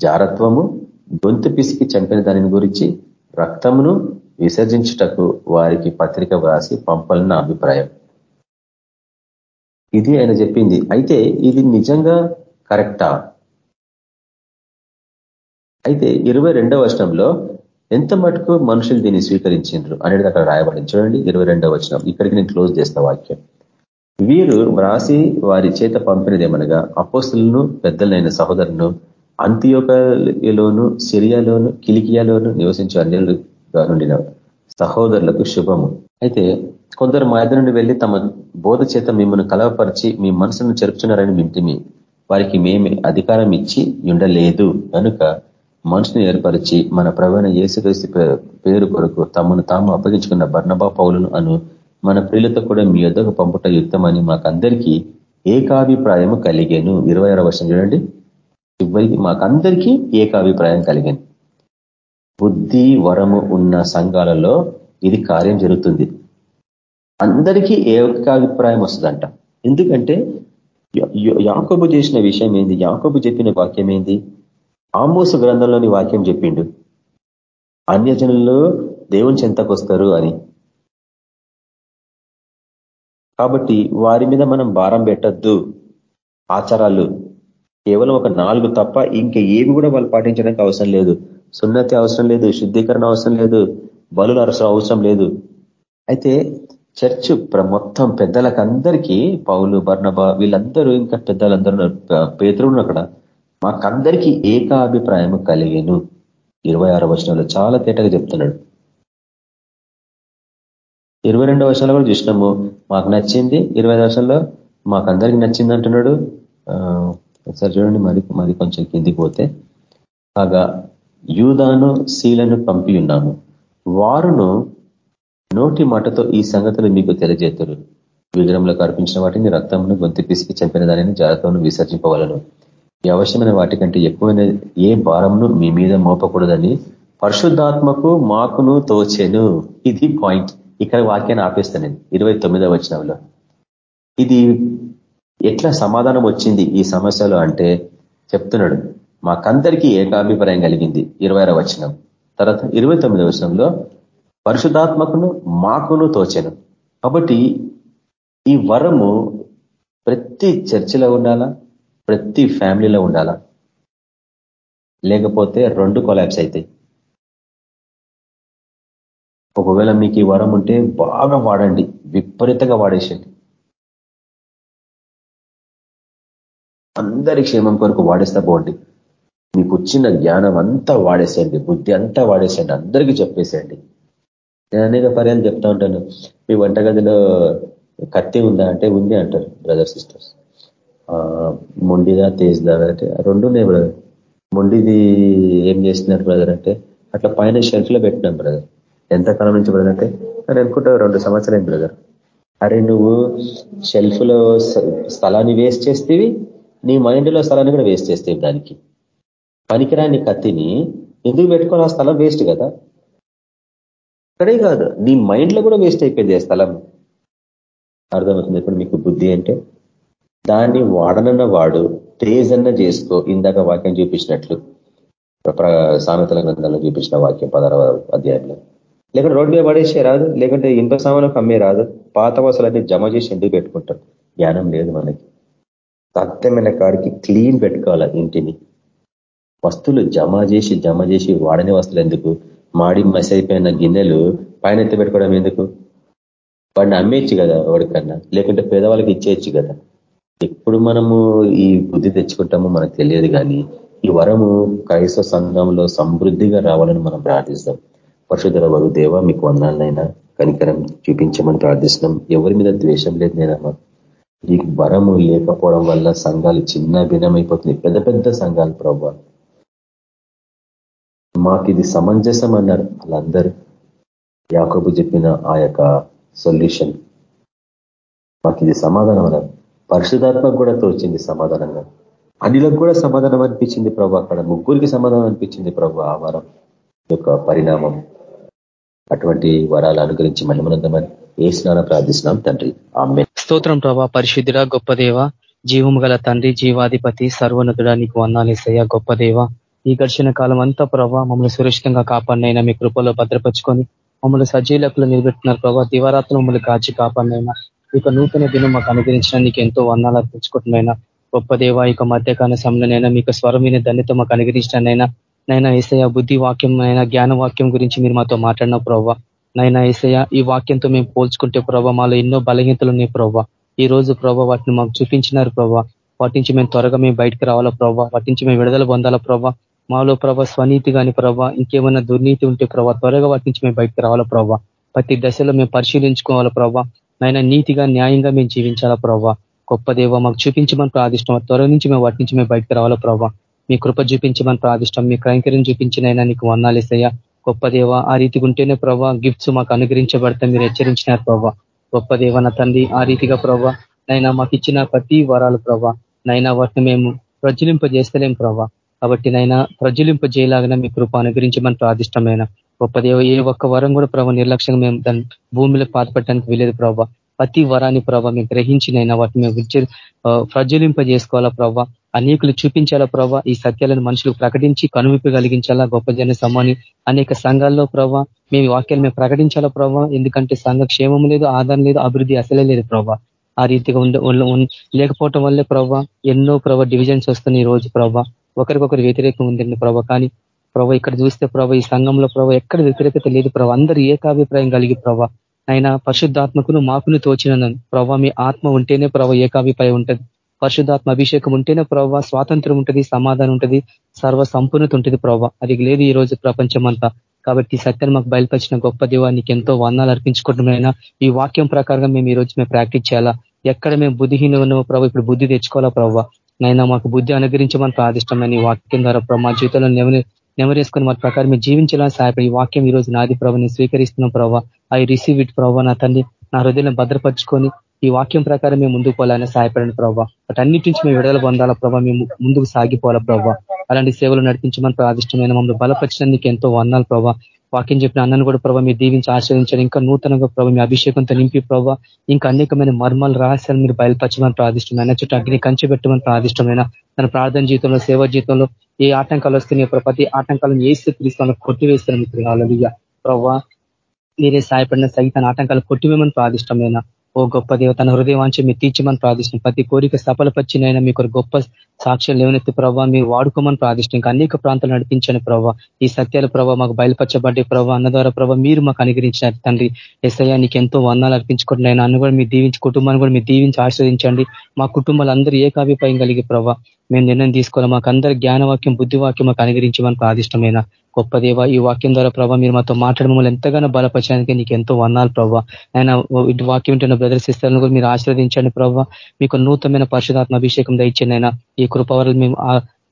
జారత్వము గొంతు పిసికి చంపిన దానిని గురించి రక్తమును విసర్జించుటకు వారికి పత్రిక వ్రాసి పంపాలన్న అభిప్రాయం. ఇది ఆయన చెప్పింది. అయితే ఇది నిజంగా కరెక్టా? అయితే ఇరవై రెండవ వచనంలో ఎంత మటుకు మనుషులు దీన్ని స్వీకరించిండ్రు అనేది అక్కడ రాయబడింది. చూడండి ఇరవై రెండవ వచనం. ఇక్కడికి నేను క్లోజ్ చేస్తా వాక్యం. వీరు వ్రాసి వారి చేత పంపినదేమనగా అపోస్తులను పెద్దలైన సహోదరును అంత్యోకలోను సిరియాలోను కిలికియాలోను నివసించే అన్యులుగా నుండిన సహోదరులకు శుభము. అయితే కొందరు మా నుండి వెళ్ళి తమ బోధ చేత మిమ్మల్ని కలవపరిచి మీ మనసును చెరుపుచున్నారని వింటిమి. వారికి మేమే అధికారం ఇచ్చి ఉండలేదు కనుక మనుషుని ఏర్పరిచి మన ప్రవీణ యేసుక్రీస్తు పేరు కొరకు తమను తాము అప్పగించుకున్న బర్ణబా పౌలను అను మన ప్రియులతో కూడా మీ యొద్దకు పంపుట యుక్తమని మాకందరికీ ఏకాభిప్రాయము కలిగాను. ఇరవై ఆరో వర్షం చూడండి. చివరికి మాకందరికీ ఏకాభిప్రాయం కలిగింది. బుద్ధి వరము ఉన్న సంఘాలలో ఇది కార్యం జరుగుతుంది. అందరికీ ఏకాభిప్రాయం వస్తుందంట. ఎందుకంటే యాకబు చేసిన విషయం ఏంది? యాకబు చెప్పిన వాక్యం ఏంది? ఆమోస గ్రంథంలోని వాక్యం చెప్పిండు. అన్యజనులు దేవుని చెంతకు వస్తారు అని. కాబట్టి వారి మీద మనం భారం పెట్టద్దు. ఆచారాలు కేవలం ఒక నాలుగు తప్ప ఇంకా ఏవి కూడా వాళ్ళు పాటించడానికి అవసరం లేదు. సున్నతి అవసరం లేదు శుద్ధీకరణ అవసరం లేదు బలు అవసరం లేదు. అయితే చర్చ్ మొత్తం పెద్దలకు అందరికీ పౌలు బర్ణబ వీళ్ళందరూ ఇంకా పెద్దలందరూ పేదరు అక్కడ. మాకందరికీ ఏకాభిప్రాయం కలిగేను. ఇరవై ఆరో వచనంలో చాలా తేటగా చెప్తున్నాడు. ఇరవై రెండో వర్షాలు కూడా చూసినాము. మాకు నచ్చింది. ఇరవై ఐదు వర్షాల్లో మాకందరికి నచ్చింది అంటున్నాడు. ఒకసారి చూడండి మరి మరి కొంచెం కిందికి పోతే. కాగా యూదాను శీలను పంపి ఉన్నాము. వారును నోటి మాటతో ఈ సంగతులు మీకు తెలియజేతురు. విగ్రహంలో కనిపించిన వాటిని రక్తమును గొంతు పిసికి చంపిన దానిని జాగ్రత్తను విసర్జింపవలను. ఈ అవసరమైన వాటికంటే ఎక్కువైన ఏ భారంను మీ మీద మోపకూడదని పరిశుద్ధాత్మకు మాకును తోచెను. ఇది పాయింట్. ఇక్కడ వాక్యాన్ని ఆపేస్తాను నేను. ఇరవై తొమ్మిదవ వచనంలో. ఇది ఎట్లా సమాధానం వచ్చింది ఈ సమస్యలో అంటే చెప్తున్నాడు మాకందరికీ ఏకాభిప్రాయం కలిగింది. ఇరవై వచనం. తర్వాత ఇరవై తొమ్మిది వచనంలో పరిశుధాత్మకును మాకును తోచెను. కాబట్టి ఈ వరము ప్రతి చర్చిలో ఉండాలా? ప్రతి ఫ్యామిలీలో ఉండాలా? లేకపోతే రెండు కొలాబ్స్ అవుతాయి ఒకవేళ మీకు ఈ వరం ఉంటే బాగా వాడండి. విపరీతంగా వాడేసండి అందరి క్షేమం కొరకు వాడేస్తా పోండి మీకు వచ్చిన జ్ఞానం అంతా వాడేసేయండి. బుద్ధి అంతా వాడేసేయండి. అందరికీ చెప్పేసేయండి. నేను అనేక పర్యాలు చెప్తా ఉంటాను. మీ వంటగదిలో కత్తి ఉందా అంటే ఉంది అంటారు బ్రదర్ సిస్టర్స్ మొండిదా తేజ్దా అంటే రెండునే బ్రదర్ మొండిది ఏం చేస్తున్నారు బ్రదర్ అంటే అట్లా పైన షెల్ఫ్లో పెట్టినాం బ్రదర్ ఎంతకాలం నుంచి బ్రదర్ అంటే నేను అనుకుంటా రెండు సంవత్సరాలు బ్రదర్ అరే నువ్వు షెల్ఫ్లో స్థలాన్ని వేస్ట్ చేస్తేవి నీ మైండ్లో స్థలాన్ని కూడా వేస్ట్ చేస్తే దానికి. పనికిరాని కత్తిని ఎందుకు పెట్టుకొని ఆ స్థలం వేస్ట్ కదా? ఇక్కడే కాదు నీ మైండ్లో కూడా వేస్ట్ అయిపోయింది ఆ స్థలం. అర్థమవుతుంది ఇప్పుడు మీకు బుద్ధి అంటే? దాన్ని వాడనన్న వాడు తేజన్న చేసుకో ఇందాక వాక్యం చూపించినట్లు. సామెతల గ్రంథంలో చూపించిన వాక్యం పదహారవ అధ్యాయంలో. లేకుంటే రోడ్డు మీద పడేసే రాదు లేకుంటే ఇంత సామాను అమ్మే రాదు పాత వసలన్నీ జమ చేసి ఎందుకు పెట్టుకుంటారు జ్ఞానం లేదు మనకి. సత్యమైన కాడికి క్లీన్ పెట్టుకోవాలి ఇంటిని. వస్తువులు జమ చేసి జమ చేసి వాడని వస్తువులు ఎందుకు? మాడి మసైపోయిన గిన్నెలు పైన ఎత్తి పెట్టుకోవడం ఎందుకు? వాడిని అమ్మేయచ్చు కదా వాడికన్నా లేకుంటే పేదవాళ్ళకి ఇచ్చేయచ్చు కదా? ఎప్పుడు మనము ఈ బుద్ధి తెచ్చుకుంటామో మనకు తెలియదు కానీ ఈ వరము క్రైస్తవ సంఘంలో సమృద్ధిగా రావాలని మనం ప్రార్థిస్తాం. పరశుధర వరు దేవ మీకు వందనాలనైనా కనికరం చూపించమని ప్రార్థిస్తున్నాం. ఎవరి మీద ద్వేషం లేదు నేనమ్మా ఈ వరము లేకపోవడం వల్ల సంఘాలు చిన్న భిన్నమైపోతుంది పెద్ద పెద్ద సంఘాలు ప్రభావ మాకు ఇది సమంజసం అన్నారు వాళ్ళందరూ. యాకబు చెప్పిన ఆ యొక్క సొల్యూషన్. మాకు ఇది సమాధానం అన్నారు. పరిశుధాత్మకు కూడా తోచింది సమాధానంగా. అనిలకు కూడా సమాధానం అనిపించింది ప్రభు అక్కడ ముగ్గురికి సమాధానం అనిపించింది ప్రభు ఆ వరం. యొక్క పరిణామం. అటువంటి వరాలు అనుగ్రహించి మహిమనందమని ఏ ప్రార్థిస్తున్నాం తండ్రి. ఆమె స్తోత్రం ప్రభా పరిశుద్ధుడ గొప్ప దేవ జీవము గల తండ్రి జీవాధిపతి సర్వనతుడ నీకు వందాలేసయ్య గొప్ప దేవ. ఈ గడిచిన కాలం అంతా ప్రభావ మమ్మల్ని సురక్షితంగా కాపాడినైనా మీ కృపలో భద్రపరుచుకొని మమ్మల్ని సజీలకులు నిలబెట్టినారు ప్రభావ దివారాత్రులు మమ్మల్ని కాచి కాపాడినైనా ఇక నూతన దినం మాకు అనుగ్రహించిన నీకు ఎంతో వర్ణాలు అర్పించుకుంటున్నైనా గొప్ప దేవ ఇక మధ్యకాల సమయంలోనైనా మీకు స్వరమైన ధన్యత మాకు అనుగ్రహించినైనా నైనా ఏసయ బుద్ధి వాక్యం అయినా జ్ఞాన వాక్యం గురించి మీరు మాతో మాట్లాడిన ప్రభావ నైనా ఏసయ ఈ వాక్యంతో మేము పోల్చుకుంటే ప్రభావ మాలో ఎన్నో బలహీనతలు ఉన్నాయి ప్రభావ ఈ రోజు ప్రభావ వాటిని మాకు చూపించినారు ప్రభావ వాటి నుంచి మేము త్వరగా మేము బయటకు రావాలా ప్రభావ వాటి నుంచి మేము విడుదల పొందాలా ప్రభావ మాలో ప్రభా స్వనీతి కానీ ప్రభావ ఇంకేమైనా దుర్నీతి ఉంటే ప్రభావ త్వరగా వాటి నుంచి మేము బయటకు రావాలా ప్రభావ ప్రతి దశలో మేము పరిశీలించుకోవాలా ప్రభావ నైనా నీతిగా న్యాయంగా మేము జీవించాలా ప్రభావ గొప్ప దేవ మాకు చూపించమని ప్రాదిష్టం. త్వర నుంచి మేము వాటి నుంచి మేము బయటకు రావాలా ప్రభావ మీ కృప చూపించమని ప్రాదిష్టం. మీ కైంకర్యం చూపించినైనా నీకు వన్నాలేసయ్యా గొప్ప దేవ ఆ రీతిగా ఉంటేనే ప్రభావ గిఫ్ట్స్ మాకు అనుగ్రహించబడతా మీరు హెచ్చరించినారు ప్రభావ గొప్ప దేవ నా తండ్రి ఆ రీతిగా ప్రభావ నైనా మాకు ఇచ్చిన ప్రతి వరాలు ప్రభావ నైనా వాటిని మేము ప్రజ్వలింపజేస్తలేం ప్రభా కాబట్టి నైనా ప్రజ్వలింపజేయలాగిన మీ కృప అనుగ్రహించమని ప్రాదిష్టమైన గొప్ప దేవ ఏ ఒక్క వరం కూడా ప్రభా నిర్లక్ష్యంగా మేము దాన్ని భూమిలో పాతపట్టడానికి వీలేదు ప్రభావ ప్రతి వరాన్ని ప్రభావ మేము గ్రహించినైనా వాటిని మేము ప్రజ్వలింప చేసుకోవాలా ప్రభావ అనేకులు చూపించాలా ప్రభావ ఈ సత్యాలను మనుషులు ప్రకటించి కనువిప్పు కలిగించాలా? గొప్ప జన సమాని అనేక సంఘాల్లో ప్రభావ మేము వాక్యాలు మేము ప్రకటించాలా ప్రభావ ఎందుకంటే సంఘ క్షేమం లేదు ఆధారం లేదు అభివృద్ధి అసలే లేదు ప్రభావ ఆ రీతిగా ఉండ లేకపోవటం వల్లే ప్రభావ ఎన్నో ప్రభావ డివిజన్స్ వస్తున్నాయి ఈ రోజు ప్రభావ ఒకరికొకరు వ్యతిరేకం ఉందండి ప్రభావ కానీ ప్రభావ ఇక్కడ చూస్తే ప్రభావ ఈ సంఘంలో ప్రభావ ఎక్కడ వ్యతిరేకత లేదు ప్రభావ అందరూ ఏకాభిప్రాయం కలిగి ప్రభావ ఆయన పరిశుద్ధాత్మకును మాకును తోచిన ప్రభావ మీ ఆత్మ ఉంటేనే ప్రభావ ఏకాభిపై ఉంటుంది. పరిశుద్ధాత్మ అభిషేకం ఉంటేనే ప్రభావ స్వాతంత్రం ఉంటుంది సమాధానం ఉంటుంది సర్వ సంపూర్ణత ఉంటుంది ప్రభావ అది లేదు ఈ రోజు ప్రపంచం అంతా కాబట్టి సత్యాన్ని మాకు బయలుపరిచిన గొప్ప దేవానికి ఎంతో వర్ణాలు అర్పించుకుంటున్నాయినా ఈ వాక్యం ప్రకారంగా మేము ఈ రోజు మేము ప్రాక్టీస్ చేయాలా? ఎక్కడ మేము బుద్ధిహీన ఉన్నామో ప్రభావ ఇప్పుడు బుద్ధి తెచ్చుకోవాలా ప్రభావ నైనా మాకు బుద్ధి అనుగ్రహించమని ప్రాదిష్టమైన ఈ వాక్యం ద్వారా మా జీవితంలో నెమరేసుకొని మా ప్రకారం మీరు జీవించేలా సహాయపడి ఈ వాక్యం ఈ రోజు నాది ప్రభావ స్వీకరిస్తున్నాం ప్రభావ ఐ రిసీవ్ ఇట్ ప్రభావ నా తండ్రి నా హృదయం భద్రపరుచుకొని ఈ వాక్యం ప్రకారం మేము ముందుకు పోవాలని సహాయపడండి ప్రభావ అన్నిటి నుంచి మేము విడుదల పొందాలా ప్రభావ మేము ముందుకు సాగిపోవాలా ప్రభావ అలాంటి సేవలు నడిపించమని ప్రాదిష్టమైన మమ్మల్ని బలపరిచినందుకు ఎంతో వందాలు ప్రభావ వాక్యం చెప్పిన అన్నను కూడా ప్రభావ మీరు దీవించి ఆశ్రయించండి ఇంకా నూతనంగా ప్రభావ మీ అభిషేకంతో నింపి ప్రభావ ఇంకా అనేకమైన మర్మాలు రహస్యాలు మీరు బయలుపరచమని ప్రాదిష్టమైన చుట్టూ అగ్ని కంచి పెట్టమని ప్రాదిష్టమైన తన ప్రార్థన జీవితంలో సేవ జీవితంలో ఏ ఆటంకాలు వస్తున్నాయో ప్రతి ఆటంకాలను ఏ స్థితిలో కొట్టివేస్తున్న మిత్రులు ప్రభావ మీరే సాయపడిన సైతాన్ని ఆటంకాలు కొట్టివేమని ప్రాదిష్టమైన ఓ గొప్ప దేవ తన హృదయవాంచి మీరు తీర్చమని ప్రార్థిస్తున్నాం ప్రతి కోరిక సఫలపరిచినైనా మీకు గొప్ప సాక్ష్యం లేవనెత్తి ప్రభావ మీరు వాడుకోమని ప్రార్థిష్టం ఇంకా అనేక ప్రాంతాలు నడిపించండి ప్రభావ ఈ సత్యాల ప్రభావ మాకు బయలుపరచబడ్డే ప్రభావ అన్న ద్వారా ప్రభావ మీరు మాకు అనుగ్రహించినారు తండ్రి. ఎస్ఐ నీకు ఎంతో వందాలు అర్పించుకుంటున్నాయి అన్న కూడా మీరు దీవించి కుటుంబాన్ని కూడా మీరు దీవించి ఆశ్రదించండి మా కుటుంబాలు అందరూ ఏకాభిప్రాయం కలిగి ప్రభావ మేము నిర్ణయం తీసుకోవాలి. మాకు అందరి జ్ఞానవాక్యం బుద్ధివాక్యం మాకు అనుగ్రహించమని ప్రాదిష్టమైన గొప్ప దేవ ఈ వాక్యం ద్వారా ప్రభావ మీరు మాతో మాట్లాడడం వల్ల ఎంతగానో బలపరచడానికి నీకు ఎంతో వన్నాలు ప్రభావ ఆయన ఇటు వాక్యం ఉంటున్న బ్రదర్ సిస్టర్లను కూడా మీరు ఆశీర్వదించండి ప్రభావ మీకు నూతనమైన పరిశుధాత్మ అభిషేకం దయచండి ఈ కృపవరాలు మేము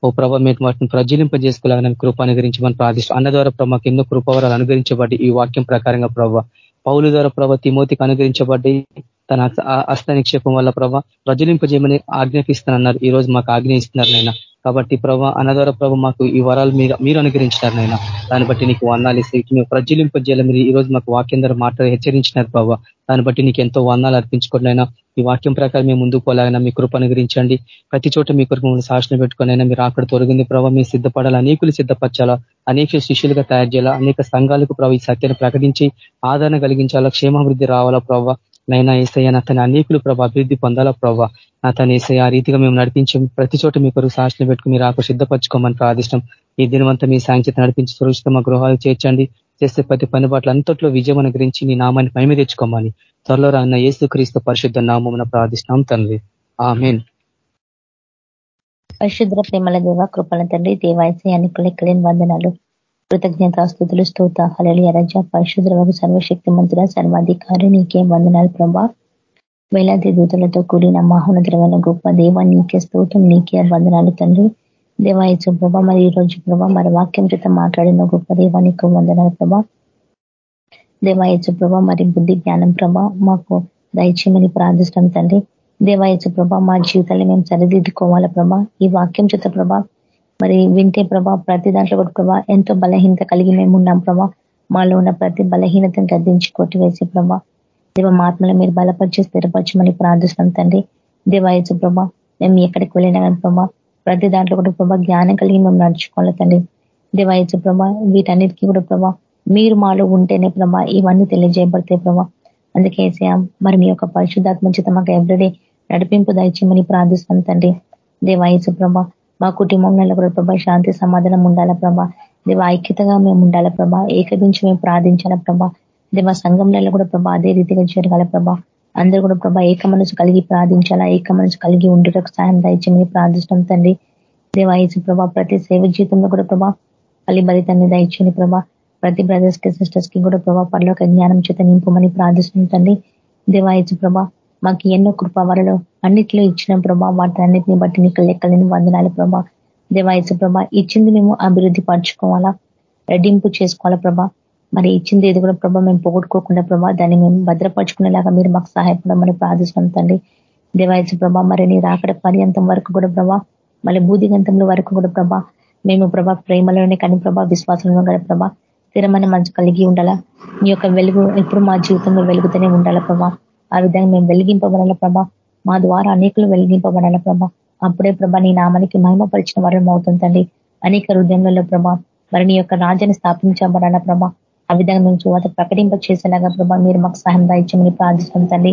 ఓ ప్రభావ మేము వాటిని ప్రజ్వలింపజేసుకోలేదని కృప అనుగరించి మనం ప్రార్థిస్తాం అన్న ద్వారా ప్రభావ ఎన్నో కృపవరాలు అనుగరించబడ్డి ఈ వాక్యం ప్రకారంగా ప్రభావ పౌలు ద్వారా ప్రభావ తిమోతికి అనుగరించబడ్డి తన అస్త నిక్షేపం వల్ల ప్రభావ ప్రజలింపజేయమని ఆజ్ఞాపిస్తానన్నారు. ఈ రోజు మాకు ఆజ్ఞ ఇస్తున్నారు నైనా కాబట్టి ప్రభ అనదార ప్రభ మాకు ఈ వరాలు మీరు మీరు అనుగ్రహించినారు నైనా దాన్ని బట్టి నీకు వందాలు ఇస్తే మేము ప్రజ్వలింపజేయాలి మీరు ఈ రోజు మాకు వాక్యం ద్వారా మాట హెచ్చరించినారు ప్రభావ దాన్ని బట్టి నీకు ఎంతో వందాలు అర్పించుకోండినైనా ఈ వాక్యం ప్రకారం మేము ముందుకు పోలాగైనా మీ కృప అనుగ్రహించండి. ప్రతి చోట మీ కొరకు మమ్మల్ని శాసన పెట్టుకునైనా మీరు అక్కడ తొలగింది ప్రభావ మీరు సిద్ధపడాలా అనేకులు సిద్ధపరచాలా అనేక శిష్యులుగా తయారు చేయాలా అనేక సంఘాలకు ప్రభావ ఈ సత్యాన్ని ప్రకటించి ఆదరణ కలిగించాలా క్షేమాభివృద్ధి రావాలా ప్రభావ నైనా ఏసయ్య అతని అనేకులు ప్రభా అభివృద్ధి పొందాలా ప్రభావ తన ఏసయ్య ఆ రీతిగా మేము నడిపించి ప్రతి చోట మీ కొరకు సాక్షులు పెట్టుకుని మీరు ఆకు సిద్ధపరచుకోమని ప్రార్థిష్టం. ఈ దినవంతా మీ సాంకేత నడిపించి సురక్షిత మా గృహాలు చేర్చండి. చేస్తే ప్రతి పని బాట్ల అంతట్లో విజయం అనుగ్రహించి మీ నామాన్ని పైమి తెచ్చుకోమని త్వరలో రాన్న ఏసు క్రీస్తు పరిశుద్ధ నామం ప్రార్థిస్తున్నాం తండ్రి. ఆమెన్. పరిశుద్ర ప్రేమల దేవ కృపల తండ్రి దేవాయసయానికి లెక్కలేని వందనాలు. కృతజ్ఞతాస్తుతులు స్తోత హళలి అరజ పరిశుద్ర సర్వశక్తి మంతుల సర్వాధికారి నీకే వందనాలు ప్రభా. వేలాది దూతలతో కూడిన మహోన్నతమైన గొప్ప దేవ నీకే స్తోత్రం నీకే వందనాలు తండ్రి. దేవాయచు ప్రభా మరి ఈ రోజు ప్రభా మరి వాక్యం చేత మాట్లాడిన గొప్ప దేవ నీకు వందనాలు ప్రభా. దేవాయచు ప్రభా మరి బుద్ధి జ్ఞానం ప్రభా మాకు దయచేయమని ప్రార్థిస్తాం తండ్రి. దేవాయచు ప్రభా మా జీవితాన్ని మేము సరిదిద్దుకోవాలా ప్రభా. ఈ వాక్యం చేత ప్రభా మరి వింటే ప్రభా ప్రతి దాంట్లో కూడా ప్రభా ఎంతో బలహీనత కలిగి మేము ఉన్నాం ప్రభా. మాలో ఉన్న ప్రతి బలహీనతను గద్దించి కొట్టివేసి ప్రభా దేవ మాత్మలో మీరు బలపరిచి స్థిరపరచమని ప్రార్థిస్తాం తండ్రి. దేవాయచు ప్రభా మేము ఎక్కడికి వెళ్ళినా కానీ ప్రభా ప్రతి దాంట్లో కూడా ప్రభా జ్ఞానం కలిగి మేము నడుచుకోవాలి తండ్రి. దేవాయచు ప్రభా వీటన్నిటికీ కూడా ప్రభా మీరు మాలో ఉంటేనే ప్రభా ఇవన్నీ తెలియజేయబడతాయి ప్రభా. అందుకే మరి మీ యొక్క పరిశుద్ధాత్మ చేత మాకు ఎవ్రీడే నడిపింపు దయచేయమని ప్రార్థిస్తాం తండ్రి. దేవాయసు ప్రభా మా కుటుంబంలో కూడా ప్రభా శాంతి సమాధానం ఉండాలా ప్రభా? దేవ ఐక్యతగా మేము ఉండాలా ప్రభా? ఏకదించి మేము ప్రార్థించాల ప్రభా? దేవ సంఘంలో కూడా ప్రభా అదే రీతిగా జరగాల ప్రభా? అందరూ కూడా ప్రభా ఏక మనసు కలిగి ప్రార్థించాలా? ఏక మనసు కలిగి ఉండటం సాయం దయచేయమని ప్రార్థిస్తాం తండ్రి. దేవాయసు ప్రభా ప్రతి సేవ జీవితంలో కూడా ప్రభా ఫలిబలితాన్ని దయచేయని ప్రభా ప్రతి బ్రదర్స్కి సిస్టర్స్కి కూడా ప్రభా పర్లోక జ్ఞానం చేత నింపమని ప్రార్థిస్తుంది తండ్రి. దేవాయసు ప్రభా మాకు ఎన్నో కృపవరలు అన్నిట్లో ఇచ్చిన ప్రభా వాటి అన్నిటిని బట్టి నీకు లెక్కలేని వందనాలు ప్రభా. దేవాయసు ప్రభా ఇచ్చింది మేము అభివృద్ధి పరచుకోవాలా? రెడ్డింపు చేసుకోవాలా ప్రభా? మరి ఇచ్చింది ఏది కూడా ప్రభా మేము పోగొట్టుకోకుండా ప్రభా దాన్ని మేము భద్రపరచుకునేలాగా మీరు మాకు సహాయపడమని ప్రార్థిస్తున్నాం తండ్రి. దేవాయసు ప్రభా మరి నీ రాకడ పర్యంతం వరకు కూడా ప్రభా మళ్ళీ బూదిగంతంలో వరకు కూడా ప్రభా మేము ప్రభా ప్రేమలోనే కానీ ప్రభా విశ్వాసంలో కానీ ప్రభా స్థిరమైన మంచు కలిగి ఉండాలా? మీ యొక్క వెలుగు ఎప్పుడు మా జీవితంలో వెలుగుతూనే ఉండాలా ప్రభా? ఆ విధంగా మేము వెలిగింపబడాల ప్రభా? మా ద్వారా అనేకులు వెలిగింపబడాల ప్రభా? అప్పుడే ప్రభా నీ నామానికి మహిమపరిచిన వరం అవుతుందండి అనేక హృదయంలో ప్రభా మరి నీ యొక్క రాజ్యాన్ని స్థాపించబడాల ప్రభా? ఆ విధంగా మేము చూత ప్రకటింప చేసేలాగా ప్రభా మీరు మాకు సహాయం దాయించమని ప్రార్థిస్తాం తండ్రి.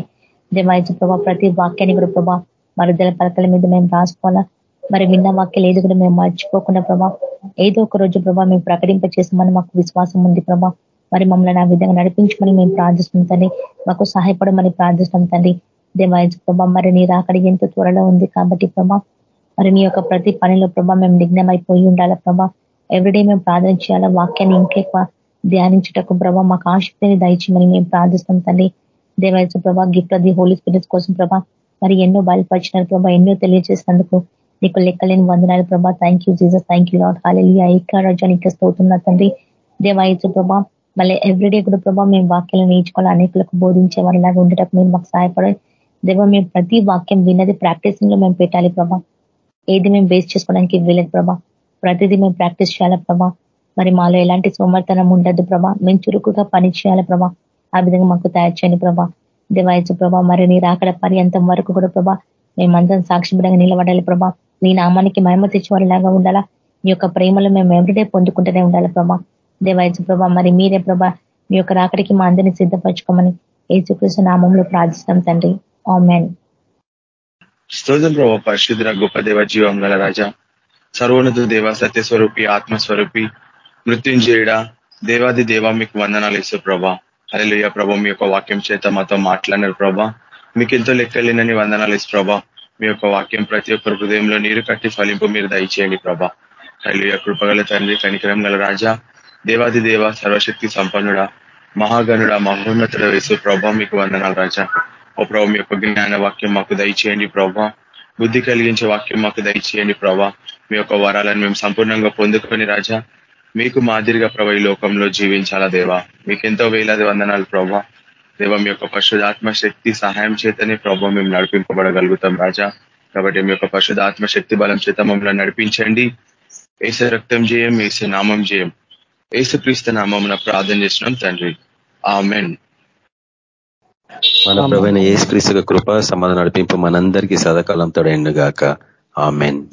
దేవాయచు ప్రభా ప్రతి వాక్యాన్ని కూడా ప్రభా మరుదల పలకల మీద మేము రాసుకోవాలా? మరి విన్న వాక్యాలు ఏది కూడా మేము మర్చిపోకుండా ప్రభా ఏదో ఒక రోజు ప్రభా మేము ప్రకటింప చేసామని మాకు విశ్వాసం ఉంది ప్రభా. మరి మమ్మల్ని ఆ విధంగా నడిపించమని మేము ప్రార్థిస్తాం తండ్రి. మాకు సహాయపడమని ప్రార్థిస్తాం తండ్రి. దేవాయజ ప్రభా మరి నీ రాకడి ఎంత త్వరలో ఉంది కాబట్టి ప్రభా మరి నీ యొక్క ప్రతి పనిలో ప్రభా మేము నిఘ్నమైపోయి ఉండాలా ప్రభా. ఎవ్రీడే మేము ప్రార్థన చేయాలా వాక్యాన్ని ఇంకెక్కువ ధ్యానించటకు ప్రభా మాకు ఆసక్తిని దయచేయమని మేము ప్రార్థిస్తాం తండ్రి. దేవాయజ ప్రభా గిఫ్ట్ అది హోలీ స్పిరిట్స్ కోసం ప్రభా మరి ఎన్నో బయలుపరిచినారు ప్రభా ఎన్నో తెలియజేసినందుకు నీకు లెక్కలేని వందనాలు ప్రభా. Thank you Jesus thank you Lord holy ఐక్య స్తోతున్నా తండ్రి. దేవాయచు ప్రభా మళ్ళీ ఎవ్రీడే కూడా ప్రభావ మేము వాక్యాలను నేర్చుకోవాలి అనేకులకు బోధించే వారిలాగా ఉండటం మీరు మాకు సహాయపడాలి దేవ మేము ప్రతి వాక్యం విన్నది ప్రాక్టీసింగ్లో మేము పెట్టాలి ప్రభా. ఏది మేము బేస్ చేసుకోవడానికి వీలేదు ప్రభా. ప్రతిదీ మేము ప్రాక్టీస్ చేయాలి ప్రభా. మరి మాలో ఎలాంటి సోమర్థనం ఉండద్దు ప్రభా. మేము చురుకుగా పని చేయాలి ప్రభా. ఆ విధంగా మాకు తయారు చేయని ప్రభా. దేవాయచు ప్రభా మరి నీరు అక్కడ పర్యంతం వరకు కూడా ప్రభా మేమందరం సాక్షిపడంగా నిలబడాలి ప్రభా. నీ నామానికి మహిమ తెచ్చేవారిలాగా ఉండాలా. నీ యొక్క ప్రేమలో మేము ఎవ్రీడే పొందుకుంటూనే ఉండాలి ప్రభా. దేవాయచు ప్రభా మరి మీరే ప్రభా మీ యొక్క రాకడికి మా అందరినీ సిద్ధపరచుకోమని ఏసుకృష్ణ నామంలో ప్రార్థిస్తాం తండ్రి. ఆమెన్. స్తోత్రం ప్రభావ పరిశుద్ర గొప్ప దేవ జీవం గల రాజా సర్వోన్నత దేవ సత్యస్వరూపి ఆత్మస్వరూపి మృత్యుంజయుడ దేవాది దేవ మీకు వందనాలు ఇసు ప్రభా. అలెలుయ ప్రభా మీ యొక్క వాక్యం చేత మాతో మాట్లాడినారు ప్రభా. మీకు ఎంతో లెక్కలేనని వందనాలు ఇసు ప్రభా. మీ యొక్క వాక్యం ప్రతి ఒక్కరు హృదయంలో నీరు కట్టి ఫలింపు మీరు దయచేయండి ప్రభా. అలెలుయ కృపగల తండ్రి కనికరం గల రాజా దేవాది దేవ సర్వశక్తి సంపన్నుడ మహాగణుడ మహోన్నతుడ వేసు ప్రభా మీకు వందనాలు రాజా. ఓ ప్రభావ మీ యొక్క జ్ఞాన వాక్యం మాకు దయచేయండి ప్రభా. బుద్ధి కలిగించే వాక్యం మాకు దయచేయండి ప్రభా. మీ యొక్క వరాలను మేము సంపూర్ణంగా పొందుకొని రాజా మీకు మాదిరిగా ప్రభ ఈ లోకంలో జీవించాలా దేవా. మీకు ఎంతో వేలాది వందనాలు ప్రభా. దేవ మీ యొక్క పరిశుధాత్మ శక్తి సహాయం చేతనే ప్రభావ మేము నడిపింపబడగలుగుతాం రాజా. కాబట్టి మీ యొక్క పరిశుధాత్మ శక్తి బలం చేత మమ్మల్ని నడిపించండి. ఏసే రక్తం చేయం ఏసే నామం చేయం ఏసుక్రీస్తు నామం ప్రార్థన చేసినాం తండ్రి. ఆమెన్. మన ప్రవైన ఏసుక్రీస్తు కృప సమాధానం నడిపింపు మనందరికీ సదాకాలంతో ఎండుగాక ఆమెన్.